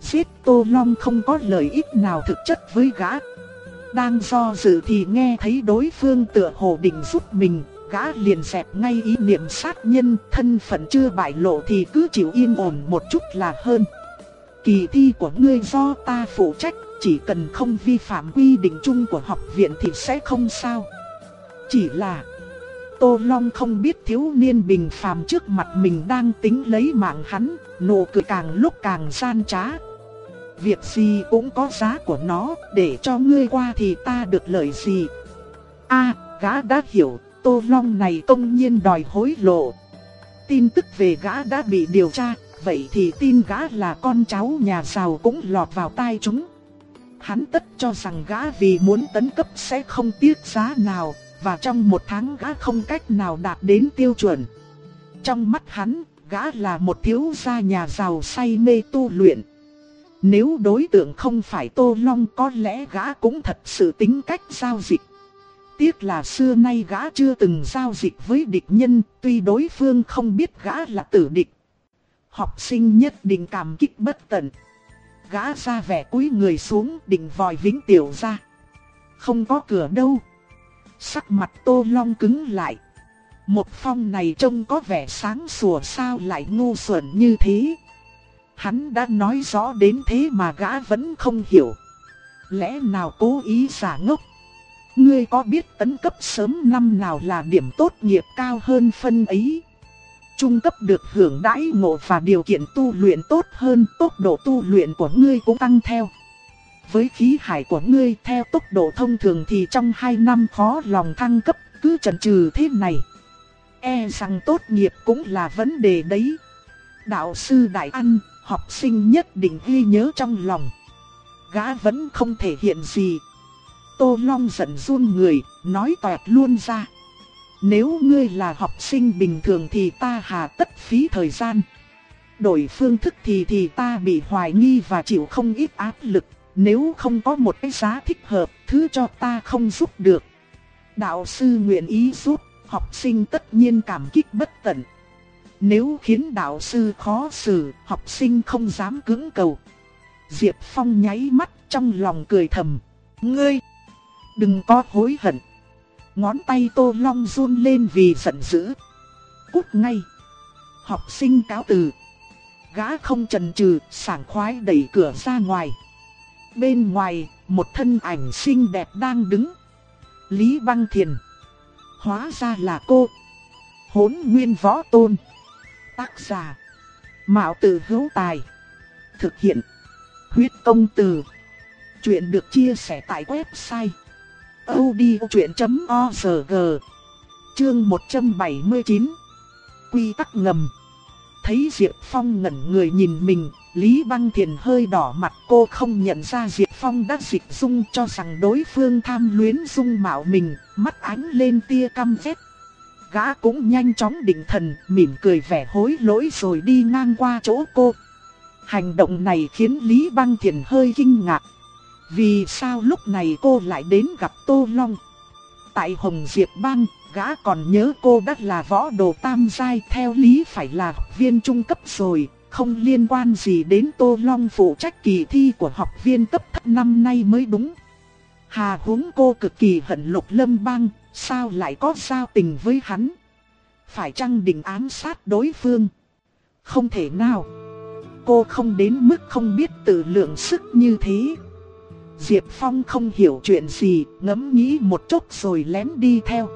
Giết Tô Long không có lợi ích nào thực chất với gã. Đang do dự thì nghe thấy đối phương tựa hồ định giúp mình, gã liền dẹp ngay ý niệm sát nhân, thân phận chưa bại lộ thì cứ chịu yên ổn một chút là hơn. Kỳ thi của ngươi do ta phụ trách, chỉ cần không vi phạm quy định chung của học viện thì sẽ không sao. Chỉ là Tô Long không biết thiếu niên bình phàm trước mặt mình đang tính lấy mạng hắn, nụ cười càng lúc càng gian trá. Việc gì cũng có giá của nó, để cho ngươi qua thì ta được lợi gì. A, gã đã hiểu, Tô Long này công nhiên đòi hối lộ. Tin tức về gã đã bị điều tra, vậy thì tin gã là con cháu nhà giàu cũng lọt vào tai chúng. Hắn tất cho rằng gã vì muốn tấn cấp sẽ không tiếc giá nào, và trong một tháng gã không cách nào đạt đến tiêu chuẩn. Trong mắt hắn, gã là một thiếu gia nhà giàu say mê tu luyện. Nếu đối tượng không phải Tô Long có lẽ gã cũng thật sự tính cách giao dịch. Tiếc là xưa nay gã chưa từng giao dịch với địch nhân, tuy đối phương không biết gã là tử địch. Học sinh nhất định cảm kích bất tận. Gã ra vẻ cúi người xuống định vòi vĩnh tiểu ra. Không có cửa đâu. Sắc mặt Tô Long cứng lại. Một phong này trông có vẻ sáng sủa sao lại ngu xuẩn như thế. Hắn đã nói rõ đến thế mà gã vẫn không hiểu. Lẽ nào cố ý giả ngốc? Ngươi có biết tấn cấp sớm năm nào là điểm tốt nghiệp cao hơn phân ấy? Trung cấp được hưởng đãi ngộ và điều kiện tu luyện tốt hơn, tốc độ tu luyện của ngươi cũng tăng theo. Với khí hải của ngươi theo tốc độ thông thường thì trong 2 năm khó lòng thăng cấp, cứ chần chừ thế này. E rằng tốt nghiệp cũng là vấn đề đấy. Đạo sư Đại An, học sinh nhất định ghi nhớ trong lòng. Gã vẫn không thể hiện gì. Tô Long giận run người, nói toẹt luôn ra. Nếu ngươi là học sinh bình thường thì ta hà tất phí thời gian. Đổi phương thức thì thì ta bị hoài nghi và chịu không ít áp lực. Nếu không có một cái giá thích hợp, thứ cho ta không giúp được. Đạo sư nguyện ý giúp, học sinh tất nhiên cảm kích bất tận. Nếu khiến đạo sư khó xử, học sinh không dám cứng cầu. Diệp Phong nháy mắt trong lòng cười thầm. Ngươi, đừng có hối hận. Ngón tay Tô Long run lên vì giận dữ. Cút ngay. Học sinh cáo từ. Gã không chần chừ, sảng khoái đẩy cửa ra ngoài. Bên ngoài, một thân ảnh xinh đẹp đang đứng. Lý Băng Thiền. Hóa ra là cô. Hốn nguyên võ tôn. Tác giả. Mạo tử hữu tài. Thực hiện. Huyết công từ. Chuyện được chia sẻ tại website audiochuyện.org Chương 179 Quy tắc ngầm Thấy Diệp Phong ngẩn người nhìn mình, Lý Băng Thiền hơi đỏ mặt cô không nhận ra Diệp Phong đã dịch dung cho rằng đối phương tham luyến dung mạo mình, mắt ánh lên tia căm ghét. Gã cũng nhanh chóng định thần, mỉm cười vẻ hối lỗi rồi đi ngang qua chỗ cô. Hành động này khiến Lý Băng Thiền hơi kinh ngạc. Vì sao lúc này cô lại đến gặp Tô Long? Tại Hồng Diệp Bang, gã còn nhớ cô đã là võ đồ tam giai theo lý phải là học viên trung cấp rồi, không liên quan gì đến Tô Long phụ trách kỳ thi của học viên cấp thấp năm nay mới đúng. Hà húng cô cực kỳ hận lục lâm bang, sao lại có giao tình với hắn? Phải chăng định ám sát đối phương? Không thể nào. Cô không đến mức không biết tự lượng sức như thế. Diệp Phong không hiểu chuyện gì, ngẫm nghĩ một chút rồi lén đi theo.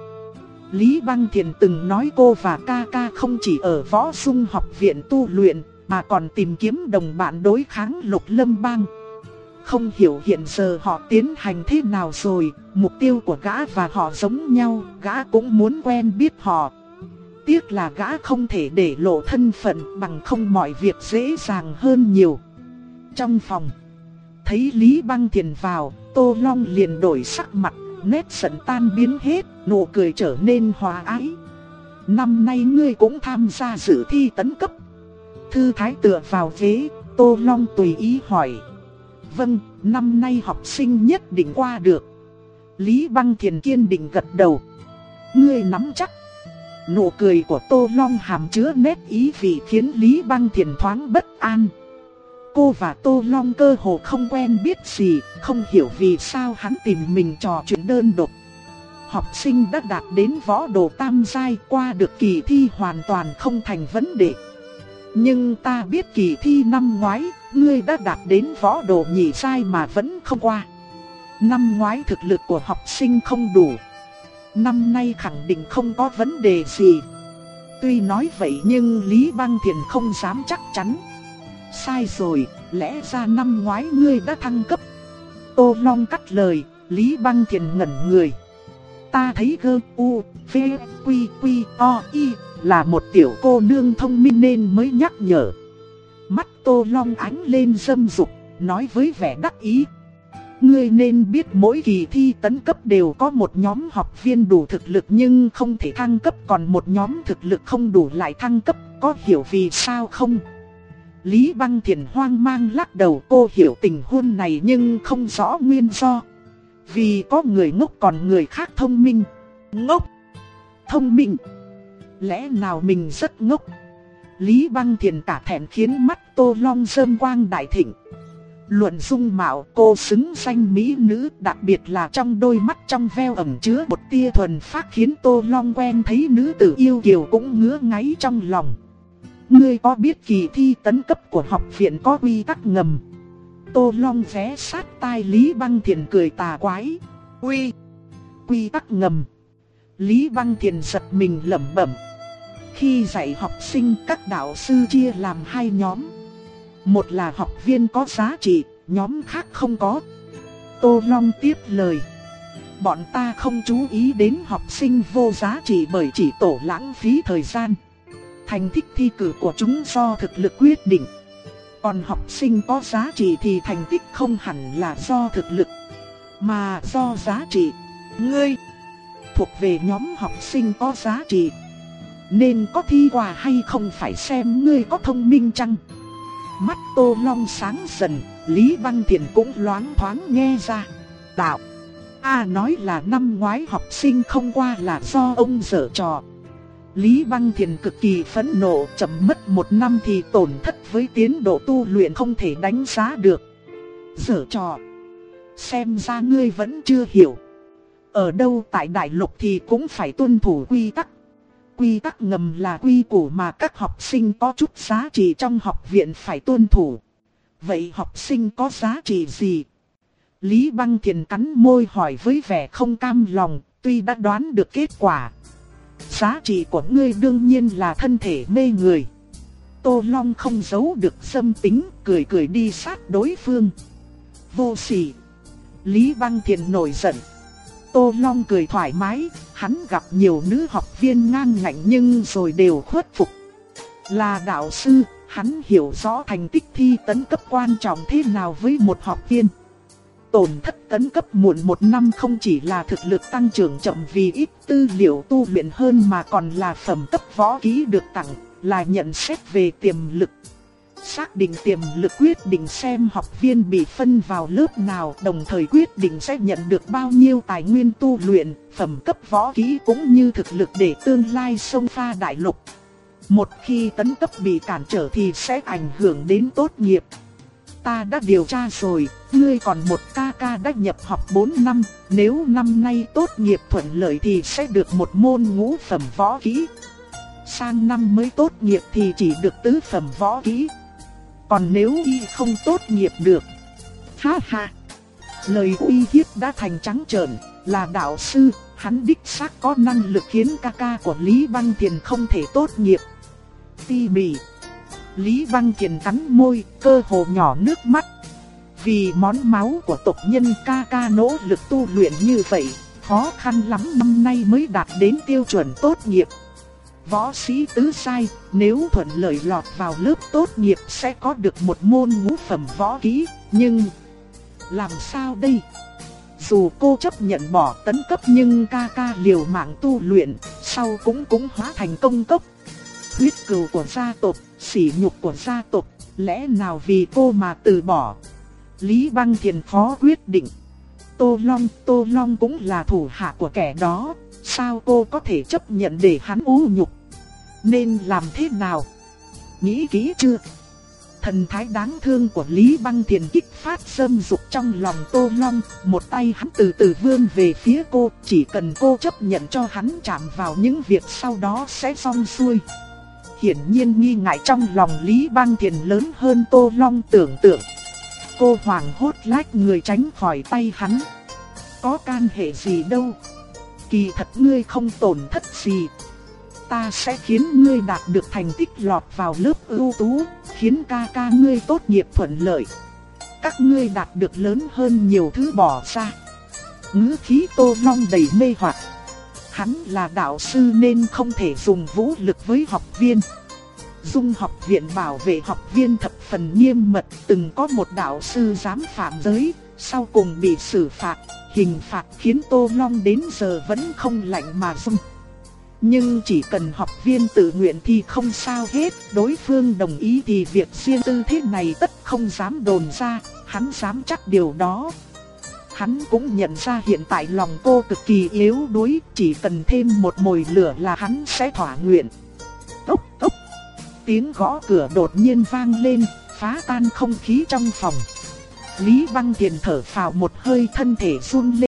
Lý Băng Thiền từng nói cô và ca ca không chỉ ở võ sung học viện tu luyện, mà còn tìm kiếm đồng bạn đối kháng lục lâm bang. Không hiểu hiện giờ họ tiến hành thế nào rồi, mục tiêu của gã và họ giống nhau, gã cũng muốn quen biết họ. Tiếc là gã không thể để lộ thân phận bằng không mọi việc dễ dàng hơn nhiều. Trong phòng, thấy Lý Băng Thiền vào, Tô Long liền đổi sắc mặt, nét giận tan biến hết, nụ cười trở nên hòa ái. Năm nay ngươi cũng tham gia dự thi tấn cấp. Thư thái tựa vào ghế, Tô Long tùy ý hỏi. Vâng, năm nay học sinh nhất định qua được. Lý Băng Thiền kiên định gật đầu. Ngươi nắm chắc. Nụ cười của Tô Long hàm chứa nét ý vị khiến Lý Băng Thiền thoáng bất an. Cô và Tô Long cơ hồ không quen biết gì, không hiểu vì sao hắn tìm mình trò chuyện đơn độc. Học sinh đã đạt đến võ đồ tam giai qua được kỳ thi hoàn toàn không thành vấn đề. Nhưng ta biết kỳ thi năm ngoái, ngươi đã đạt đến võ đồ nhị sai mà vẫn không qua. Năm ngoái thực lực của học sinh không đủ. Năm nay khẳng định không có vấn đề gì. Tuy nói vậy nhưng Lý Băng Thiền không dám chắc chắn. Sai rồi, lẽ ra năm ngoái ngươi đã thăng cấp. Tô Long cắt lời, Lý Băng Thiền ngẩn người. Ta thấy gơ u, v, quy, quy, o, y là một tiểu cô nương thông minh nên mới nhắc nhở. Mắt Tô Long ánh lên dâm dục, nói với vẻ đắc ý. Ngươi nên biết mỗi kỳ thi tấn cấp đều có một nhóm học viên đủ thực lực nhưng không thể thăng cấp còn một nhóm thực lực không đủ lại thăng cấp, có hiểu vì sao không? Lý Băng Thiền hoang mang lắc đầu, cô hiểu tình huống này nhưng không rõ nguyên do. Vì có người ngốc còn người khác thông minh. Ngốc! Thông minh! Lẽ nào mình rất ngốc? Lý Băng Thiền cả thẹn khiến mắt Tô Long Sơn quang đại thịnh. Luận dung mạo, cô xứng danh mỹ nữ, đặc biệt là trong đôi mắt trong veo ẩn chứa một tia thuần phát khiến Tô Long quen thấy nữ tử yêu kiều cũng ngứa ngáy trong lòng. Ngươi có biết kỳ thi tấn cấp của học viện có quy tắc ngầm? Tô Long vé sát tai Lý Băng Thiền cười tà quái. Quy! Quy tắc ngầm. Lý Băng Thiền giật mình lẩm bẩm. Khi dạy học sinh các đạo sư chia làm hai nhóm. Một là học viên có giá trị, nhóm khác không có. Tô Long tiếp lời. Bọn ta không chú ý đến học sinh vô giá trị bởi chỉ tổ lãng phí thời gian. Thành tích thi cử của chúng do thực lực quyết định. Còn học sinh có giá trị thì thành tích không hẳn là do thực lực, mà do giá trị. Ngươi thuộc về nhóm học sinh có giá trị. Nên có thi quà hay không phải xem ngươi có thông minh chăng? Mắt Tô Long sáng dần, Lý Văn Thiện cũng loáng thoáng nghe ra. Đạo, A nói là năm ngoái học sinh không qua là do ông dở trò. Lý Băng Thiền cực kỳ phẫn nộ, chậm mất một năm thì tổn thất với tiến độ tu luyện không thể đánh giá được. Giở trò, xem ra ngươi vẫn chưa hiểu. Ở đâu tại đại lục thì cũng phải tuân thủ quy tắc. Quy tắc ngầm là quy củ mà các học sinh có chút giá trị trong học viện phải tuân thủ. Vậy học sinh có giá trị gì? Lý Băng Thiền cắn môi hỏi với vẻ không cam lòng, tuy đã đoán được kết quả. Giá trị của ngươi đương nhiên là thân thể mê người. Tô Long không giấu được xâm tính, cười cười đi sát đối phương. Vô sỉ. Lý Băng Thiền nổi giận. Tô Long cười thoải mái, hắn gặp nhiều nữ học viên ngang ngạnh nhưng rồi đều khuất phục. Là đạo sư, hắn hiểu rõ thành tích thi tấn cấp quan trọng thế nào với một học viên. Tổn thất tấn cấp muộn một năm không chỉ là thực lực tăng trưởng chậm vì ít tư liệu tu luyện hơn mà còn là phẩm cấp võ ký được tặng, là nhận xét về tiềm lực. Xác định tiềm lực quyết định xem học viên bị phân vào lớp nào đồng thời quyết định sẽ nhận được bao nhiêu tài nguyên tu luyện, phẩm cấp võ ký cũng như thực lực để tương lai sông pha đại lục. Một khi tấn cấp bị cản trở thì sẽ ảnh hưởng đến tốt nghiệp. Ta đã điều tra rồi, ngươi còn một ca ca đã nhập học 4 năm, nếu năm nay tốt nghiệp thuận lợi thì sẽ được một môn ngũ phẩm võ kỹ. Sang năm mới tốt nghiệp thì chỉ được tứ phẩm võ kỹ. Còn nếu y không tốt nghiệp được, ha ha, lời uy hiếp đã thành trắng trợn, là đạo sư, hắn đích xác có năng lực khiến ca ca của Lý văn Thiền không thể tốt nghiệp. Ti bỉ. Lý Văn Kiện cắn môi, cơ hồ nhỏ nước mắt. Vì món máu của tộc nhân ca ca nỗ lực tu luyện như vậy, khó khăn lắm năm nay mới đạt đến tiêu chuẩn tốt nghiệp. Võ sĩ tứ sai, nếu thuận lợi lọt vào lớp tốt nghiệp sẽ có được một môn ngũ phẩm võ kỹ, nhưng làm sao đây? Dù cô chấp nhận bỏ tấn cấp nhưng ca ca liều mạng tu luyện, sau cũng cũng hóa thành công cốc. Huyết cừu của gia tộc, sỉ nhục của gia tộc, lẽ nào vì cô mà từ bỏ? Lý Băng Thiền khó quyết định. Tô Long, Tô Long cũng là thủ hạ của kẻ đó, sao cô có thể chấp nhận để hắn u nhục? Nên làm thế nào? Nghĩ kỹ chưa? Thần thái đáng thương của Lý Băng Thiền kích phát sâm dục trong lòng Tô Long, một tay hắn từ từ vươn về phía cô, chỉ cần cô chấp nhận cho hắn chạm vào những việc sau đó sẽ xong xuôi. Hiển nhiên nghi ngại trong lòng Lý Bang Thiền lớn hơn Tô Long tưởng tượng. Cô hoàng hốt lách người tránh khỏi tay hắn. Có can hệ gì đâu. Kỳ thật ngươi không tổn thất gì. Ta sẽ khiến ngươi đạt được thành tích lọt vào lớp ưu tú, khiến ca ca ngươi tốt nghiệp thuận lợi. Các ngươi đạt được lớn hơn nhiều thứ bỏ ra. Ngữ khí Tô Long đầy mê hoặc. Hắn là đạo sư nên không thể dùng vũ lực với học viên. Dung học viện bảo vệ học viên thập phần nghiêm mật, từng có một đạo sư dám phạm giới, sau cùng bị xử phạt, hình phạt khiến Tô Long đến giờ vẫn không lạnh mà dung. Nhưng chỉ cần học viên tự nguyện thì không sao hết, đối phương đồng ý thì việc riêng tư thế này tất không dám đồn ra, hắn dám chắc điều đó. Hắn cũng nhận ra hiện tại lòng cô cực kỳ yếu đuối, chỉ cần thêm một mồi lửa là hắn sẽ thỏa nguyện. Tốc tốc! Tiếng gõ cửa đột nhiên vang lên, phá tan không khí trong phòng. Lý Băng Thiền thở phào một hơi thân thể run lên.